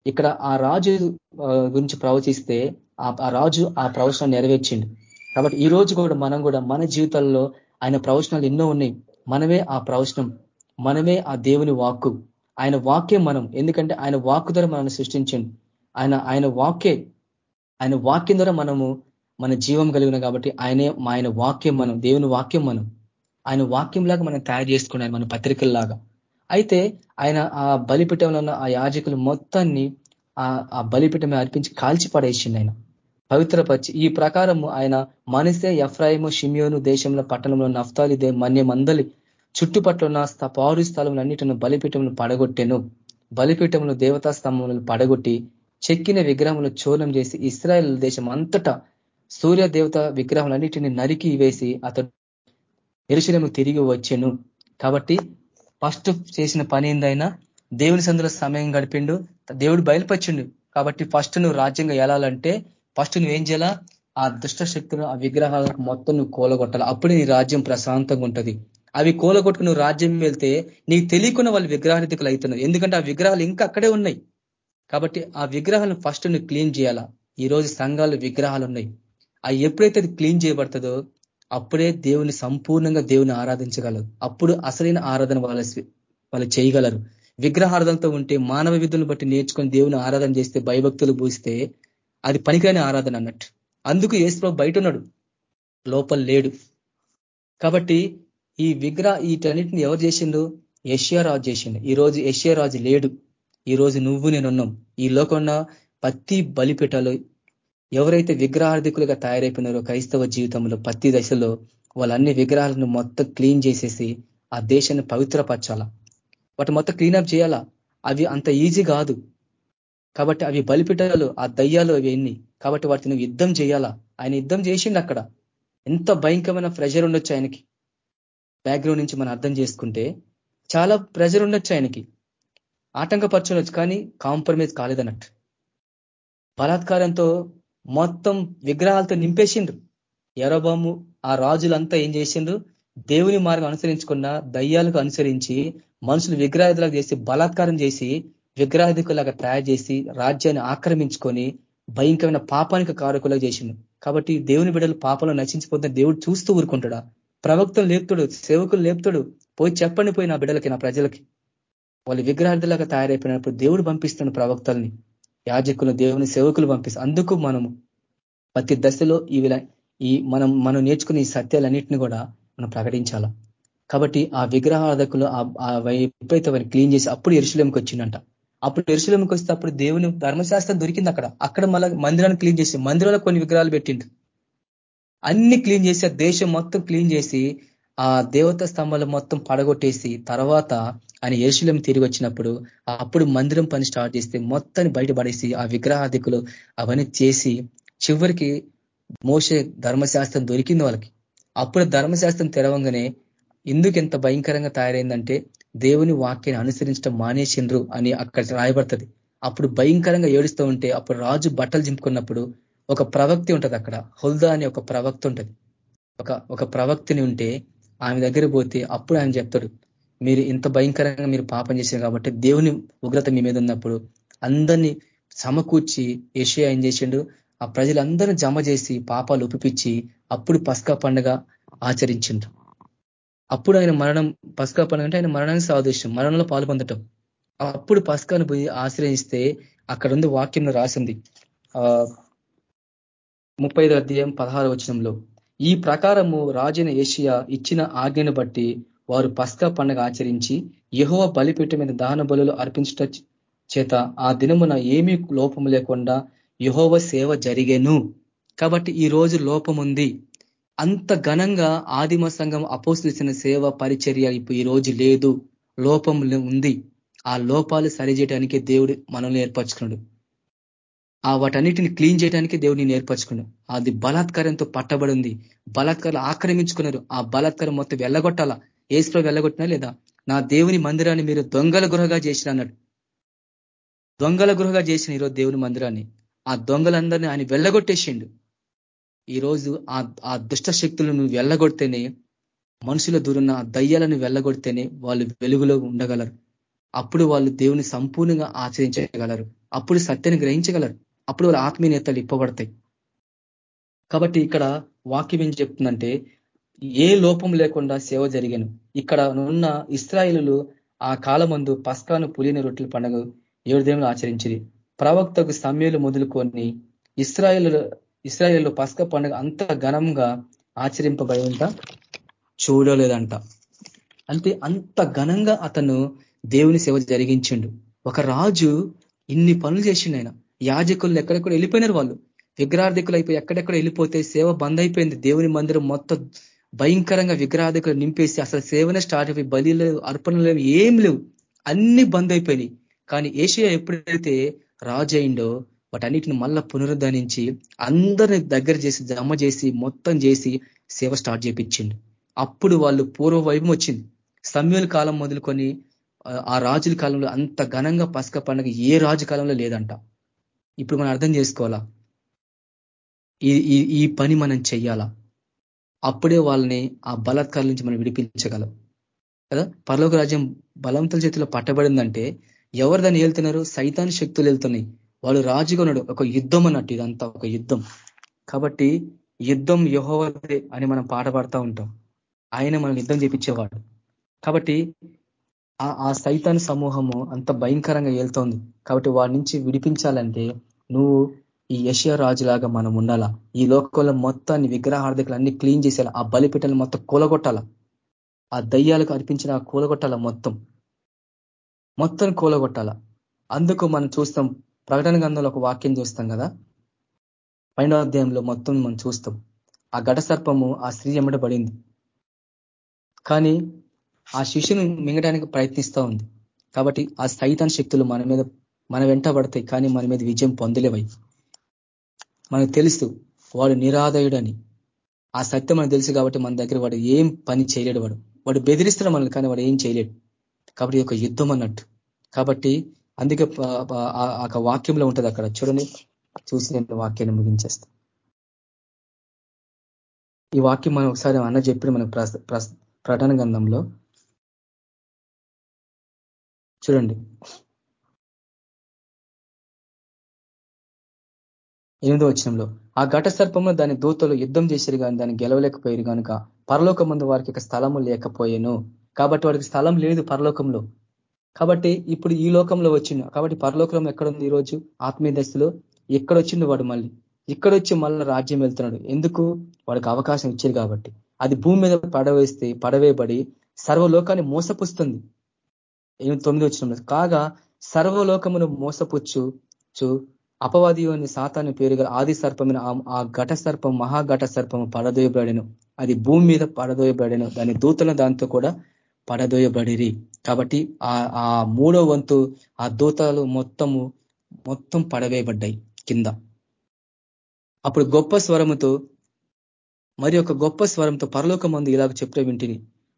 ఇక్కడ ఆ రాజు గురించి ప్రవచిస్తే ఆ రాజు ఆ ప్రవచనం నెరవేర్చిండు. కాబట్టి ఈ రోజు కూడా మనం కూడా మన జీవితాల్లో ఆయన ప్రవచనాలు ఎన్నో ఉన్నాయి. మనమే ఆ ప్రవచనం. మనమే ఆ దేవుని వాక్కు. ఆయన వాక్యం మనం. ఎందుకంటే ఆయన వాక్కు ద్వారా మనల్ని సృష్టించండి. ఆయన ఆయన వాక్యే ఆయన వాక్యం ద్వారా మనము మన జీవం కలిగిన కాబట్టి ఆయనే ఆయన వాక్యం మనం. దేవుని వాక్యం మనం. ఆయన వాక్యంలాగా మనం తయారు చేసుకున్నాం మన పత్రికల్లాగా. అయితే ఆయన ఆ బలిపీఠంలో ఉన్న ఆ యాజకులు మొత్తాన్ని ఆ బలిపీఠం అర్పించి కాల్చి పడేసింది ఆయన. పవిత్రపరిచి ఈ ప్రకారము ఆయన మనిసే ఎఫ్రాయిము షిమియోను దేశంలో పట్టణంలో నఫ్తాలి దే మందలి చుట్టుపట్ల ఉన్న పారు స్థలంలో బలిపీఠములు పడగొట్టెను. బలిపీఠములు దేవతా స్తంభములను పడగొట్టి చెక్కిన విగ్రహములు చూర్ణం చేసి ఇస్రాయల్ దేశం అంతటా సూర్య దేవత విగ్రహములన్నిటిని నరికి వేసి అతడు ఎరుశలము తిరిగి వచ్చాను. కాబట్టి ఫస్ట్ చేసిన పని ఏందైనా దేవుని సందులో సమయం గడిపిండు దేవుడు బయలుపరిచిండు. కాబట్టి ఫస్ట్ నువ్వు రాజ్యంగా ఎలాలంటే ఫస్ట్ నువ్వేం చేయాలా? ఆ దుష్ట శక్తులు ఆ విగ్రహాలకు మొత్తం నువ్వు కోలగొట్టాలి. అప్పుడే నీ రాజ్యం ప్రశాంతంగా ఉంటుంది. అవి కోలగొట్టుకు నువ్వు రాజ్యం వెళ్తే నీకు తెలియకుండా వాళ్ళు విగ్రహాధికులు అవుతున్నారు. ఎందుకంటే ఆ విగ్రహాలు ఇంకా అక్కడే ఉన్నాయి. కాబట్టి ఆ విగ్రహాలను ఫస్ట్ నువ్వు క్లీన్ చేయాలా. ఈరోజు సంఘాలు విగ్రహాలు ఉన్నాయి. అవి ఎప్పుడైతే అది క్లీన్ చేయబడుతుందో అప్పుడే దేవుని సంపూర్ణంగా దేవుని ఆరాధించగలరు. అప్పుడు అసలైన ఆరాధన వాళ్ళ వాళ్ళు చేయగలరు. విగ్రహార్థంతో ఉంటే మానవ విధులను బట్టి నేర్చుకొని దేవుని ఆరాధన చేస్తే భయభక్తులు పూస్తే అది పనికిరాని ఆరాధన అన్నట్టు. అందుకు ఏసుప్రభు బయట ఉన్నాడు లోపల లేడు. కాబట్టి ఈ విగ్రహ వీటన్నిటిని ఎవరు చేసిండు యష్యారాజు రాజు చేసిండు ఈరోజు యష్యారాజు లేడు. ఈరోజు నువ్వు నేనున్నాం ఈ లోకంలో ప్రతి బలిపెట్టలు ఎవరైతే విగ్రహార్థికులుగా తయారైపోయినారో క్రైస్తవ జీవితంలో ప్రతి దశలో వాళ్ళన్ని విగ్రహాలను మొత్తం క్లీన్ చేసేసి ఆ దేశాన్ని పవిత్రపరచాలా? వాటి మొత్తం క్లీనప్ చేయాలా? అవి అంత ఈజీ కాదు. కాబట్టి అవి బలిపిటలు ఆ దయ్యాలు అవి ఎన్ని? కాబట్టి వాటిని యుద్ధం చేయాలా? ఆయన యుద్ధం చేసిండు అక్కడ. ఎంత భయంకరమైన ప్రెషర్ ఉండొచ్చు ఆయనకి. బ్యాక్గ్రౌండ్ నుంచి మనం అర్థం చేసుకుంటే చాలా ప్రెషర్ ఉండొచ్చు ఆయనకి. ఆటంకపరచవచ్చు కానీ కాంప్రమైజ్ కాలేదన్నట్టు. బలాత్కారంతో మొత్తం విగ్రహాలతో నింపేసిండ్రు. ఎరబాము ఆ రాజులంతా ఏం చేసిండ్రు? దేవుని మార్గం అనుసరించుకున్న దయ్యాలకు అనుసరించి మనుషులు విగ్రహాలకు చేసి బలాత్కారం చేసి విగ్రహాధికులాగా తయారు చేసి రాజ్యాన్ని ఆక్రమించుకొని భయంకరమైన పాపానికి కారకులాగా చేసిండు. కాబట్టి దేవుని బిడ్డలు పాపంలో నశించిపోతుందని దేవుడు చూస్తూ ఊరుకుంటాడా? ప్రవక్తలు లేపుతాడు సేవకులు లేపుతాడు. పోయి చెప్పండి పోయి నా బిడ్డలకి నా ప్రజలకి. వాళ్ళు విగ్రహార్థులాగా తయారైపోయినప్పుడు దేవుడు పంపిస్తున్న ప్రవక్తల్ని. యాజకులు దేవుని సేవకులు పంపిస్తారు అందుకు మనము ప్రతి దశలో ఈ ఈ మనం మనం నేర్చుకునే ఈ సత్యాలన్నింటినీ కూడా మనం ప్రకటించాల? కాబట్టి ఆ విగ్రహాధకులు ఎప్పుడైతే వారిని క్లీన్ చేసి అప్పుడు ఎరుశలేంకి వచ్చిందంట అప్పుడు ఎరుశలంకి వస్తే అప్పుడు దేవుని ధర్మశాస్త్రం దొరికింది అక్కడ. అక్కడ మళ్ళీ మందిరాన్ని క్లీన్ చేసి మందిరంలో కొన్ని విగ్రహాలు పెట్టిండు అన్ని క్లీన్ చేసి దేశం మొత్తం క్లీన్ చేసి ఆ దేవతా స్తంభాలు మొత్తం పడగొట్టేసి తర్వాత ఆయన ఏసులం తిరిగి వచ్చినప్పుడు అప్పుడు మందిరం పని స్టార్ట్ చేస్తే మొత్తాన్ని బయటపడేసి ఆ విగ్రహాధికులు అవన్నీ చేసి చివరికి మోసే ధర్మశాస్త్రం దొరికింది వాళ్ళకి. అప్పుడు ధర్మశాస్త్రం తెరవంగానే ఎందుకు ఎంత భయంకరంగా తయారైందంటే దేవుని వాక్యాన్ని అనుసరించడం మానేసిండ్రు అని అక్కడ రాయబడుతుంది. అప్పుడు భయంకరంగా ఏడుస్తూ ఉంటే అప్పుడు రాజు బట్టలు చింపుకున్నప్పుడు ఒక ప్రవక్తి ఉంటుంది అక్కడ. హుల్దా అనే ఒక ప్రవక్త ఉంటుంది. ఒక ఒక ప్రవక్తిని ఉంటే ఆమె దగ్గర పోతే అప్పుడు ఆయన చెప్తాడు మీరు ఇంత భయంకరంగా మీరు పాపం చేశారు కాబట్టి దేవుని ఉగ్రత మీ మీద ఉన్నప్పుడు అందరినీ సమకూర్చి ఏషియా ఏం చేసిండు? ఆ ప్రజలందరూ జమ చేసి పాపాలు ఒప్పిపించి అప్పుడు పస్కా పండుగ ఆచరించిండు. అప్పుడు ఆయన మరణం పస్కా పండుగ అంటే ఆయన మరణానికి సాదృశ్యం మరణంలో పాల్పొందటం. అప్పుడు పస్కాను పోయి ఆశ్రయిస్తే అక్కడ ఉంది వాక్యం రాసింది ముప్పై అధ్యాయం పదహారు వచనంలో. ఈ ప్రకారము రాజైన ఏషియా ఇచ్చిన ఆజ్ఞను బట్టి వారు పస్కా పండుగ ఆచరించి యహోవ బలిపీఠ మీద దహన బలులు అర్పించట చేత ఆ దినమున ఏమీ లోపము లేకుండా యహోవ సేవ జరిగేను. కాబట్టి ఈ రోజు లోపం ఉంది అంత ఘనంగా ఆదిమ సంఘం అపోస్తున్న సేవ పరిచర్య ఇప్పుడు ఈ రోజు లేదు. లోపం ఉంది. ఆ లోపాలు సరిచేయడానికి దేవుడు మనల్ని ఏర్పరచుకున్నాడు. ఆ వాటన్నిటిని క్లీన్ చేయడానికి దేవుడిని నేర్పరచుకున్నాడు అది బలాత్కారంతో పట్టబడి ఉంది. బలాత్కారం ఆక్రమించుకున్నారు. ఆ బలాత్కారం మొత్తం వెళ్ళగొట్టాలా? ఏసులో వెళ్ళగొట్టినా లేదా? నా దేవుని మందిరాన్ని మీరు దొంగల గృహగా చేసిన అన్నాడు. దొంగల గృహగా చేసిన ఈరోజు దేవుని మందిరాన్ని. ఆ దొంగలందరినీ ఆయన వెళ్ళగొట్టేసిండు. ఈరోజు ఆ దుష్ట శక్తులను వెళ్ళగొడితేనే మనుషుల దూరున్న దయ్యాలను వెళ్ళగొడితేనే వాళ్ళు వెలుగులో ఉండగలరు. అప్పుడు వాళ్ళు దేవుని సంపూర్ణంగా ఆచరించగలరు. అప్పుడు సత్యాన్ని గ్రహించగలరు. అప్పుడు వాళ్ళ ఆత్మీయతలు ఇప్పబడతాయి. కాబట్టి ఇక్కడ వాక్యం ఏం చెప్తుందంటే ఏ లోపం లేకుండా సేవ జరిగాను. ఇక్కడ ఉన్న ఇస్రాయిలు ఆ కాలమందు పస్కాను పులిన రొట్టెల పండుగ ఏడు దేవులు ఆచరించింది ప్రవక్తకు సమయలు మొదలుకొని ఇస్రాయిల్ ఇస్రాయిల్ పస్క పండుగ అంత ఘనంగా ఆచరింపబడింట చూడలేదంట. అంటే అంత ఘనంగా అతను దేవుని సేవ జరిగించిండు. ఒక రాజు ఇన్ని పనులు చేసిండు ఆయన. యాజకులు ఎక్కడెక్కడ వెళ్ళిపోయినారు వాళ్ళు. విగ్రహార్థికులు అయిపోయి ఎక్కడెక్కడ వెళ్ళిపోతే సేవ బంద్ అయిపోయింది. దేవుని మందిరం మొత్తం భయంకరంగా విగ్రహార్థికులు నింపేసి అసలు సేవనే స్టార్ట్ అయిపోయి బలి లేవు అర్పణలు లేవు ఏం లేవు. అన్ని బంద్ అయిపోయినాయి. కానీ ఏషియా ఎప్పుడైతే రాజు అయిండో వాటన్నిటిని మళ్ళా పునరుద్ధరించి అందరిని దగ్గర చేసి జమ చేసి మొత్తం చేసి సేవ స్టార్ట్ చేపించిండు. అప్పుడు వాళ్ళు పూర్వ వైభవం వచ్చింది. సమయాల కాలం మొదలుకొని ఆ రాజుల కాలంలో అంత ఘనంగా పసక పండుగ ఏ రాజు కాలంలో లేదంట. ఇప్పుడు మనం అర్థం చేసుకోవాలా? ఈ ఈ పని మనం చెయ్యాలా? అప్పుడే వాళ్ళని ఆ బలాత్కారం నుంచి మనం విడిపించగలం. కదా? పరలోక రాజ్యం బలవంతుల చేతిలో పట్టబడిందంటే ఎవరు దాన్ని వెళ్తున్నారు సైతాన్ శక్తులు వెళ్తున్నాయి వాళ్ళు రాజుగా ఉన్నాడు. ఒక యుద్ధం అన్నట్టు ఇదంతా ఒక యుద్ధం. కాబట్టి యుద్ధం యహోవదే అని మనం పాట పాడుతూ ఉంటాం. ఆయన మనం యుద్ధం చేపించేవాడు. కాబట్టి ఆ సైతాన్ సమూహము అంత భయంకరంగా వెళ్తోంది కాబట్టి వాడి నుంచి విడిపించాలంటే నువ్వు ఈ యషియా రాజులాగా మనం ఉండాలా? ఈ లోకంలో మొత్తాన్ని విగ్రహార్థికలు అన్ని క్లీన్ చేసేయాలి ఆ బలిపిటలు మొత్తం కూలగొట్టాల? ఆ దయ్యాలకు అర్పించిన కూలగొట్టాల మొత్తం? మొత్తం కూలగొట్టాల? అందుకు మనం చూస్తాం ప్రకటన గంధంలో ఒక వాక్యం చూస్తాం కదా? పైన అధ్యాయంలో మొత్తం మనం చూస్తాం. ఆ ఘట సర్పము ఆ స్త్రీ ఎమ్మడబడింది కానీ ఆ శిష్యుని మింగడానికి ప్రయత్నిస్తూ ఉంది. కాబట్టి ఆ సైతాన్ శక్తులు మన మీద మన వెంట పడతాయి కానీ మన మీద విజయం పొందలేవై. మనకు తెలుసు వాడు నిరాదయుడని. ఆ సత్యం మనకు తెలుసు కాబట్టి మన దగ్గర వాడు ఏం పని చేయలేడు వాడు. వాడు బెదిరిస్తున్నాడు మనల్ని కానీ వాడు ఏం చేయలేడు. కాబట్టి ఒక యుద్ధం అన్నట్టు. కాబట్టి అందుకే ఆ వాక్యంలో ఉంటుంది అక్కడ. చూడండి. చూసి నేను వాక్యాన్ని ముగించేస్తాను ఈ వాక్యం మనం ఒకసారి అన్న చెప్పిన మనకు ప్రకటన గంధంలో చూడండి. ఎనిమిదో వచ్చినంలో ఆ ఘట సర్పంలో దాని దూతలు యుద్ధం చేశారు కానీ దాన్ని గెలవలేకపోయారు కనుక పరలోకం ముందు వారికి ఒక స్థలము లేకపోయాను. కాబట్టి వారికి స్థలం లేదు పరలోకంలో కాబట్టి ఇప్పుడు ఈ లోకంలో వచ్చిండు కాబట్టి పరలోకంలో ఎక్కడుంది ఈరోజు? ఆత్మీయ దశలో ఎక్కడొచ్చిండు వాడు మళ్ళీ? ఇక్కడొచ్చి మళ్ళీ రాజ్యం వెళ్తున్నాడు. ఎందుకు? వాడికి అవకాశం ఇచ్చారు కాబట్టి. అది భూమి మీద పడవేస్తే పడవేయబడి సర్వలోకాన్ని మోసపుస్తుంది. తొమ్మిది వచ్చిన కాగా సర్వలోకమును మోసపుచ్చు చు అపవాది అని సాతాన్ని పేరుగా ఆది సర్పమైన ఆ ఘట సర్పం మహాఘట సర్పం పడదోయబడను అది భూమి మీద పడదోయబడను దాని దూతల దాంతో కూడా పడదోయబడిరి. కాబట్టి ఆ మూడో వంతు ఆ దూతలు మొత్తము మొత్తం పడవేయబడ్డాయి కింద. అప్పుడు గొప్ప స్వరముతో మరి ఒక గొప్ప స్వరంతో పరలోక మందు ఇలాగ చెప్తే వింటిని.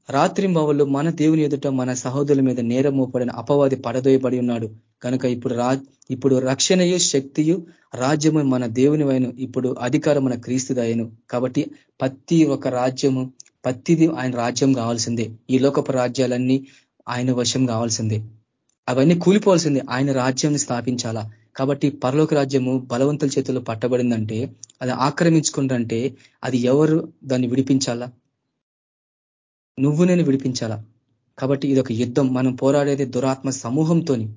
రాత్రి బావులు మన దేవుని ఎదుట మన సహోదరుల మీద నేరం మోపడిన అపవాది పడదోయబడి ఉన్నాడు. కనుక ఇప్పుడు రా ఇప్పుడు రక్షణయు శక్తియు రాజ్యము మన దేవుని వైను ఇప్పుడు అధికారం మన క్రీస్తుదయను కాబట్టి ప్రతి ఒక రాజ్యము ప్రతిది ఆయన రాజ్యం కావాల్సిందే. ఈ లోకపు రాజ్యాలన్నీ ఆయన వశం కావాల్సిందే. అవన్నీ కూలిపోవాల్సిందే. ఆయన రాజ్యాన్ని స్థాపించాలా? కాబట్టి పరలోక రాజ్యము బలవంతుల చేతుల్లో పట్టబడిందంటే అది ఆక్రమించుకుంటే అది ఎవరు దాన్ని విడిపించాలా? నువ్వు నేను విడిపించాలా? కాబట్టి ఇది ఒక యుద్ధం. మనం పోరాడేది దురాత్మ సమూహంతోని.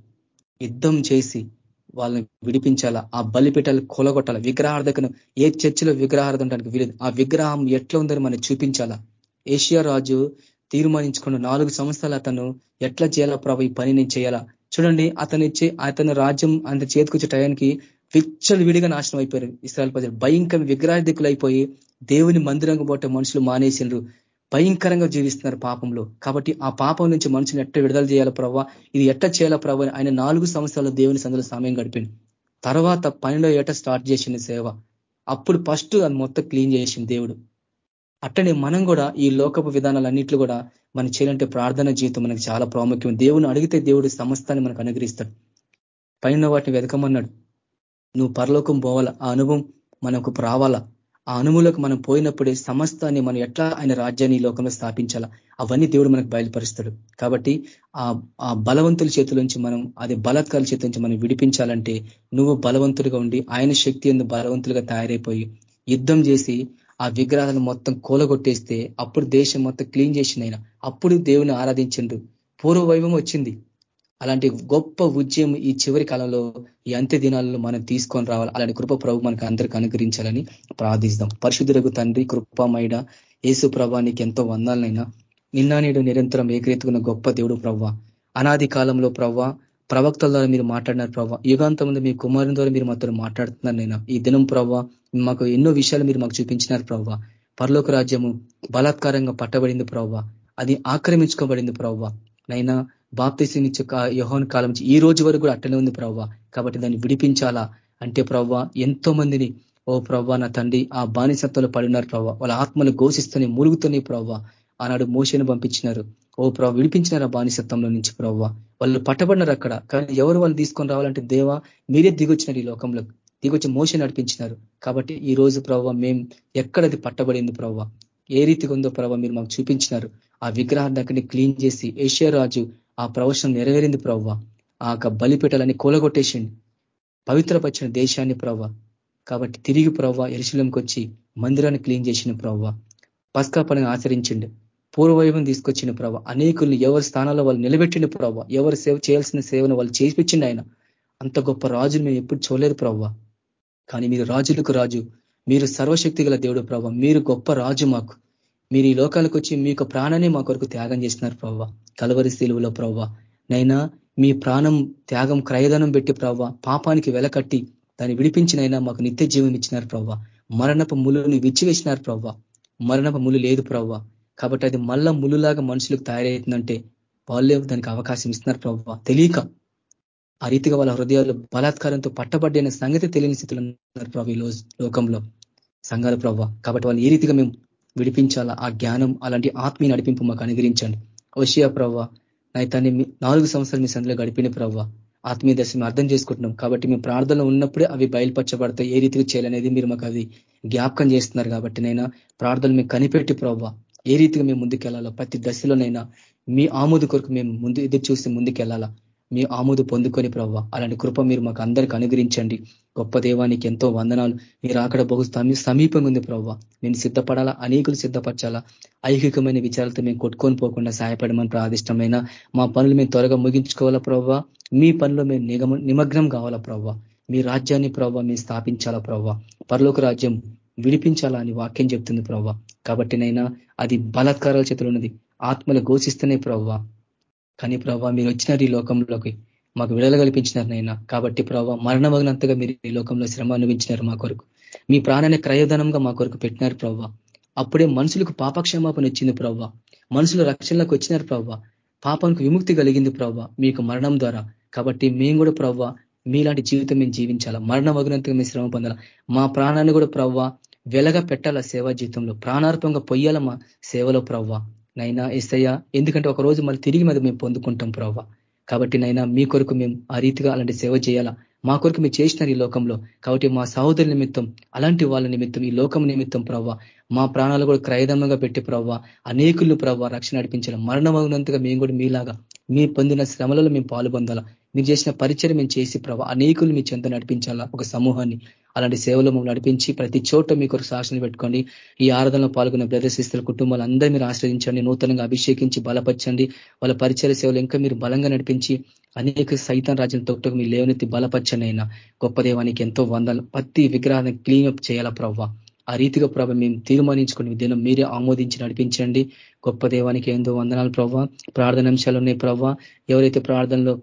యుద్ధం చేసి వాళ్ళని విడిపించాలా? ఆ బలిపీఠాలు కొలగొట్టాలా? విగ్రహార్థకను ఏ చర్చిలో విగ్రహార్థం వీలేదు. ఆ విగ్రహం ఎట్లా ఉందని మనం చూపించాలా? ఏషియా రాజు తీర్మానించుకున్న నాలుగు సంవత్సరాలు అతను ఎట్లా చేయాలా ప్రభు? ఈ పని నేను చేయాలా? చూడండి అతనిచ్చే అతని రాజ్యం అంత చేతికొచ్చే టయానికి విచ్చలు విడిగా నాశనం అయిపోయారు ఇస్రాయల్ ప్రజలు. భయంకర విగ్రహాధికులు అయిపోయి దేవుని మందిరంగా పోటే మనుషులు మానేసిండ్రు. భయంకరంగా జీవిస్తున్నారు పాపంలో. కాబట్టి ఆ పాపం నుంచి మనుషులు ఎట్ట విడుదల చేయాల ప్రభావ ఇది ఎట్ట చేయాల ప్రభావ ఆయన నాలుగు సంవత్సరాలు దేవుని సందులో సమయం గడిపింది తర్వాత పనిలో ఏట స్టార్ట్ చేసింది సేవ? అప్పుడు ఫస్ట్ అది మొత్తం క్లీన్ చేసింది దేవుడు. అట్టనే మనం కూడా ఈ లోకపు విధానాలన్నింటిలో కూడా మనం చేయాలంటే ప్రార్థన జీవితం మనకి చాలా ప్రాముఖ్యం. దేవుని అడిగితే దేవుడు సమస్తాన్ని మనకు అనుగ్రహిస్తాడు. పైన వాటిని వెతకమన్నాడు. నువ్వు పరలోకం పోవాలా? ఆ అనుభవం మనకు రావాలా? ఆ అనుభవంలోకి మనం పోయినప్పుడే సమస్తాన్ని మనం ఎట్లా ఆయన రాజ్యాన్ని లోకంలో స్థాపించాలా? అవన్నీ దేవుడు మనకు బయలుపరుస్తాడు. కాబట్టి ఆ బలవంతుల చేతుల నుంచి మనం అది బలత్కాల చేతుల నుంచి మనం విడిపించాలంటే నువ్వు బలవంతుడిగా ఉండి ఆయన శక్తి ఎందు బలవంతులుగా తయారైపోయి యుద్ధం చేసి ఆ విగ్రహాలను మొత్తం కూలగొట్టేస్తే అప్పుడు దేశం మొత్తం క్లీన్ చేసింది ఆయన. అప్పుడు దేవుని ఆరాధించిండు పూర్వవైభవం వచ్చింది. అలాంటి గొప్ప ఉద్యమం ఈ చివరి కాలంలో ఈ అంత్య దినాలలో మనం తీసుకొని రావాలి. అలాంటి కృప ప్రభు మనకు అందరికి అనుగ్రహించాలని ప్రార్థిస్తాం పరిశుద్ధులకు తండ్రి కృపమైడ యేసు ప్రభానికి ఎంతో వందాలనైనా. నిన్న నేడు నిరంతరం ఏకరీతుకున్న గొప్ప దేవుడు ప్రవ్వ అనాది కాలంలో ప్రవ్వ ప్రవక్తల ద్వారా మీరు మాట్లాడినారు ప్రవ్వ యుగాంతం మీ కుమారుని ద్వారా మీరు మాతో మాట్లాడుతున్నారు నైనా ఈ దినం ప్రవ్వ మాకు ఎన్నో విషయాలు మీరు మాకు చూపించినారు ప్రవ్వ. పరలోక రాజ్యము బలాత్కారంగా పట్టబడింది ప్రవ్వ. అది ఆక్రమించుకోబడింది ప్రవ్వ. నైనా బాప్తిసినిచ్చే యహోన్ కాలం నుంచి ఈ రోజు వరకు కూడా అట్టనే ఉంది ప్రవ్వ. కాబట్టి దాన్ని విడిపించాలా? అంటే ప్రవ్వ ఎంతో మందిని ఓ ప్రవ్వ నా తండ్రి ఆ బానిసత్వంలో పడినారు ప్రవ్వ. వాళ్ళ ఆత్మలు ఘోషిస్తూనే మురుగుతూనే ప్రవ్వ. ఆనాడు మోసను పంపించినారు. ఓ ప్రవ విడిపించినారు ఆ బానిసత్వంలో నుంచి ప్రవ్వ? వాళ్ళు పట్టబడినారు అక్కడ. కానీ ఎవరు వాళ్ళు తీసుకొని రావాలంటే దేవా మీరే దిగొచ్చినారు ఈ లోకంలో దిగొచ్చి మోస నడిపించినారు. కాబట్టి ఈ రోజు ప్రభావ మేం ఎక్కడది పట్టబడింది ప్రభావ? ఏ రీతిగా ఉందో ప్రభావ మీరు మాకు చూపించినారు. ఆ విగ్రహం దగ్గరని క్లీన్ చేసి ఏషియరాజు ఆ ప్రవచనం నెరవేరింది ప్రవ్వ ఆ యొక్క బలిపీఠాలని కూలగొట్టేసిండి. పవిత్రపరిచిన దేశాన్ని ప్రవ్వ కాబట్టి తిరిగి ప్రవ్వ ఎరుశలంకి వచ్చి మందిరాన్ని క్లీన్ చేసిన ప్రవ్వ పస్కా పనిని ఆచరించిండు. పూర్వవైవం తీసుకొచ్చిన ప్రభావ. అనేకుల్ని ఎవరి స్థానాల్లో వాళ్ళు నిలబెట్టిండు ప్రభావ. ఎవరు సేవ చేయాల్సిన సేవను వాళ్ళు చేయించిండు ఆయన. అంత గొప్ప రాజును మేము ఎప్పుడు చూడలేదు ప్రవ్వ కానీ మీరు రాజులకు రాజు. మీరు సర్వశక్తి గల దేవుడు ప్రభావ మీరు గొప్ప రాజు మాకు. మీరు ఈ లోకాలకు వచ్చి మీకు ప్రాణాన్ని మా కొరకు త్యాగం చేసినారు ప్రవ్వ కలవరి శిలువులో ప్రవ్వ నైనా మీ ప్రాణం త్యాగం క్రయదనం పెట్టి ప్రవ్వ పాపానికి వెలకట్టి దాన్ని విడిపించినైనా మాకు నిత్య జీవం ఇచ్చినారు ప్రవ్వ మరణపు ములుని విచ్చివేసినారు ప్రవ్వ మరణపు ములు లేదు ప్రవ్వ కాబట్టి అది మళ్ళా ములులాగా మనుషులకు తయారవుతుందంటే వాళ్ళే దానికి అవకాశం ఇస్తున్నారు ప్రవ్వ తెలియక ఆ రీతిగా వాళ్ళ హృదయాలు బలాత్కారంతో పట్టబడ్డైన సంగతి తెలియని స్థితిలో ఉన్నారు ప్రభు ఈ లోకంలో. సంఘాల ప్రభు కాబట్టి వాళ్ళు ఏ రీతిగా మేము విడిపించాలా? ఆ జ్ఞానం అలాంటి ఆత్మీయ నడిపింపు మాకు అనుగ్రహించండి. ఓషియా ప్రవ్వ నైతాన్ని నాలుగు సంవత్సరాలు మీ సందులో గడిపిన ప్రవ్వ ఆత్మీయ దర్శనం అర్థం చేసుకుంటున్నాం. కాబట్టి మేము ప్రార్థనలో ఉన్నప్పుడే అవి బయలుపరచబడతాయి. ఏ రీతిగా చేయాలనేది మీరు మాకు అది జ్ఞాపకం చేస్తున్నారు కాబట్టి నైనా ప్రార్థనలు మేము కనిపెట్టి ప్రవ్వ ఏ రీతిగా మేము ముందుకెళ్ళాలో ప్రతి దశలోనైనా మీ ఆమోదు కొరకు మేము ముందు ఎదురు చూసి ముందుకెళ్ళాలా? మీ ఆముదు పొందుకొని ప్రవ్వ. అలాంటి కృప మీరు మాకు అందరికి అనుగ్రహించండి. గొప్ప దేవానికి ఎంతో వందనాలు. మీరు అక్కడ బహు సమీపంగా ఉంది ప్రవ్వ. నేను సిద్ధపడాలా? అనేకులు సిద్ధపరచాలా? ఐహికమైన విచారాలతో మేము కొట్టుకొని పోకుండా సహాయపడమని ప్రాదిష్టమైన మా పనులు మేము త్వరగా ముగించుకోవాలా ప్రవ్వ? మీ పనిలో మేము నిమగ్నం కావాలా ప్రవ్వ? మీ రాజ్యాన్ని ప్రవ్వ మేము స్థాపించాలా ప్రవ్వ? పరలోక రాజ్యం విడిపించాలా అని వాక్యం చెప్తుంది ప్రవ్వ. కాబట్టి నైనా అది బలత్కారాల చేతులు ఉన్నది. ఆత్మలు ఘోషిస్తేనే ప్రవ్వ. కానీ ప్రభావ మీరు వచ్చినారు ఈ లోకంలోకి. మాకు విడుదల కల్పించినారు నైనా కాబట్టి ప్రభావ మరణమగినంతగా మీరు ఈ లోకంలో శ్రమ అనుభవించినారు మా కొరకు. మీ ప్రాణాన్ని క్రయోధనంగా మా కొరకు పెట్టినారు ప్రవ్వ అప్పుడే మనుషులకు పాపక్షమాపణ వచ్చింది ప్రవ్వ మనుషులు రక్షణలోకి వచ్చినారు ప్రవ్వ పాపానికి విముక్తి కలిగింది ప్రవ్వ మీకు మరణం ద్వారా. కాబట్టి మేము కూడా ప్రవ్వ మీలాంటి జీవితం మేము జీవించాలా. మరణ మేము శ్రమ పొందాలా. మా ప్రాణాన్ని కూడా ప్రవ్వ వెలగ పెట్టాల సేవా జీవితంలో. ప్రాణార్పంగా పొయ్యాల మా సేవలో ప్రవ్వ నైనా ఎస్సయ్య ఎందుకంటే ఒక రోజు మళ్ళీ తిరిగి మీద మేము పొందుకుంటాం ప్రవ్వ. కాబట్టి నైనా మీ కొరకు మేము ఆ రీతిగా అలాంటి సేవ చేయాలా? మా కొరకు మీరు చేసినారు ఈ లోకంలో. కాబట్టి మా సహోదరుల నిమిత్తం అలాంటి వాళ్ళ నిమిత్తం ఈ లోకం నిమిత్తం ప్రవ్వ మా ప్రాణాలు కూడా క్రయదమంగా పెట్టి ప్రవ్వ అనేకులు ప్రవ్వ రక్షణ నడిపించాలి? మరణమగినంతగా మేము కూడా మీలాగా మీ పొందిన శ్రమలలో మేము పాలు పొందాలా మీరు చేసిన పరిచయం మేము చేసి ప్రభావ అనేకులు మీ చెంత నడిపించాలా ఒక సమూహాన్ని. అలాంటి సేవలు మమ్మల్ని నడిపించి ప్రతి చోట మీ కొరకు శాసన పెట్టుకోండి ఈ ఆరాధనలో పాల్గొన్న బ్రదర్స్ కుటుంబాలు అందరూ మీరు ఆశ్రయించండి నూతనంగా అభిషేకించి బలపరచండి. వాళ్ళ పరిచయ సేవలు ఇంకా మీరు బలంగా నడిపించి అనేక సైతం రాజ్యం తొట్టకు మీ లేవనెత్తి బలపరచండి అయినా. గొప్ప దేవానికి ఎంతో వందలు ప్రతి విగ్రహాన్ని క్లీన్ అప్ చేయాలా ప్రవ్వ ఆ రీతిగా ప్రభ మేము తీర్మానించుకుని దినం మీరే ఆమోదించి నడిపించండి. గొప్ప దేవానికి ఎంతో వందనాలు ప్రవ్వ ప్రార్థనాంశాలు ఉన్నాయి ప్రవ్వ ఎవరైతే ప్రార్థనలో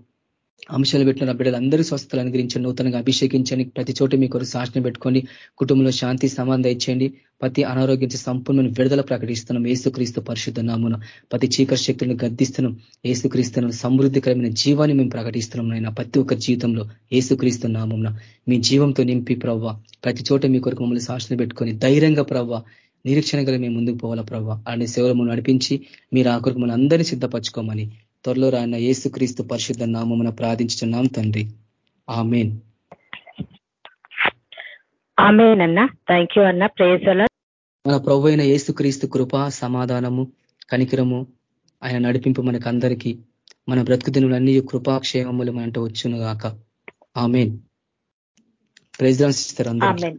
అంశాలు పెట్టిన బిడ్డలు అందరూ అనుగ్రహించండి నూతనంగా అభిషేకించండి. ప్రతి చోట మీ కొరకు శాసన పెట్టుకోండి కుటుంబంలో శాంతి సమాధానం ఇచ్చేయండి. ప్రతి అనారోగ్యం సంపూర్ణ విడుదల ప్రకటిస్తున్నాం. ఏసుక్రీస్తు పరిశుద్ధ నామున ప్రతి చీకర శక్తులను గద్దిస్తున్నాం. ఏసుక్రీస్తును సమృద్ధికరమైన జీవాన్ని మేము ప్రకటిస్తున్నాం నాయన. ప్రతి ఒక్క జీవితంలో ఏసుక్రీస్తు నామం మీ జీవంతో నింపి ప్రవ్వ. ప్రతి చోట మీ కొరకు మమ్మల్ని శాసన పెట్టుకొని ధైర్యంగా ప్రవ్వ. నిరీక్షణ గల మేము ముందుకు పోవాలా ప్రవ్వ. అలాంటి సేవలు నడిపించి మీరు ఆ కొరకు మనందరినీ సిద్ధపరచుకోమని త్వరలో రాయన క్రీస్తు పరిశుద్ధ నామమున ప్రార్థించుతున్నాం తండ్రి. ఆమెన్. ఆమెన్ అన్న. థ్యాంక్ యూ అన్న. ప్రేజ్ మన ప్రభు అయిన క్రీస్తు కృప సమాధానము కనికరము ఆయన నడిపింపు మనకు అందరికీ మన బ్రతుకు దినులన్నీ కృపాక్షేమములు మనంట వచ్చును గాక ఆమెన్. ప్రైజ్ సిస్టర్ అందరూ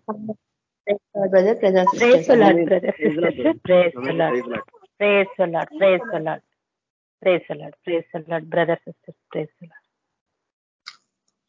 praise the Lord praise the Lord brother sisters praise the Lord